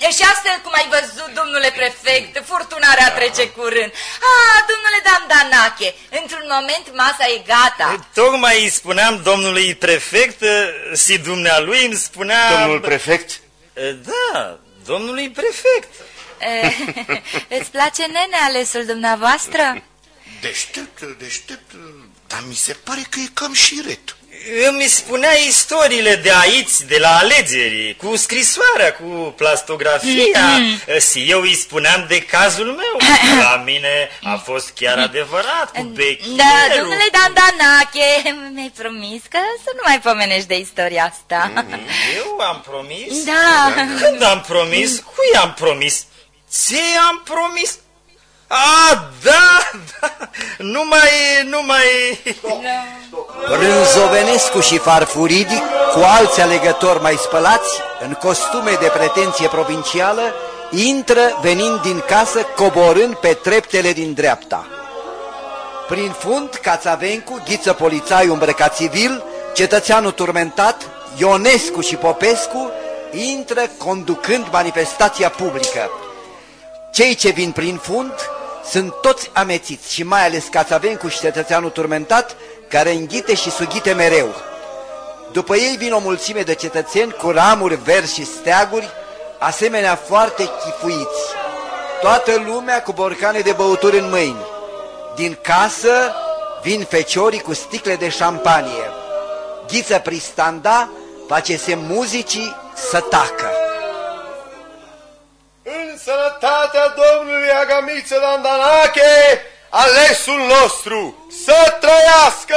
Uh, *laughs* și astfel, cum ai văzut, domnule prefect, furtunarea trece curând. Ah, domnule Dandanache, într-un moment masa e gata. Tocmai îi spuneam domnului prefect și dumnealui îmi spunea... Domnul prefect? Da, domnului prefect. *laughs* Îți place nene alesul dumneavoastră? Deștept, deștept, dar mi se pare că e cam șiret. Îmi spunea istoriile de aici, de la alegeri, cu scrisoarea, cu plastografia Mm-hmm. și eu îi spuneam de cazul meu. *coughs* La mine a fost chiar adevărat, cu becherul. Da, domnule Dandanache, mi-ai promis că să nu mai pomenești de istoria asta. Eu am promis? Da. Când am promis? Cui am promis? Ce am promis? A, da, da, nu mai, nu mai... Rânzovenescu și Farfuridi, cu alți alegători mai spălați, în costume de pretenție provincială, intră venind din casă coborând pe treptele din dreapta. Prin fund, Cațavencu, Ghiță Polițaiu îmbrăcat civil, cetățeanul turmentat, Ionescu și Popescu intră conducând manifestația publică. Cei ce vin prin fund sunt toți amețiți și mai ales Cațavencu și cetățeanul turmentat, care înghite și sughite mereu. După ei vin o mulțime de cetățeni cu ramuri verzi și steaguri, asemenea foarte chifuiți. Toată lumea cu borcane de băuturi în mâini. Din casă vin feciorii cu sticle de șampanie. Ghiță Pristanda face semn muzicii să tacă. În sănătatea domnului Agamiță Dandanache, alesul nostru, să trăiască!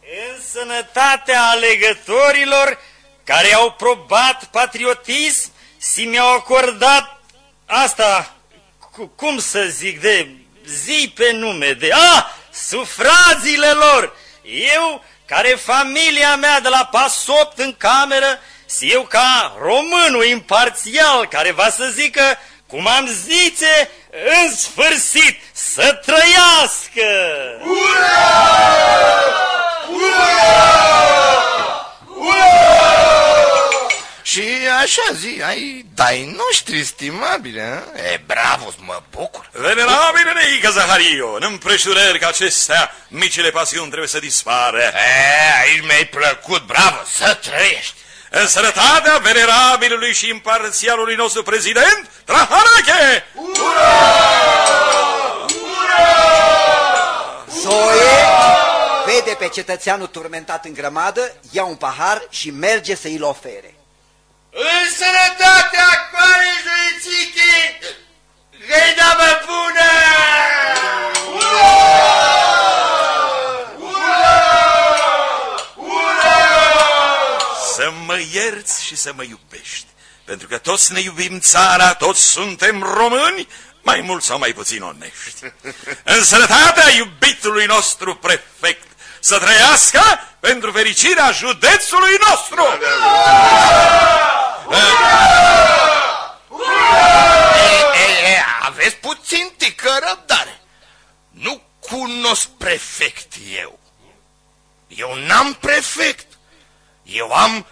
În sănătatea alegătorilor care au probat patriotism și mi-au acordat asta, cu, cum să zic, de zi pe nume, de, a, sufraziile lor. Eu, care familia mea de la pas 8 în cameră, și eu ca românul imparțial care va să zică, cum am zice, în sfârșit, să trăiască! Și așa zi, ai dai noștri, stimabile, a? E, bravo, mă bucur. Venerabile Neica Zahario, în împrejurări ca acestea, micile pasiuni trebuie să dispară. E, aici mi-ai plăcut, bravo, să trăiești. În sănătatea venerabilului și imparțialului nostru prezident, Trahanache! Zoe vede pe cetățeanul turmentat în grămadă, ia un pahar și merge să îl ofere. În sănătatea coalejuițichii, găina mă bună! Să mă ierți și să mă iubești, pentru că toți ne iubim țara, toți suntem români, mai mult sau mai puțin onești. În sănătatea iubitului nostru prefect, să trăiască pentru fericirea județului nostru! E, e, aveți puțin tică răbdare. Nu cunosc prefect eu. Eu n-am prefect. Eu am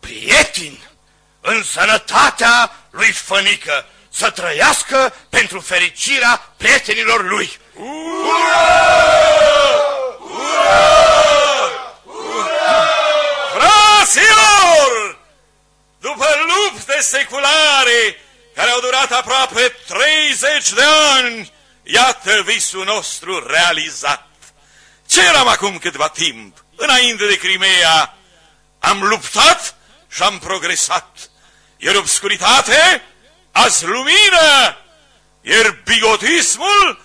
prieteni în sănătatea lui Fănică să trăiască pentru fericirea prietenilor lui. Fraților! După lupte seculare care au durat aproape 30 de ani, iată visul nostru realizat. Ce eram acum câtva timp, înainte de Crimea? Am luptat și am progresat. Iar obscuritate, azi lumină, iar bigotismul,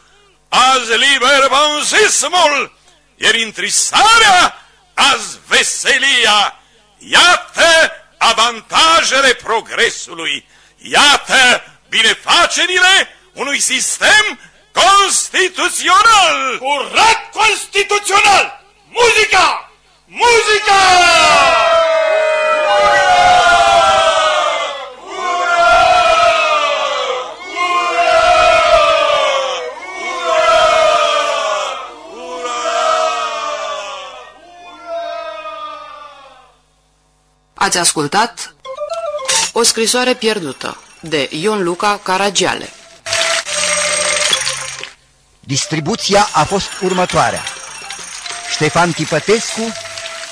azi liber pansismul, iar întristarea, azi veselia. Iată avantajele progresului, iată binefacerile unui sistem constituțional! Curat constituțional! Muzica! Muzica! Ați ascultat O scrisoare pierdută de Ion Luca Caragiale. Distribuția a fost următoarea. Ștefan Chipătescu,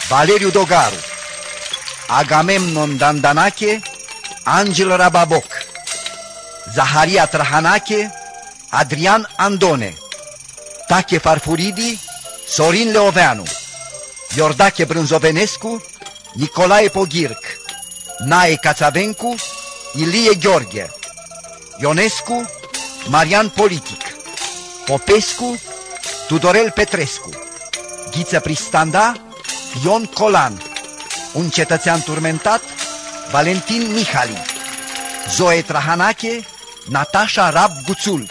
Valeriu Dogaru, Agamemnon Dandanache, Angel Rababoc, Zaharia Trahanache, Adrian Andone, Tache Farfuridi, Sorin Leoveanu, Iordache Brânzovenescu, Nicolae Poghirc, Nae Cațavencu, Ilie Gheorghe, Ionescu, Marian Politic, Popescu, Tudorel Petrescu, Ghiță Pristanda, Ion Colan, un cetățean turmentat, Valentin Mihali, Zoe Trahanache, Natasha Rab Guțul,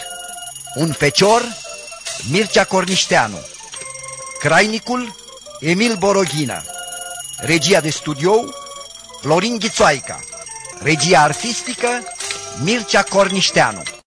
un fecior, Mircea Cornișteanu, Crainicul, Emil Boroghina, regia de studio, Florin Ghițoaica, regia artistică, Mircea Cornișteanu.